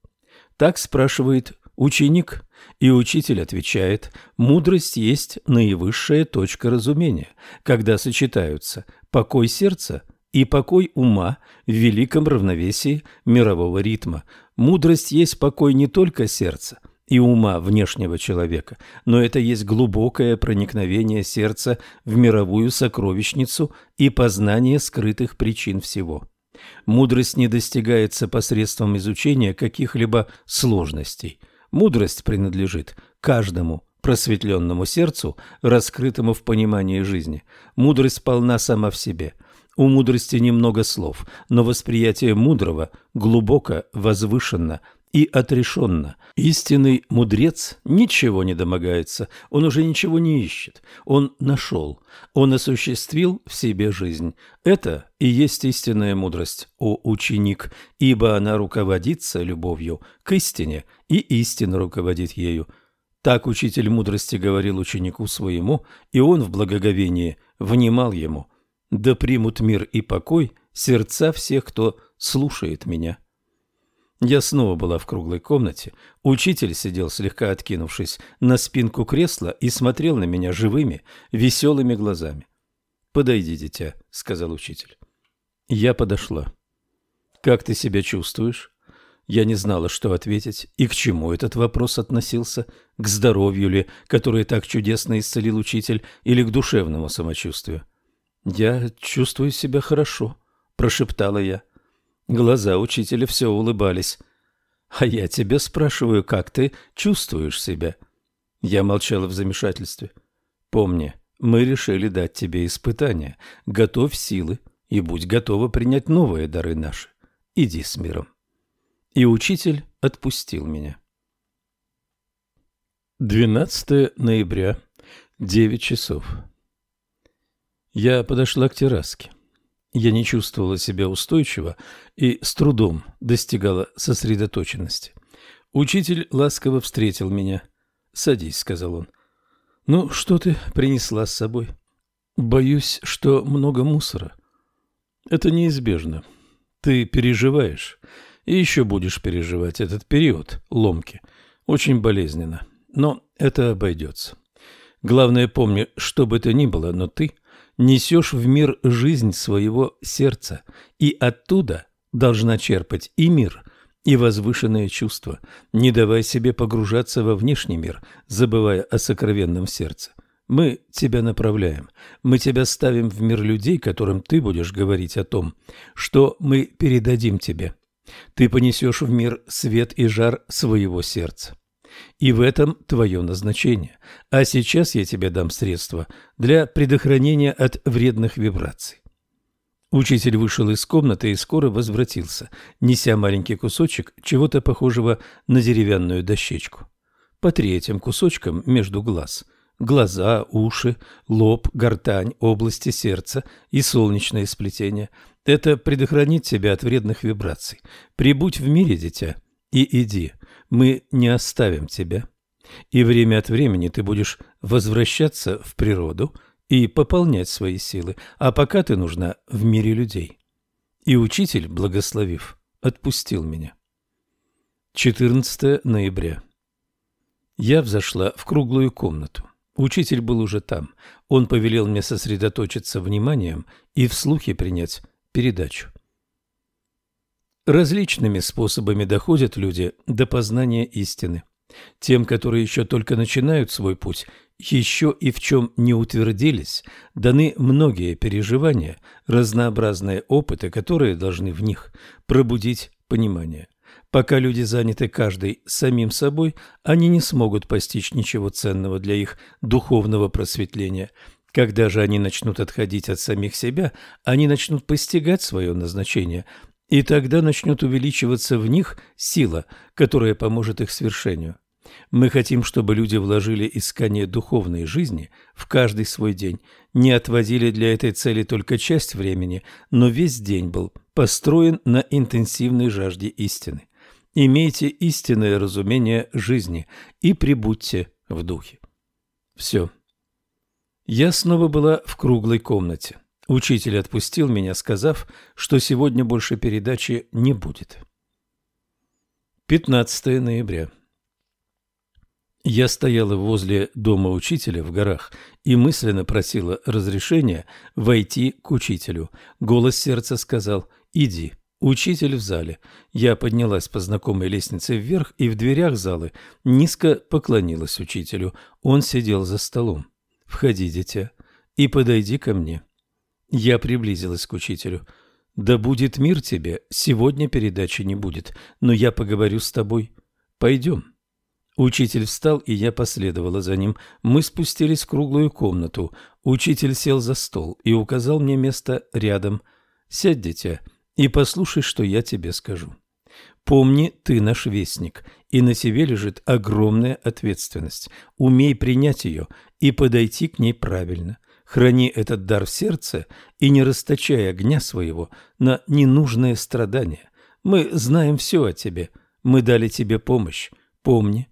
Так спрашивает ученик, и учитель отвечает, мудрость есть наивысшая точка разумения, когда сочетаются покой сердца и покой ума в великом равновесии мирового ритма. Мудрость есть покой не только сердца, и ума внешнего человека, но это есть глубокое проникновение сердца в мировую сокровищницу и познание скрытых причин всего. Мудрость не достигается посредством изучения каких-либо сложностей. Мудрость принадлежит каждому просветленному сердцу, раскрытому в понимании жизни. Мудрость полна сама в себе – у мудрости немного слов, но восприятие мудрого глубоко возвышенно и отрешенно. Истинный мудрец ничего не домогается, он уже ничего не ищет, он нашел, он осуществил в себе жизнь. Это и есть истинная мудрость, о ученик, ибо она руководится любовью к истине, и истина руководит ею. Так учитель мудрости говорил ученику своему, и он в благоговении внимал ему. Да примут мир и покой сердца всех, кто слушает меня. Я снова была в круглой комнате. Учитель сидел, слегка откинувшись на спинку кресла и смотрел на меня живыми, веселыми глазами. «Подойди, дитя», — сказал учитель. Я подошла. «Как ты себя чувствуешь?» Я не знала, что ответить и к чему этот вопрос относился, к здоровью ли, которое так чудесно исцелил учитель, или к душевному самочувствию. «Я чувствую себя хорошо», — прошептала я. Глаза учителя все улыбались. «А я тебя спрашиваю, как ты чувствуешь себя?» Я молчала в замешательстве. «Помни, мы решили дать тебе испытание. Готовь силы и будь готова принять новые дары наши. Иди с миром». И учитель отпустил меня. 12 ноября, 9 часов. Я подошла к терраске. Я не чувствовала себя устойчиво и с трудом достигала сосредоточенности. Учитель ласково встретил меня. «Садись», — сказал он. «Ну, что ты принесла с собой?» «Боюсь, что много мусора». «Это неизбежно. Ты переживаешь и еще будешь переживать этот период ломки. Очень болезненно, но это обойдется. Главное, помни, что бы то ни было, но ты несешь в мир жизнь своего сердца, и оттуда должна черпать и мир, и возвышенное чувство. Не давай себе погружаться во внешний мир, забывая о сокровенном сердце. Мы тебя направляем, мы тебя ставим в мир людей, которым ты будешь говорить о том, что мы передадим тебе. Ты понесешь в мир свет и жар своего сердца. И в этом твое назначение. А сейчас я тебе дам средства для предохранения от вредных вибраций. Учитель вышел из комнаты и скоро возвратился, неся маленький кусочек чего-то похожего на деревянную дощечку. По третьим кусочкам между глаз – глаза, уши, лоб, гортань, области сердца и солнечное сплетение. Это предохранит тебя от вредных вибраций. Прибудь в мире, дитя, и иди – мы не оставим тебя. И время от времени ты будешь возвращаться в природу и пополнять свои силы, а пока ты нужна в мире людей. И учитель, благословив, отпустил меня. 14 ноября. Я взошла в круглую комнату. Учитель был уже там. Он повелел мне сосредоточиться вниманием и в слухе принять передачу. Различными способами доходят люди до познания истины. Тем, которые еще только начинают свой путь, еще и в чем не утвердились, даны многие переживания, разнообразные опыты, которые должны в них пробудить понимание. Пока люди заняты каждый самим собой, они не смогут постичь ничего ценного для их духовного просветления. Когда же они начнут отходить от самих себя, они начнут постигать свое назначение – и тогда начнет увеличиваться в них сила, которая поможет их свершению. Мы хотим, чтобы люди вложили искание духовной жизни в каждый свой день, не отводили для этой цели только часть времени, но весь день был построен на интенсивной жажде истины. Имейте истинное разумение жизни и прибудьте в духе. Все. Я снова была в круглой комнате. Учитель отпустил меня, сказав, что сегодня больше передачи не будет. 15 ноября. Я стояла возле дома учителя в горах и мысленно просила разрешения войти к учителю. Голос сердца сказал «Иди». Учитель в зале. Я поднялась по знакомой лестнице вверх и в дверях залы низко поклонилась учителю. Он сидел за столом. «Входи, дитя, и подойди ко мне». Я приблизилась к учителю. «Да будет мир тебе, сегодня передачи не будет, но я поговорю с тобой. Пойдем». Учитель встал, и я последовала за ним. Мы спустились в круглую комнату. Учитель сел за стол и указал мне место рядом. «Сядь, дитя, и послушай, что я тебе скажу». Помни, ты наш вестник, и на тебе лежит огромная ответственность. Умей принять ее и подойти к ней правильно. Храни этот дар в сердце и не расточай огня своего на ненужные страдания. Мы знаем все о тебе, мы дали тебе помощь. Помни,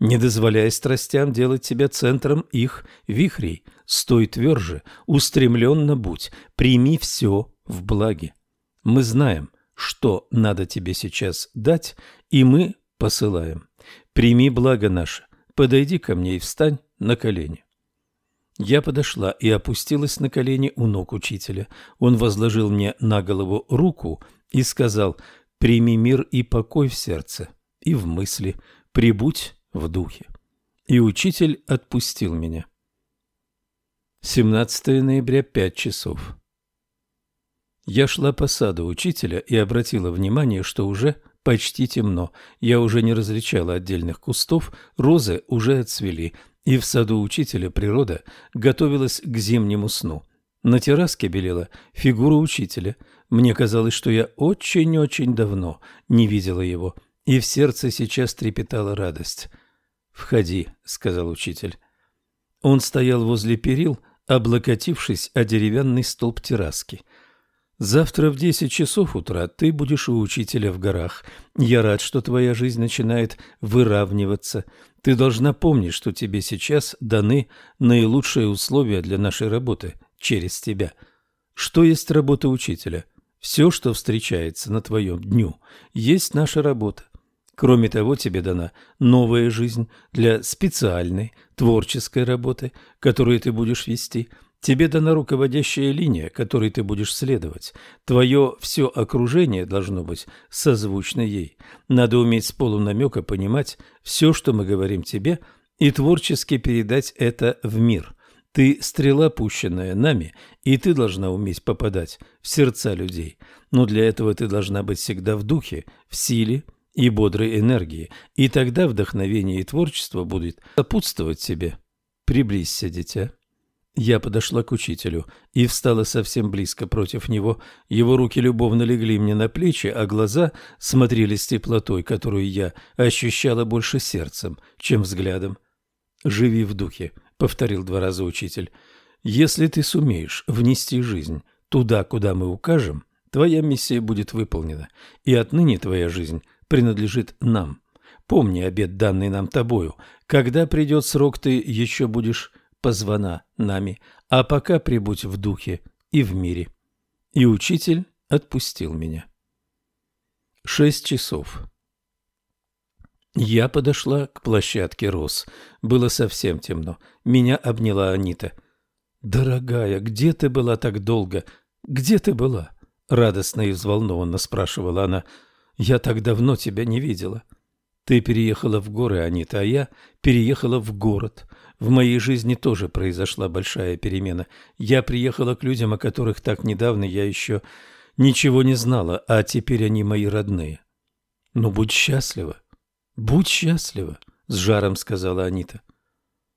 не дозволяй страстям делать тебя центром их вихрей. Стой тверже, устремленно будь, прими все в благе. Мы знаем, что надо тебе сейчас дать, и мы посылаем. Прими благо наше, подойди ко мне и встань на колени. Я подошла и опустилась на колени у ног учителя. Он возложил мне на голову руку и сказал «Прими мир и покой в сердце и в мысли, прибудь в духе». И учитель отпустил меня. 17 ноября, 5 часов. Я шла по саду учителя и обратила внимание, что уже почти темно. Я уже не различала отдельных кустов, розы уже отцвели, и в саду учителя природа готовилась к зимнему сну. На терраске белела фигура учителя. Мне казалось, что я очень-очень давно не видела его, и в сердце сейчас трепетала радость. «Входи», — сказал учитель. Он стоял возле перил, облокотившись о деревянный столб терраски. Завтра в десять часов утра ты будешь у учителя в горах. Я рад, что твоя жизнь начинает выравниваться. Ты должна помнить, что тебе сейчас даны наилучшие условия для нашей работы через тебя. Что есть работа учителя? Все, что встречается на твоем дню, есть наша работа. Кроме того, тебе дана новая жизнь для специальной творческой работы, которую ты будешь вести – Тебе дана руководящая линия, которой ты будешь следовать. Твое все окружение должно быть созвучно ей. Надо уметь с полунамека понимать все, что мы говорим тебе, и творчески передать это в мир. Ты стрела, пущенная нами, и ты должна уметь попадать в сердца людей. Но для этого ты должна быть всегда в духе, в силе и бодрой энергии, и тогда вдохновение и творчество будет сопутствовать тебе. Приблизься, дитя. Я подошла к учителю и встала совсем близко против него. Его руки любовно легли мне на плечи, а глаза смотрели с теплотой, которую я ощущала больше сердцем, чем взглядом. «Живи в духе», — повторил два раза учитель. «Если ты сумеешь внести жизнь туда, куда мы укажем, твоя миссия будет выполнена, и отныне твоя жизнь принадлежит нам. Помни обет, данный нам тобою. Когда придет срок, ты еще будешь позвана нами, а пока прибудь в духе и в мире. И учитель отпустил меня. Шесть часов. Я подошла к площадке роз. Было совсем темно. Меня обняла Анита. «Дорогая, где ты была так долго? Где ты была?» Радостно и взволнованно спрашивала она. «Я так давно тебя не видела». «Ты переехала в горы, Анита, а я переехала в город. В моей жизни тоже произошла большая перемена. Я приехала к людям, о которых так недавно я еще ничего не знала, а теперь они мои родные. Ну, будь счастлива. Будь счастлива, с жаром сказала Анита.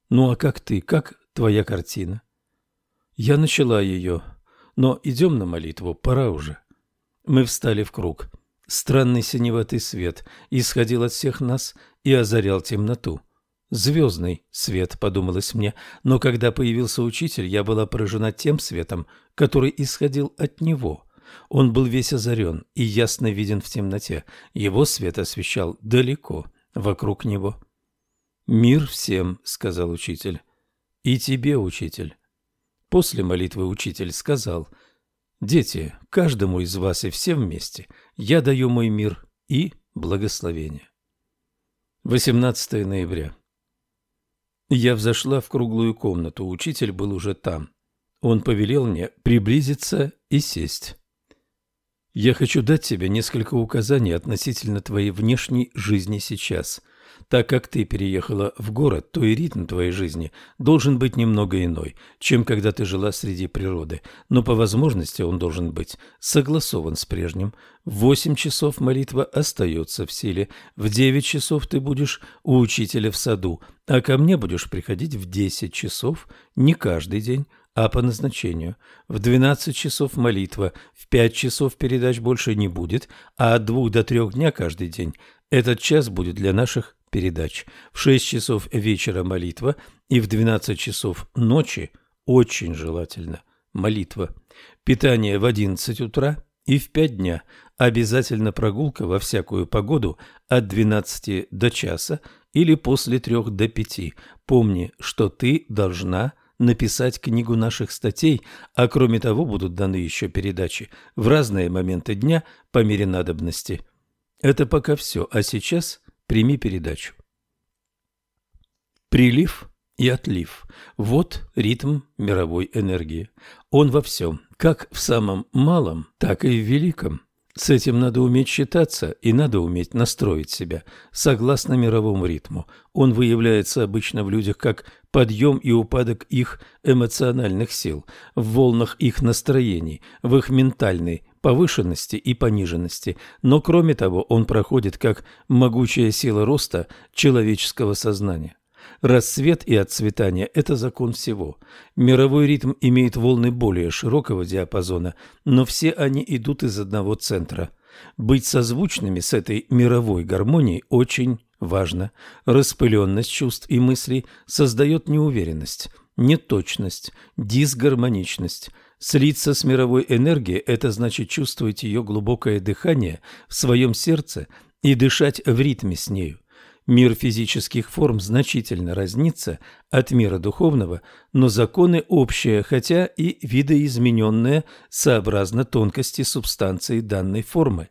Ну, а как ты? Как твоя картина? Я начала ее, но идем на молитву, пора уже. Мы встали в круг. Странный синеватый свет исходил от всех нас и озарял темноту. Звездный свет, подумалось мне, но когда появился учитель, я была поражена тем светом, который исходил от него. Он был весь озарен и ясно виден в темноте. Его свет освещал далеко, вокруг него. «Мир всем», — сказал учитель. «И тебе, учитель». После молитвы учитель сказал, «Дети, каждому из вас и все вместе я даю мой мир и благословение». 18 ноября. Я взошла в круглую комнату, учитель был уже там. Он повелел мне приблизиться и сесть. «Я хочу дать тебе несколько указаний относительно твоей внешней жизни сейчас. Так как ты переехала в город, то и ритм твоей жизни должен быть немного иной, чем когда ты жила среди природы, но по возможности он должен быть согласован с прежним. В восемь часов молитва остается в силе, в девять часов ты будешь у учителя в саду, а ко мне будешь приходить в десять часов не каждый день, а по назначению. В 12 часов молитва, в 5 часов передач больше не будет, а от 2 до 3 дня каждый день этот час будет для наших передач. В 6 часов вечера молитва и в 12 часов ночи очень желательно молитва. Питание в 11 утра и в 5 дня. Обязательно прогулка во всякую погоду от 12 до часа или после 3 до 5. Помни, что ты должна написать книгу наших статей, а кроме того будут даны еще передачи в разные моменты дня по мере надобности. Это пока все, а сейчас прими передачу. Прилив и отлив – вот ритм мировой энергии. Он во всем, как в самом малом, так и в великом. С этим надо уметь считаться и надо уметь настроить себя согласно мировому ритму. Он выявляется обычно в людях как подъем и упадок их эмоциональных сил, в волнах их настроений, в их ментальной повышенности и пониженности, но кроме того он проходит как могучая сила роста человеческого сознания. Рассвет и отцветание – это закон всего. Мировой ритм имеет волны более широкого диапазона, но все они идут из одного центра. Быть созвучными с этой мировой гармонией очень важно. Распыленность чувств и мыслей создает неуверенность, неточность, дисгармоничность. Слиться с мировой энергией – это значит чувствовать ее глубокое дыхание в своем сердце и дышать в ритме с нею. Мир физических форм значительно разнится от мира духовного, но законы общие, хотя и видоизмененные сообразно тонкости субстанции данной формы.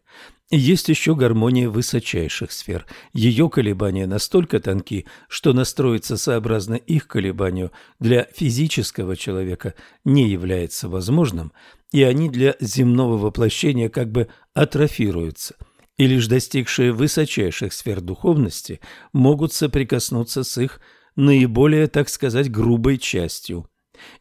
Есть еще гармония высочайших сфер. Ее колебания настолько тонки, что настроиться сообразно их колебанию для физического человека не является возможным, и они для земного воплощения как бы атрофируются – и лишь достигшие высочайших сфер духовности могут соприкоснуться с их наиболее, так сказать, грубой частью.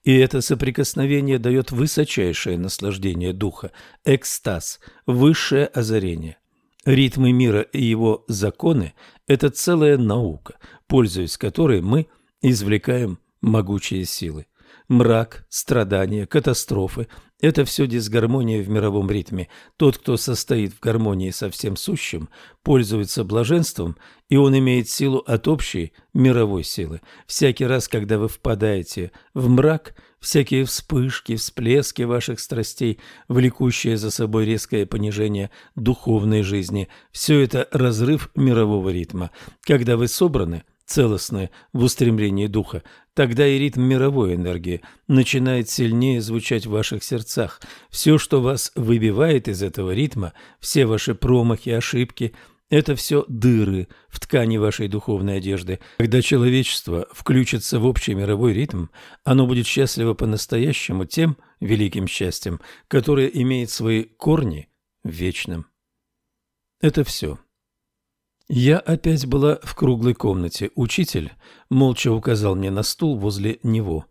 И это соприкосновение дает высочайшее наслаждение духа, экстаз, высшее озарение. Ритмы мира и его законы – это целая наука, пользуясь которой мы извлекаем могучие силы. Мрак, страдания, катастрофы – это все дисгармония в мировом ритме. Тот, кто состоит в гармонии со всем сущим, пользуется блаженством, и он имеет силу от общей мировой силы. Всякий раз, когда вы впадаете в мрак, всякие вспышки, всплески ваших страстей, влекущие за собой резкое понижение духовной жизни – все это разрыв мирового ритма. Когда вы собраны – целостны в устремлении духа, тогда и ритм мировой энергии начинает сильнее звучать в ваших сердцах. Все, что вас выбивает из этого ритма, все ваши промахи, ошибки – это все дыры в ткани вашей духовной одежды. Когда человечество включится в общий мировой ритм, оно будет счастливо по-настоящему тем великим счастьем, которое имеет свои корни в вечном. Это все. Я опять была в круглой комнате. Учитель молча указал мне на стул возле него.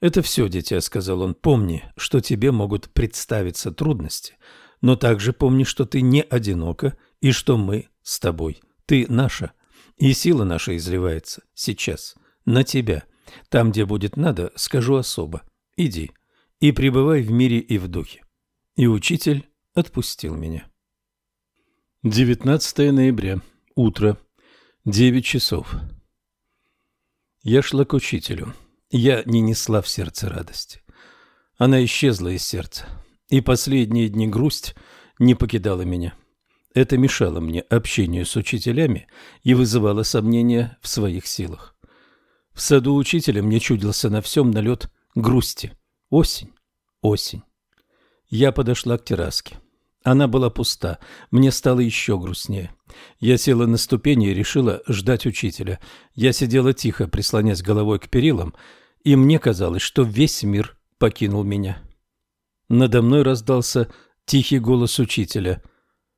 «Это все, дитя», — сказал он. «Помни, что тебе могут представиться трудности, но также помни, что ты не одинока и что мы с тобой. Ты наша, и сила наша изливается сейчас на тебя. Там, где будет надо, скажу особо. Иди и пребывай в мире и в духе». И учитель отпустил меня. 19 ноября. Утро. 9 часов. Я шла к учителю. Я не несла в сердце радости. Она исчезла из сердца. И последние дни грусть не покидала меня. Это мешало мне общению с учителями и вызывало сомнения в своих силах. В саду учителя мне чудился на всем налет грусти. Осень, осень. Я подошла к терраске. Она была пуста. Мне стало еще грустнее. Я села на ступени и решила ждать учителя. Я сидела тихо, прислонясь головой к перилам, и мне казалось, что весь мир покинул меня. Надо мной раздался тихий голос учителя.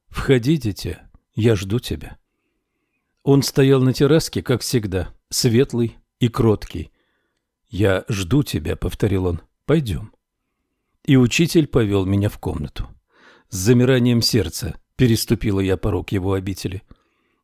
«Входи, дитя, я жду тебя». Он стоял на терраске, как всегда, светлый и кроткий. «Я жду тебя», — повторил он, — «пойдем». И учитель повел меня в комнату. С замиранием сердца переступила я порог его обители.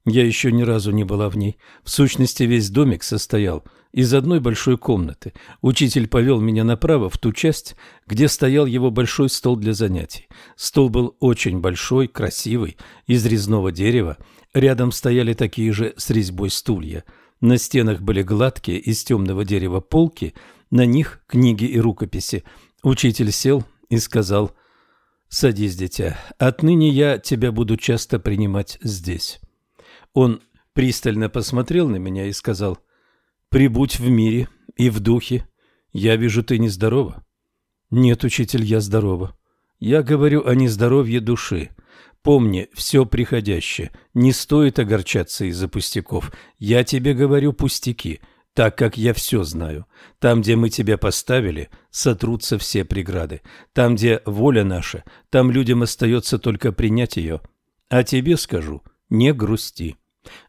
Я еще ни разу не была в ней. В сущности, весь домик состоял из одной большой комнаты. Учитель повел меня направо, в ту часть, где стоял его большой стол для занятий. Стол был очень большой, красивый, из резного дерева. Рядом стояли такие же с резьбой стулья. На стенах были гладкие из темного дерева полки, на них книги и рукописи. Учитель сел и сказал «Садись, дитя, отныне я тебя буду часто принимать здесь». Он пристально посмотрел на меня и сказал, «Прибудь в мире и в духе. Я вижу, ты нездорова». «Нет, учитель, я здорова. Я говорю о нездоровье души. Помни, все приходящее. Не стоит огорчаться из-за пустяков. Я тебе говорю пустяки, так как я все знаю. Там, где мы тебя поставили, сотрутся все преграды. Там, где воля наша, там людям остается только принять ее. А тебе скажу, не грусти».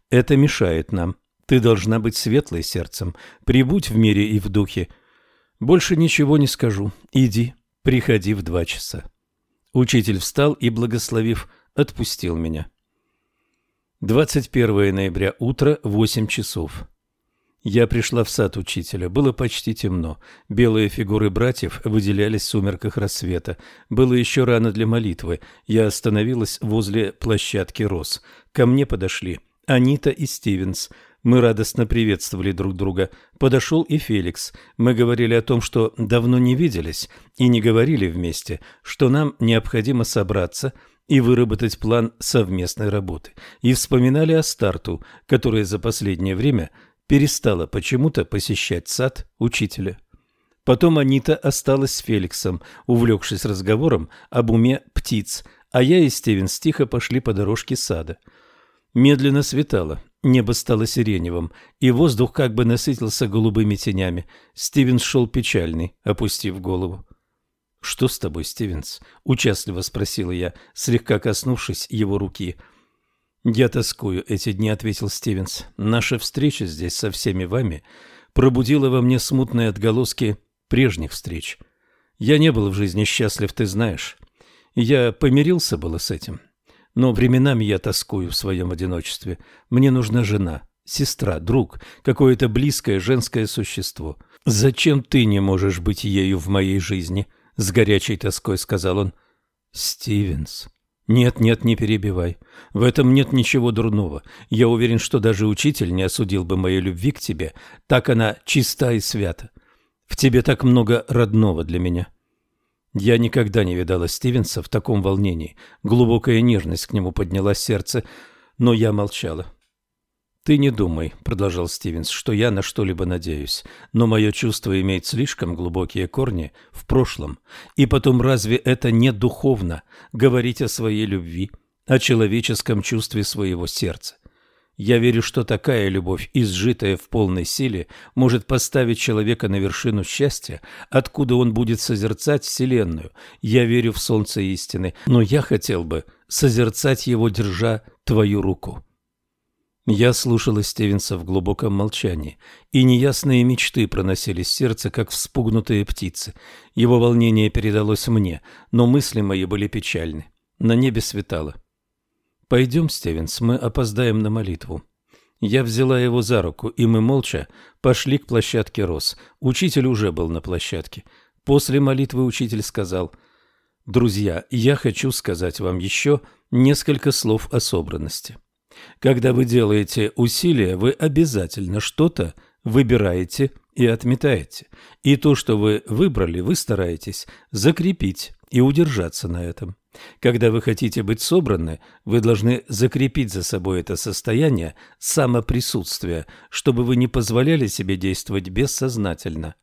Это мешает нам. Ты должна быть светлой сердцем. Прибудь в мире и в духе. Больше ничего не скажу. Иди, приходи в два часа. Учитель встал и, благословив, отпустил меня. 21 ноября, утро, 8 часов. Я пришла в сад учителя. Было почти темно. Белые фигуры братьев выделялись в сумерках рассвета. Было еще рано для молитвы. Я остановилась возле площадки роз. Ко мне подошли Анита и Стивенс. Мы радостно приветствовали друг друга. Подошел и Феликс. Мы говорили о том, что давно не виделись и не говорили вместе, что нам необходимо собраться и выработать план совместной работы. И вспоминали о Старту, которая за последнее время перестала почему-то посещать сад учителя. Потом Анита осталась с Феликсом, увлекшись разговором об уме птиц, а я и Стивенс тихо пошли по дорожке сада – Медленно светало, небо стало сиреневым, и воздух как бы насытился голубыми тенями. Стивенс шел печальный, опустив голову. «Что с тобой, Стивенс?» — участливо спросила я, слегка коснувшись его руки. «Я тоскую эти дни», — ответил Стивенс. «Наша встреча здесь со всеми вами пробудила во мне смутные отголоски прежних встреч. Я не был в жизни счастлив, ты знаешь. Я помирился было с этим. Но временами я тоскую в своем одиночестве. Мне нужна жена, сестра, друг, какое-то близкое женское существо. Зачем ты не можешь быть ею в моей жизни? С горячей тоской сказал он. Стивенс. Нет, нет, не перебивай. В этом нет ничего дурного. Я уверен, что даже учитель не осудил бы моей любви к тебе. Так она чиста и свята. В тебе так много родного для меня. Я никогда не видала Стивенса в таком волнении. Глубокая нежность к нему подняла сердце, но я молчала. «Ты не думай», — продолжал Стивенс, — «что я на что-либо надеюсь, но мое чувство имеет слишком глубокие корни в прошлом. И потом, разве это не духовно — говорить о своей любви, о человеческом чувстве своего сердца? Я верю, что такая любовь, изжитая в полной силе, может поставить человека на вершину счастья, откуда он будет созерцать Вселенную. Я верю в солнце истины, но я хотел бы созерцать его, держа твою руку. Я слушала Стивенса в глубоком молчании, и неясные мечты проносились в сердце, как вспугнутые птицы. Его волнение передалось мне, но мысли мои были печальны. На небе светало. «Пойдем, Стивенс, мы опоздаем на молитву». Я взяла его за руку, и мы молча пошли к площадке роз. Учитель уже был на площадке. После молитвы учитель сказал, «Друзья, я хочу сказать вам еще несколько слов о собранности. Когда вы делаете усилия, вы обязательно что-то выбираете и отметаете. И то, что вы выбрали, вы стараетесь закрепить и удержаться на этом. Когда вы хотите быть собраны, вы должны закрепить за собой это состояние самоприсутствия, чтобы вы не позволяли себе действовать бессознательно.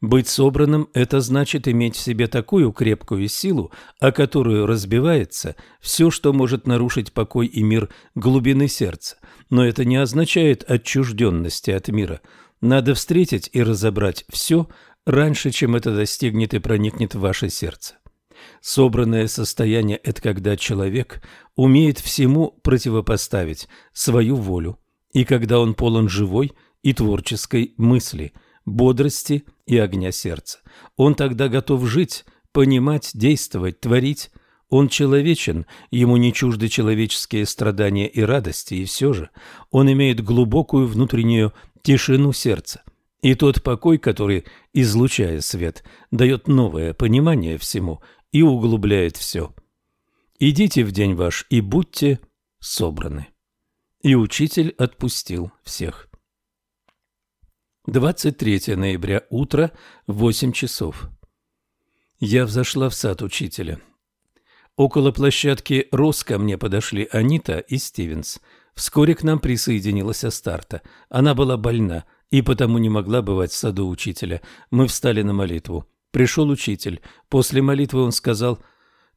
Быть собранным – это значит иметь в себе такую крепкую силу, о которую разбивается все, что может нарушить покой и мир глубины сердца. Но это не означает отчужденности от мира. Надо встретить и разобрать все раньше, чем это достигнет и проникнет в ваше сердце. Собранное состояние – это когда человек умеет всему противопоставить свою волю, и когда он полон живой и творческой мысли, бодрости и огня сердца. Он тогда готов жить, понимать, действовать, творить. Он человечен, ему не чужды человеческие страдания и радости, и все же он имеет глубокую внутреннюю тишину сердца. И тот покой, который, излучая свет, дает новое понимание всему и углубляет все. Идите в день ваш и будьте собраны. И учитель отпустил всех. 23 ноября, утро, 8 часов. Я взошла в сад учителя. Около площадки Рос ко мне подошли Анита и Стивенс. Вскоре к нам присоединилась Астарта. Она была больна и потому не могла бывать в саду учителя. Мы встали на молитву. Пришел учитель. После молитвы он сказал,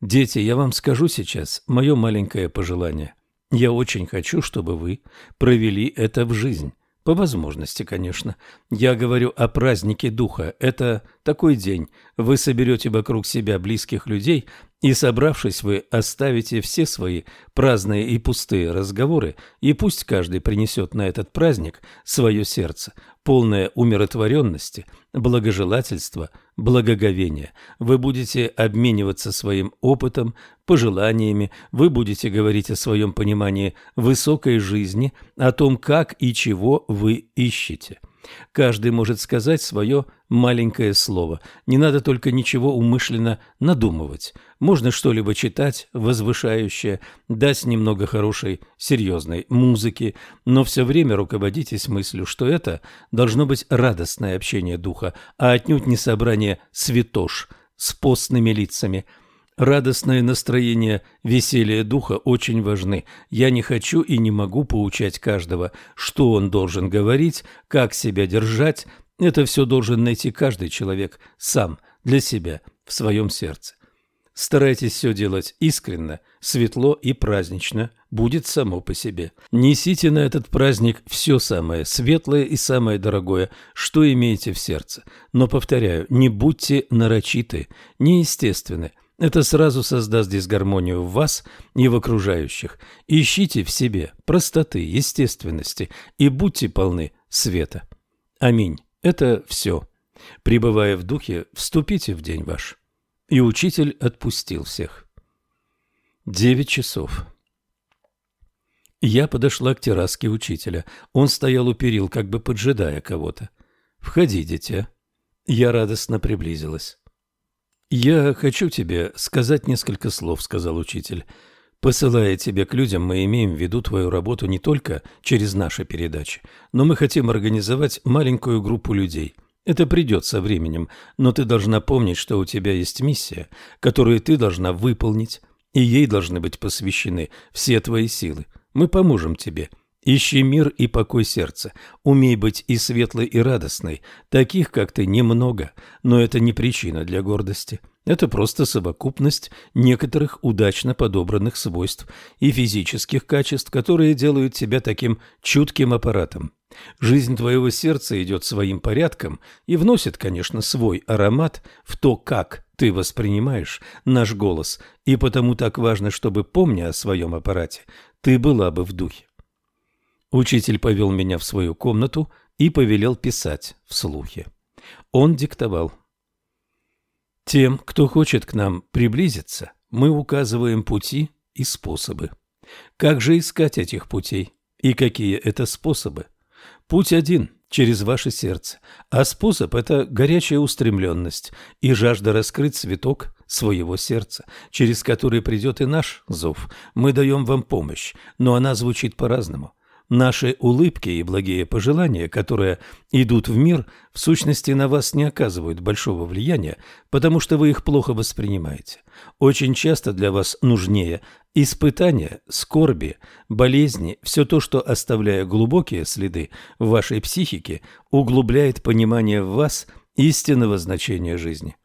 «Дети, я вам скажу сейчас мое маленькое пожелание. Я очень хочу, чтобы вы провели это в жизнь». По возможности, конечно. Я говорю о празднике духа. Это такой день. Вы соберете вокруг себя близких людей и, собравшись, вы оставите все свои праздные и пустые разговоры, и пусть каждый принесет на этот праздник свое сердце, полное умиротворенности, благожелательства, благоговения. Вы будете обмениваться своим опытом, пожеланиями, вы будете говорить о своем понимании высокой жизни, о том, как и чего вы ищете. Каждый может сказать свое маленькое слово. Не надо только ничего умышленно надумывать. Можно что-либо читать, возвышающее, дать немного хорошей, серьезной музыки, но все время руководитесь мыслью, что это должно быть радостное общение духа, а отнюдь не собрание святош с постными лицами – Радостное настроение, веселье духа очень важны. Я не хочу и не могу поучать каждого, что он должен говорить, как себя держать. Это все должен найти каждый человек сам, для себя, в своем сердце. Старайтесь все делать искренно, светло и празднично, будет само по себе. Несите на этот праздник все самое светлое и самое дорогое, что имеете в сердце. Но, повторяю, не будьте нарочиты, неестественны, это сразу создаст дисгармонию в вас и в окружающих. Ищите в себе простоты, естественности и будьте полны света. Аминь. Это все. Пребывая в духе, вступите в день ваш. И учитель отпустил всех. Девять часов. Я подошла к терраске учителя. Он стоял у перил, как бы поджидая кого-то. «Входи, дитя». Я радостно приблизилась. «Я хочу тебе сказать несколько слов», — сказал учитель. «Посылая тебя к людям, мы имеем в виду твою работу не только через наши передачи, но мы хотим организовать маленькую группу людей. Это придет со временем, но ты должна помнить, что у тебя есть миссия, которую ты должна выполнить, и ей должны быть посвящены все твои силы. Мы поможем тебе». Ищи мир и покой сердца. Умей быть и светлой, и радостной. Таких, как ты, немного, но это не причина для гордости. Это просто совокупность некоторых удачно подобранных свойств и физических качеств, которые делают тебя таким чутким аппаратом. Жизнь твоего сердца идет своим порядком и вносит, конечно, свой аромат в то, как ты воспринимаешь наш голос, и потому так важно, чтобы, помня о своем аппарате, ты была бы в духе. Учитель повел меня в свою комнату и повелел писать вслухе. Он диктовал. Тем, кто хочет к нам приблизиться, мы указываем пути и способы. Как же искать этих путей? И какие это способы? Путь один – через ваше сердце, а способ – это горячая устремленность и жажда раскрыть цветок своего сердца, через который придет и наш зов. Мы даем вам помощь, но она звучит по-разному – Наши улыбки и благие пожелания, которые идут в мир, в сущности на вас не оказывают большого влияния, потому что вы их плохо воспринимаете. Очень часто для вас нужнее испытания, скорби, болезни, все то, что, оставляя глубокие следы в вашей психике, углубляет понимание в вас истинного значения жизни.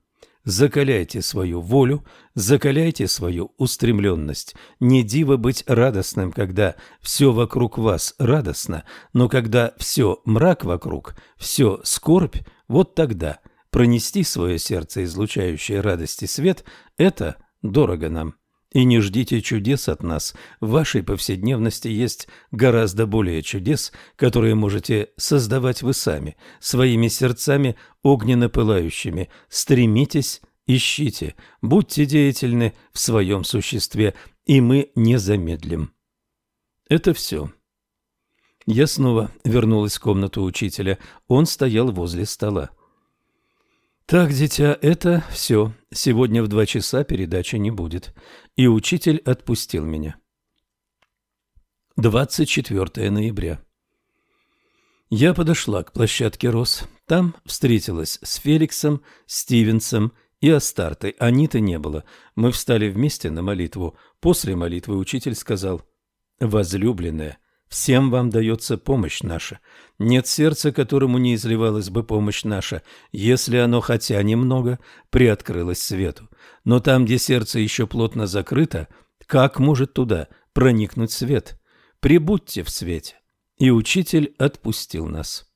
Закаляйте свою волю, закаляйте свою устремленность. Не диво быть радостным, когда все вокруг вас радостно, но когда все мрак вокруг, все скорбь, вот тогда пронести свое сердце, излучающее радость и свет, это дорого нам. И не ждите чудес от нас. В вашей повседневности есть гораздо более чудес, которые можете создавать вы сами, своими сердцами огненно пылающими. Стремитесь ищите, будьте деятельны в своем существе, и мы не замедлим. Это все. Я снова вернулась в комнату учителя. Он стоял возле стола. «Так, дитя, это все. Сегодня в два часа передачи не будет». И учитель отпустил меня. 24 ноября. Я подошла к площадке Рос. Там встретилась с Феликсом, Стивенсом и Астартой. Они-то не было. Мы встали вместе на молитву. После молитвы учитель сказал «Возлюбленная, всем вам дается помощь наша. Нет сердца, которому не изливалась бы помощь наша, если оно хотя немного приоткрылось свету. Но там, где сердце еще плотно закрыто, как может туда проникнуть свет? Прибудьте в свете». И учитель отпустил нас.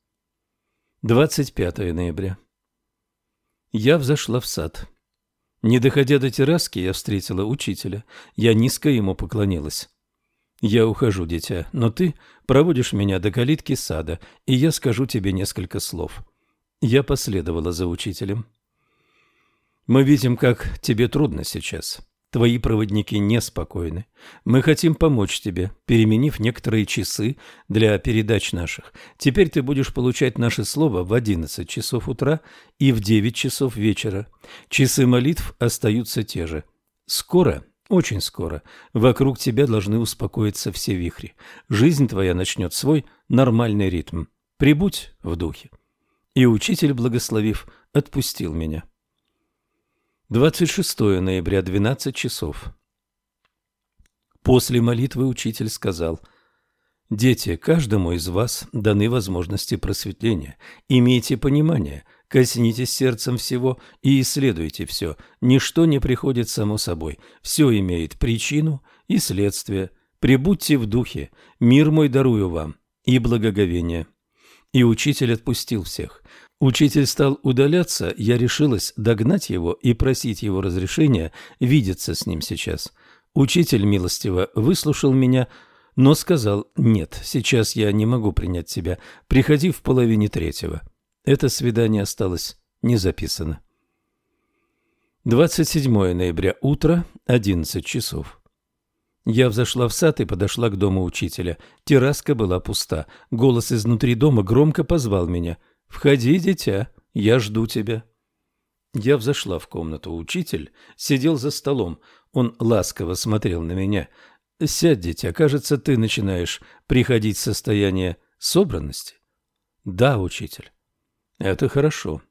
25 ноября. Я взошла в сад. Не доходя до терраски, я встретила учителя. Я низко ему поклонилась. «Я ухожу, дитя, но ты проводишь меня до калитки сада, и я скажу тебе несколько слов». Я последовала за учителем. «Мы видим, как тебе трудно сейчас. Твои проводники неспокойны. Мы хотим помочь тебе, переменив некоторые часы для передач наших. Теперь ты будешь получать наше слово в 11 часов утра и в 9 часов вечера. Часы молитв остаются те же. Скоро, очень скоро, вокруг тебя должны успокоиться все вихри. Жизнь твоя начнет свой нормальный ритм. Прибудь в духе. И учитель, благословив, отпустил меня. 26 ноября, 12 часов. После молитвы учитель сказал, «Дети, каждому из вас даны возможности просветления. Имейте понимание, коснитесь сердцем всего и исследуйте все. Ничто не приходит само собой. Все имеет причину и следствие. Прибудьте в духе. Мир мой дарую вам и благоговение». И учитель отпустил всех. Учитель стал удаляться, я решилась догнать его и просить его разрешения видеться с ним сейчас. Учитель милостиво выслушал меня, но сказал «Нет, сейчас я не могу принять тебя, приходи в половине третьего». Это свидание осталось не записано. 27 ноября, утро, 11 часов. Я взошла в сад и подошла к дому учителя. Терраска была пуста. Голос изнутри дома громко позвал меня – «Входи, дитя, я жду тебя». Я взошла в комнату. Учитель сидел за столом. Он ласково смотрел на меня. «Сядь, дитя, кажется, ты начинаешь приходить в состояние собранности». «Да, учитель». «Это хорошо.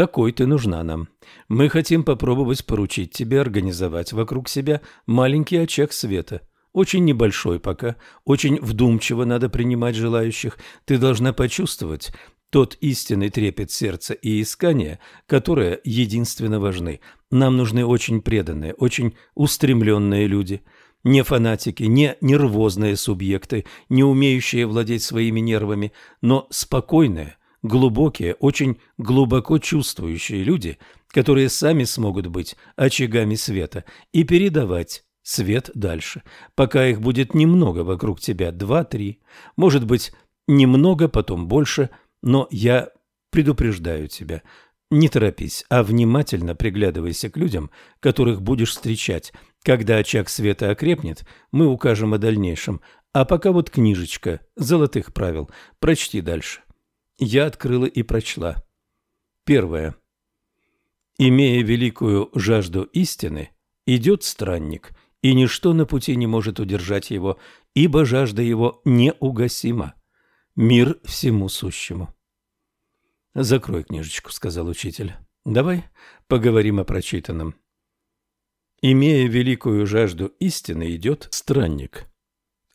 Такой ты нужна нам. Мы хотим попробовать поручить тебе организовать вокруг себя маленький очаг света». Очень небольшой пока, очень вдумчиво надо принимать желающих. Ты должна почувствовать, тот истинный трепет сердца и искания, которые единственно важны. Нам нужны очень преданные, очень устремленные люди, не фанатики, не нервозные субъекты, не умеющие владеть своими нервами, но спокойные, глубокие, очень глубоко чувствующие люди, которые сами смогут быть очагами света и передавать свет дальше, пока их будет немного вокруг тебя, два-три, может быть, немного, потом больше – но я предупреждаю тебя, не торопись, а внимательно приглядывайся к людям, которых будешь встречать. Когда очаг света окрепнет, мы укажем о дальнейшем. А пока вот книжечка золотых правил. Прочти дальше. Я открыла и прочла. Первое. Имея великую жажду истины, идет странник, и ничто на пути не может удержать его, ибо жажда его неугасима. Мир всему сущему. «Закрой книжечку», — сказал учитель. «Давай поговорим о прочитанном». «Имея великую жажду истины, идет странник».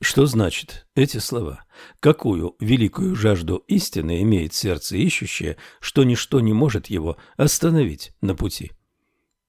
Что значит эти слова? Какую великую жажду истины имеет сердце ищущее, что ничто не может его остановить на пути?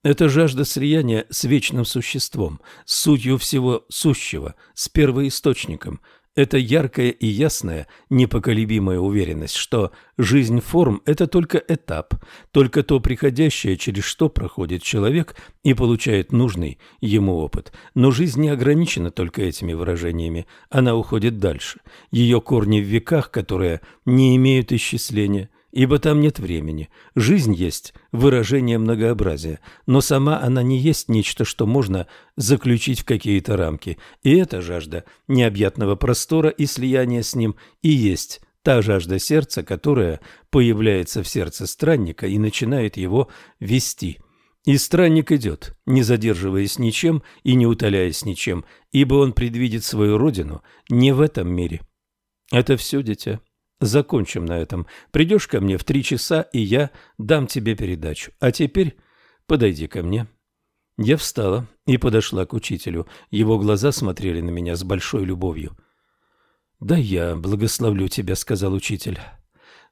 Это жажда слияния с вечным существом, с сутью всего сущего, с первоисточником, это яркая и ясная, непоколебимая уверенность, что жизнь форм – это только этап, только то приходящее, через что проходит человек и получает нужный ему опыт. Но жизнь не ограничена только этими выражениями, она уходит дальше. Ее корни в веках, которые не имеют исчисления, ибо там нет времени. Жизнь есть выражение многообразия, но сама она не есть нечто, что можно заключить в какие-то рамки. И эта жажда необъятного простора и слияния с ним и есть та жажда сердца, которая появляется в сердце странника и начинает его вести. И странник идет, не задерживаясь ничем и не утоляясь ничем, ибо он предвидит свою родину не в этом мире. Это все, дитя. Закончим на этом. Придешь ко мне в три часа, и я дам тебе передачу. А теперь подойди ко мне. Я встала и подошла к учителю. Его глаза смотрели на меня с большой любовью. «Да я благословлю тебя», — сказал учитель.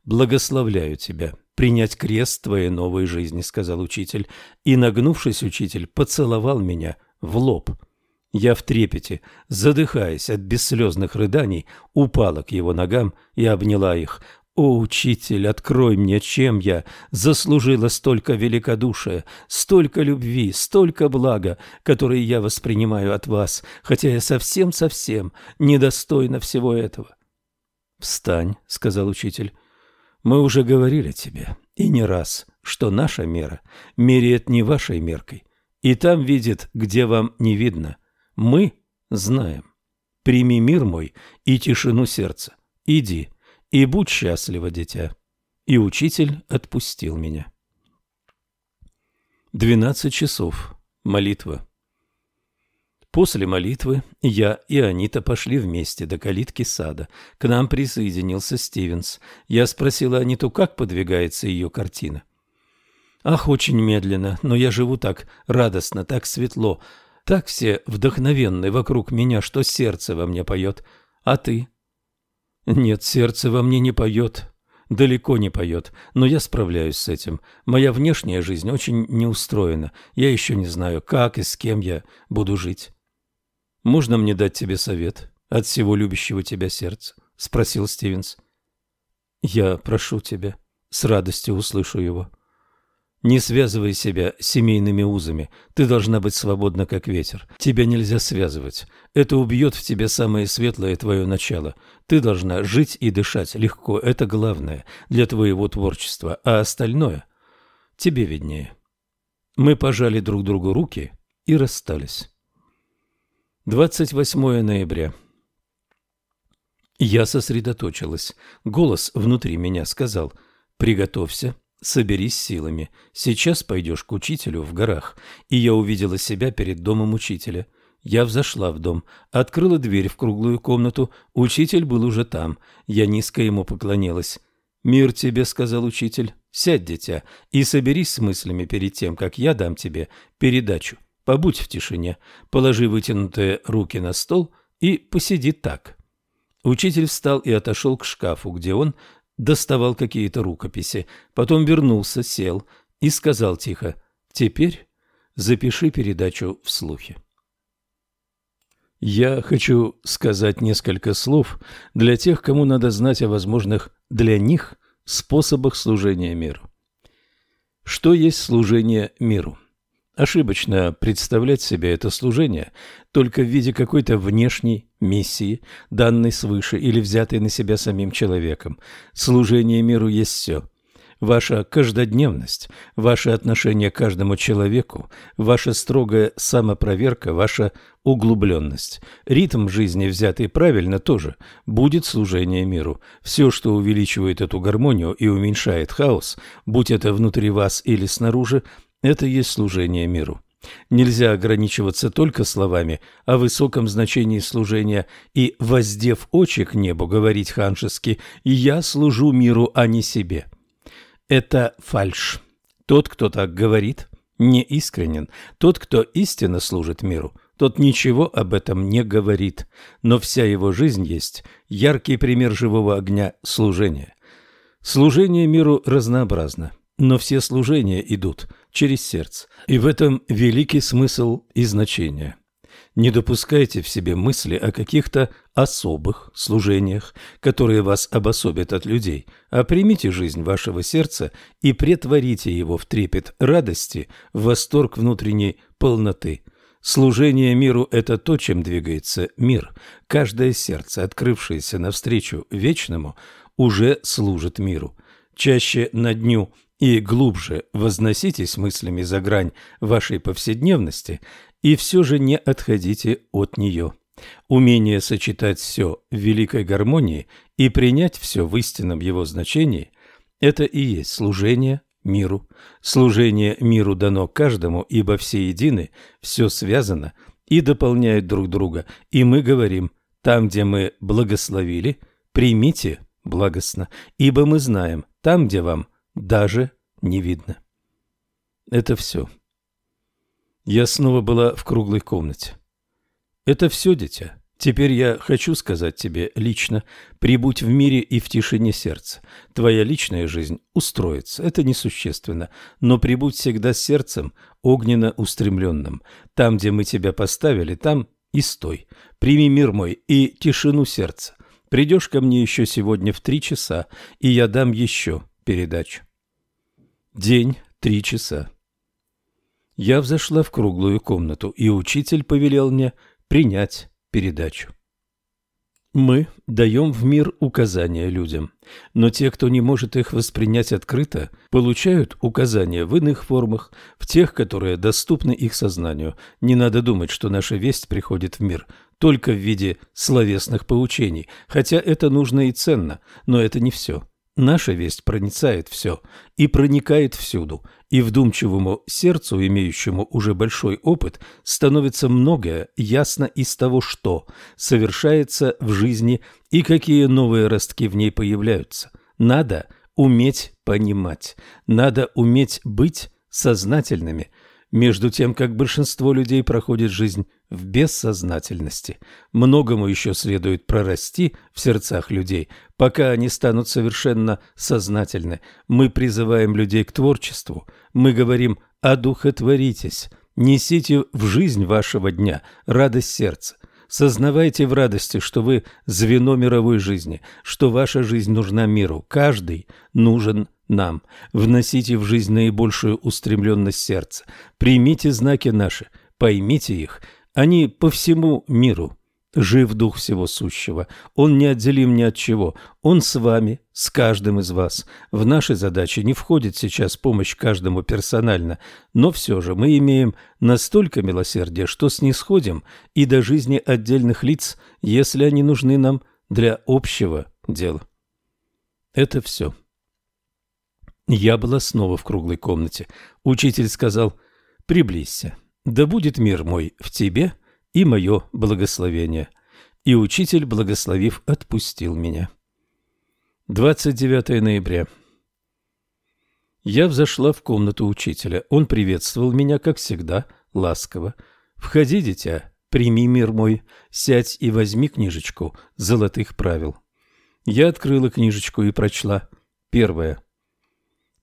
«Благословляю тебя. Принять крест твоей новой жизни», — сказал учитель. И, нагнувшись, учитель поцеловал меня в лоб. Я в трепете, задыхаясь от бесслезных рыданий, упала к его ногам и обняла их. «О, учитель, открой мне, чем я заслужила столько великодушия, столько любви, столько блага, которые я воспринимаю от вас, хотя я совсем-совсем недостойна всего этого». «Встань», — сказал учитель. «Мы уже говорили тебе, и не раз, что наша мера меряет не вашей меркой, и там видит, где вам не видно. Мы знаем. Прими мир мой и тишину сердца. Иди» и будь счастлива, дитя. И учитель отпустил меня. Двенадцать часов. Молитва. После молитвы я и Анита пошли вместе до калитки сада. К нам присоединился Стивенс. Я спросила Аниту, как подвигается ее картина. «Ах, очень медленно, но я живу так радостно, так светло, так все вдохновенны вокруг меня, что сердце во мне поет. А ты?» Нет, сердце во мне не поет, далеко не поет, но я справляюсь с этим. Моя внешняя жизнь очень неустроена. Я еще не знаю, как и с кем я буду жить. Можно мне дать тебе совет от всего любящего тебя сердца? Спросил Стивенс. Я прошу тебя, с радостью услышу его. Не связывай себя семейными узами. Ты должна быть свободна, как ветер. Тебя нельзя связывать. Это убьет в тебе самое светлое твое начало. Ты должна жить и дышать легко. Это главное для твоего творчества. А остальное тебе виднее. Мы пожали друг другу руки и расстались. 28 ноября. Я сосредоточилась. Голос внутри меня сказал «Приготовься, соберись силами. Сейчас пойдешь к учителю в горах. И я увидела себя перед домом учителя. Я взошла в дом, открыла дверь в круглую комнату. Учитель был уже там. Я низко ему поклонилась. «Мир тебе», — сказал учитель. «Сядь, дитя, и соберись с мыслями перед тем, как я дам тебе передачу. Побудь в тишине, положи вытянутые руки на стол и посиди так». Учитель встал и отошел к шкафу, где он доставал какие-то рукописи, потом вернулся, сел и сказал тихо «Теперь запиши передачу в слухе». Я хочу сказать несколько слов для тех, кому надо знать о возможных для них способах служения миру. Что есть служение миру? Ошибочно представлять себе это служение только в виде какой-то внешней миссии, данной свыше или взятой на себя самим человеком. Служение миру есть все. Ваша каждодневность, ваше отношение к каждому человеку, ваша строгая самопроверка, ваша углубленность. Ритм жизни, взятый правильно, тоже будет служение миру. Все, что увеличивает эту гармонию и уменьшает хаос, будь это внутри вас или снаружи, это есть служение миру. Нельзя ограничиваться только словами о высоком значении служения и, воздев очи к небу, говорить ханжески «я служу миру, а не себе». Это фальшь. Тот, кто так говорит, не искренен. Тот, кто истинно служит миру, тот ничего об этом не говорит. Но вся его жизнь есть яркий пример живого огня служения. Служение миру разнообразно, но все служения идут – через сердце. И в этом великий смысл и значение. Не допускайте в себе мысли о каких-то особых служениях, которые вас обособят от людей, а примите жизнь вашего сердца и претворите его в трепет радости, в восторг внутренней полноты. Служение миру – это то, чем двигается мир. Каждое сердце, открывшееся навстречу вечному, уже служит миру – чаще на дню и глубже возноситесь мыслями за грань вашей повседневности, и все же не отходите от нее. Умение сочетать все в великой гармонии и принять все в истинном его значении – это и есть служение миру. Служение миру дано каждому, ибо все едины, все связано и дополняют друг друга. И мы говорим, там, где мы благословили, примите благостно, ибо мы знаем, там, где вам даже не видно. Это все. Я снова была в круглой комнате. Это все, дитя. Теперь я хочу сказать тебе лично, прибудь в мире и в тишине сердца. Твоя личная жизнь устроится, это несущественно, но прибудь всегда с сердцем огненно устремленным. Там, где мы тебя поставили, там и стой. Прими мир мой и тишину сердца. Придешь ко мне еще сегодня в три часа, и я дам еще передачу. День, три часа. Я взошла в круглую комнату, и учитель повелел мне принять передачу. Мы даем в мир указания людям, но те, кто не может их воспринять открыто, получают указания в иных формах, в тех, которые доступны их сознанию. Не надо думать, что наша весть приходит в мир только в виде словесных поучений, хотя это нужно и ценно, но это не все. Наша весть проницает все и проникает всюду, и вдумчивому сердцу, имеющему уже большой опыт, становится многое ясно из того, что совершается в жизни и какие новые ростки в ней появляются. Надо уметь понимать, надо уметь быть сознательными – между тем, как большинство людей проходит жизнь в бессознательности, многому еще следует прорасти в сердцах людей, пока они станут совершенно сознательны. Мы призываем людей к творчеству, мы говорим «одухотворитесь», несите в жизнь вашего дня радость сердца. Сознавайте в радости, что вы звено мировой жизни, что ваша жизнь нужна миру. Каждый нужен нам. Вносите в жизнь наибольшую устремленность сердца. Примите знаки наши, поймите их. Они по всему миру. Жив Дух Всего Сущего. Он неотделим ни от чего. Он с вами, с каждым из вас. В наши задачи не входит сейчас помощь каждому персонально, но все же мы имеем настолько милосердия, что снисходим и до жизни отдельных лиц, если они нужны нам для общего дела. Это все. Я была снова в круглой комнате. Учитель сказал «Приблизься, да будет мир мой в тебе и мое благословение». И учитель, благословив, отпустил меня. 29 ноября. Я взошла в комнату учителя. Он приветствовал меня, как всегда, ласково. «Входи, дитя, прими мир мой, сядь и возьми книжечку золотых правил». Я открыла книжечку и прочла. Первое.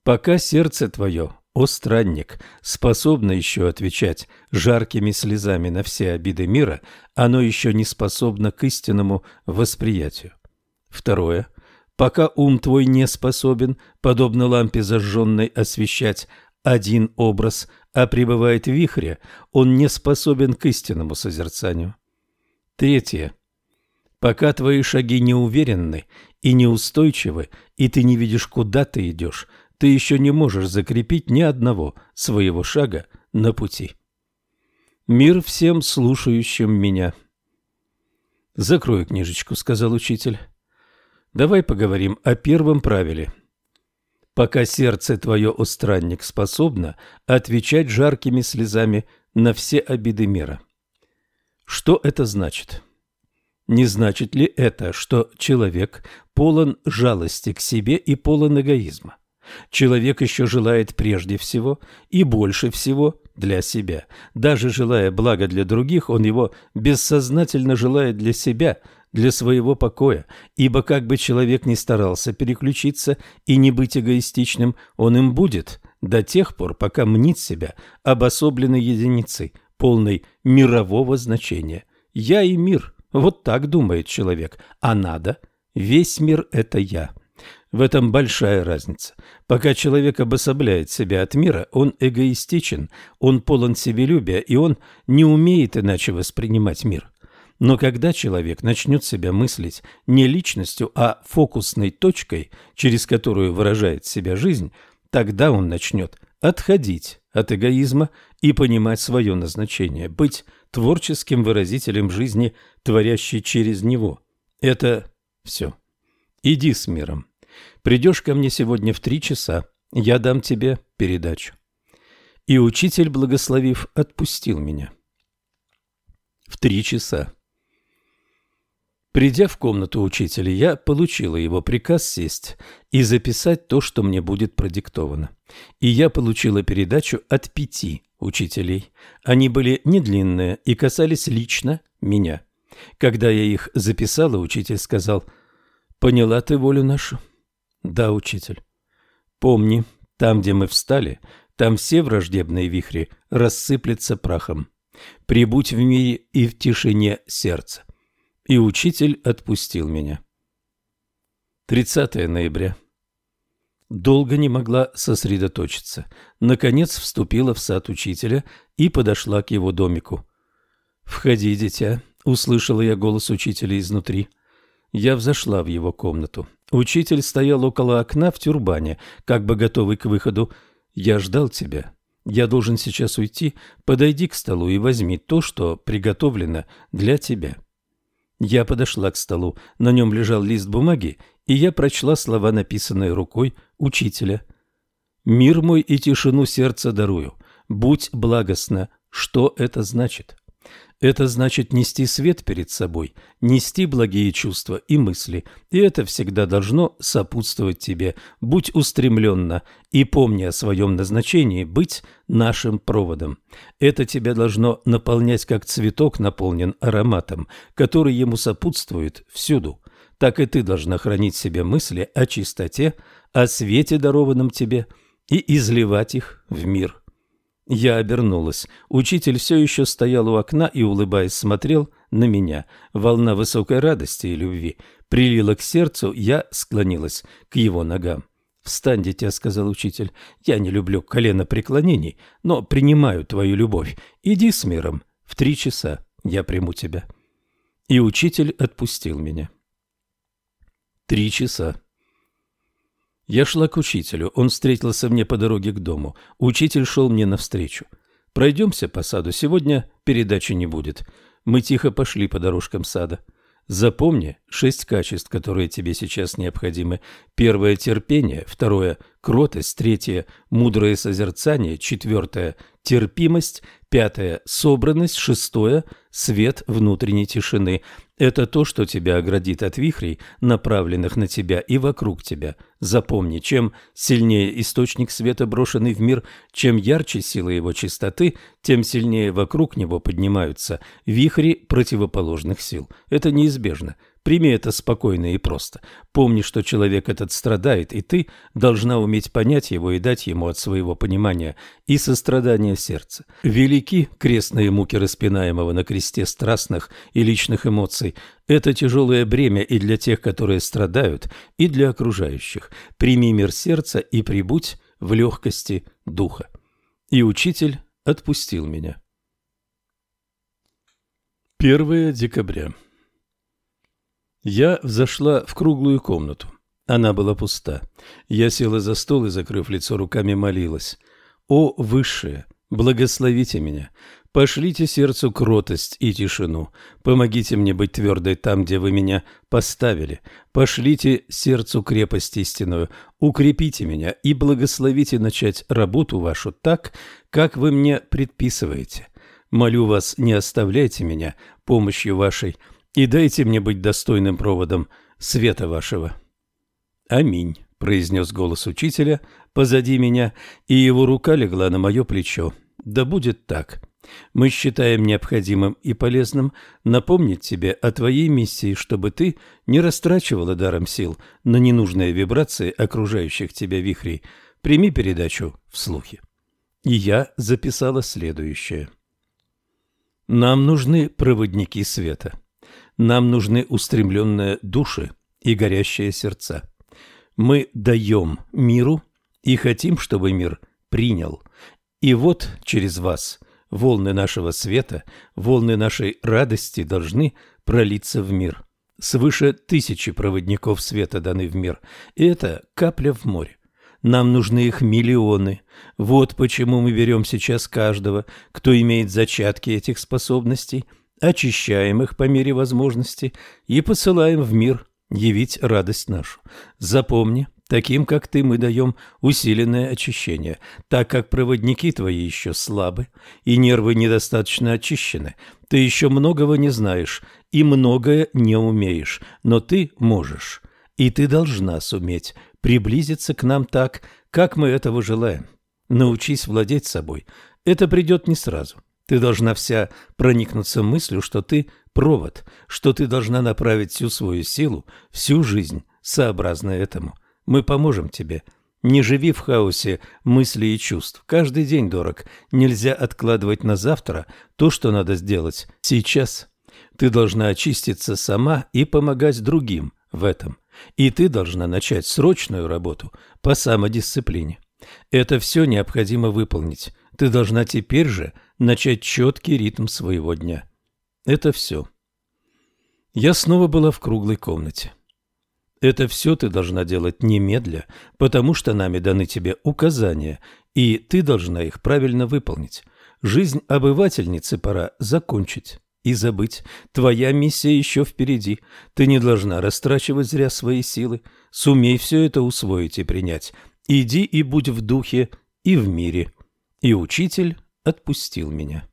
Пока сердце твое, о странник, способно еще отвечать жаркими слезами на все обиды мира, оно еще не способно к истинному восприятию. Второе. Пока ум твой не способен, подобно лампе зажженной, освещать один образ, а пребывает в вихре, он не способен к истинному созерцанию. Третье. Пока твои шаги неуверенны и неустойчивы, и ты не видишь, куда ты идешь – ты еще не можешь закрепить ни одного своего шага на пути. Мир всем слушающим меня. «Закрой книжечку», — сказал учитель. «Давай поговорим о первом правиле. Пока сердце твое, о странник, способно отвечать жаркими слезами на все обиды мира. Что это значит?» Не значит ли это, что человек полон жалости к себе и полон эгоизма? Человек еще желает прежде всего и больше всего для себя. Даже желая блага для других, он его бессознательно желает для себя, для своего покоя, ибо как бы человек ни старался переключиться и не быть эгоистичным, он им будет до тех пор, пока мнит себя обособленной единицей, полной мирового значения. «Я и мир» – вот так думает человек, а надо – весь мир – это «я». В этом большая разница. Пока человек обособляет себя от мира, он эгоистичен, он полон себелюбия, и он не умеет иначе воспринимать мир. Но когда человек начнет себя мыслить не личностью, а фокусной точкой, через которую выражает себя жизнь, тогда он начнет отходить от эгоизма и понимать свое назначение, быть творческим выразителем жизни, творящей через него. Это все. Иди с миром. Придешь ко мне сегодня в три часа, я дам тебе передачу. И учитель, благословив, отпустил меня. В три часа. Придя в комнату учителя, я получила его приказ сесть и записать то, что мне будет продиктовано. И я получила передачу от пяти учителей. Они были не длинные и касались лично меня. Когда я их записала, учитель сказал, «Поняла ты волю нашу?» «Да, учитель». «Помни, там, где мы встали, там все враждебные вихри рассыплются прахом. Прибудь в мире и в тишине сердца и учитель отпустил меня. 30 ноября. Долго не могла сосредоточиться. Наконец вступила в сад учителя и подошла к его домику. «Входи, дитя», — услышала я голос учителя изнутри. Я взошла в его комнату. Учитель стоял около окна в тюрбане, как бы готовый к выходу. «Я ждал тебя. Я должен сейчас уйти. Подойди к столу и возьми то, что приготовлено для тебя». Я подошла к столу, на нем лежал лист бумаги, и я прочла слова, написанные рукой учителя. «Мир мой и тишину сердца дарую. Будь благостна. Что это значит?» Это значит нести свет перед собой, нести благие чувства и мысли, и это всегда должно сопутствовать тебе. Будь устремленно и помни о своем назначении быть нашим проводом. Это тебя должно наполнять, как цветок наполнен ароматом, который ему сопутствует всюду. Так и ты должна хранить в себе мысли о чистоте, о свете, дарованном тебе, и изливать их в мир. Я обернулась. Учитель все еще стоял у окна и, улыбаясь, смотрел на меня. Волна высокой радости и любви прилила к сердцу, я склонилась к его ногам. «Встань, дитя», — сказал учитель, — «я не люблю колено преклонений, но принимаю твою любовь. Иди с миром. В три часа я приму тебя». И учитель отпустил меня. Три часа. Я шла к учителю. Он встретился мне по дороге к дому. Учитель шел мне навстречу. «Пройдемся по саду. Сегодня передачи не будет». Мы тихо пошли по дорожкам сада. Запомни шесть качеств, которые тебе сейчас необходимы. Первое – терпение, второе – кротость, третье – мудрое созерцание, четвертое – терпимость, пятое – собранность, шестое – свет внутренней тишины. Это то, что тебя оградит от вихрей, направленных на тебя и вокруг тебя. Запомни, чем сильнее источник света, брошенный в мир, чем ярче сила его чистоты, тем сильнее вокруг него поднимаются вихри противоположных сил. Это неизбежно. Прими это спокойно и просто. Помни, что человек этот страдает, и ты должна уметь понять его и дать ему от своего понимания и сострадания сердца. Велики крестные муки распинаемого на кресте страстных и личных эмоций. Это тяжелое бремя и для тех, которые страдают, и для окружающих. Прими мир сердца и прибудь в легкости духа. И учитель отпустил меня. 1 декабря. Я взошла в круглую комнату. Она была пуста. Я села за стол и, закрыв лицо руками, молилась. «О, Высшее, благословите меня, пошлите сердцу кротость и тишину, помогите мне быть твердой там, где вы меня поставили, пошлите сердцу крепость истинную, укрепите меня и благословите начать работу вашу так, как вы мне предписываете. Молю вас, не оставляйте меня помощью вашей, и дайте мне быть достойным проводом света вашего. Аминь, произнес голос учителя позади меня, и его рука легла на мое плечо. Да будет так. Мы считаем необходимым и полезным напомнить тебе о твоей миссии, чтобы ты не растрачивала даром сил на ненужные вибрации окружающих тебя вихрей. Прими передачу в слухе. И я записала следующее. Нам нужны проводники света. Нам нужны устремленные души и горящие сердца. Мы даем миру и хотим, чтобы мир принял. И вот через вас волны нашего света, волны нашей радости должны пролиться в мир. Свыше тысячи проводников света даны в мир, и это капля в море. Нам нужны их миллионы. Вот почему мы берем сейчас каждого, кто имеет зачатки этих способностей, очищаем их по мере возможности и посылаем в мир явить радость нашу. Запомни, таким, как ты, мы даем усиленное очищение, так как проводники твои еще слабы и нервы недостаточно очищены. Ты еще многого не знаешь и многое не умеешь, но ты можешь, и ты должна суметь приблизиться к нам так, как мы этого желаем. Научись владеть собой. Это придет не сразу. Ты должна вся проникнуться мыслью, что ты провод, что ты должна направить всю свою силу, всю жизнь, сообразно этому. Мы поможем тебе. Не живи в хаосе мыслей и чувств. Каждый день дорог. Нельзя откладывать на завтра то, что надо сделать сейчас. Ты должна очиститься сама и помогать другим в этом. И ты должна начать срочную работу по самодисциплине. Это все необходимо выполнить. Ты должна теперь же начать четкий ритм своего дня. Это все. Я снова была в круглой комнате. Это все ты должна делать немедля, потому что нами даны тебе указания, и ты должна их правильно выполнить. Жизнь обывательницы пора закончить и забыть. Твоя миссия еще впереди. Ты не должна растрачивать зря свои силы. Сумей все это усвоить и принять. Иди и будь в духе и в мире. И учитель отпустил меня.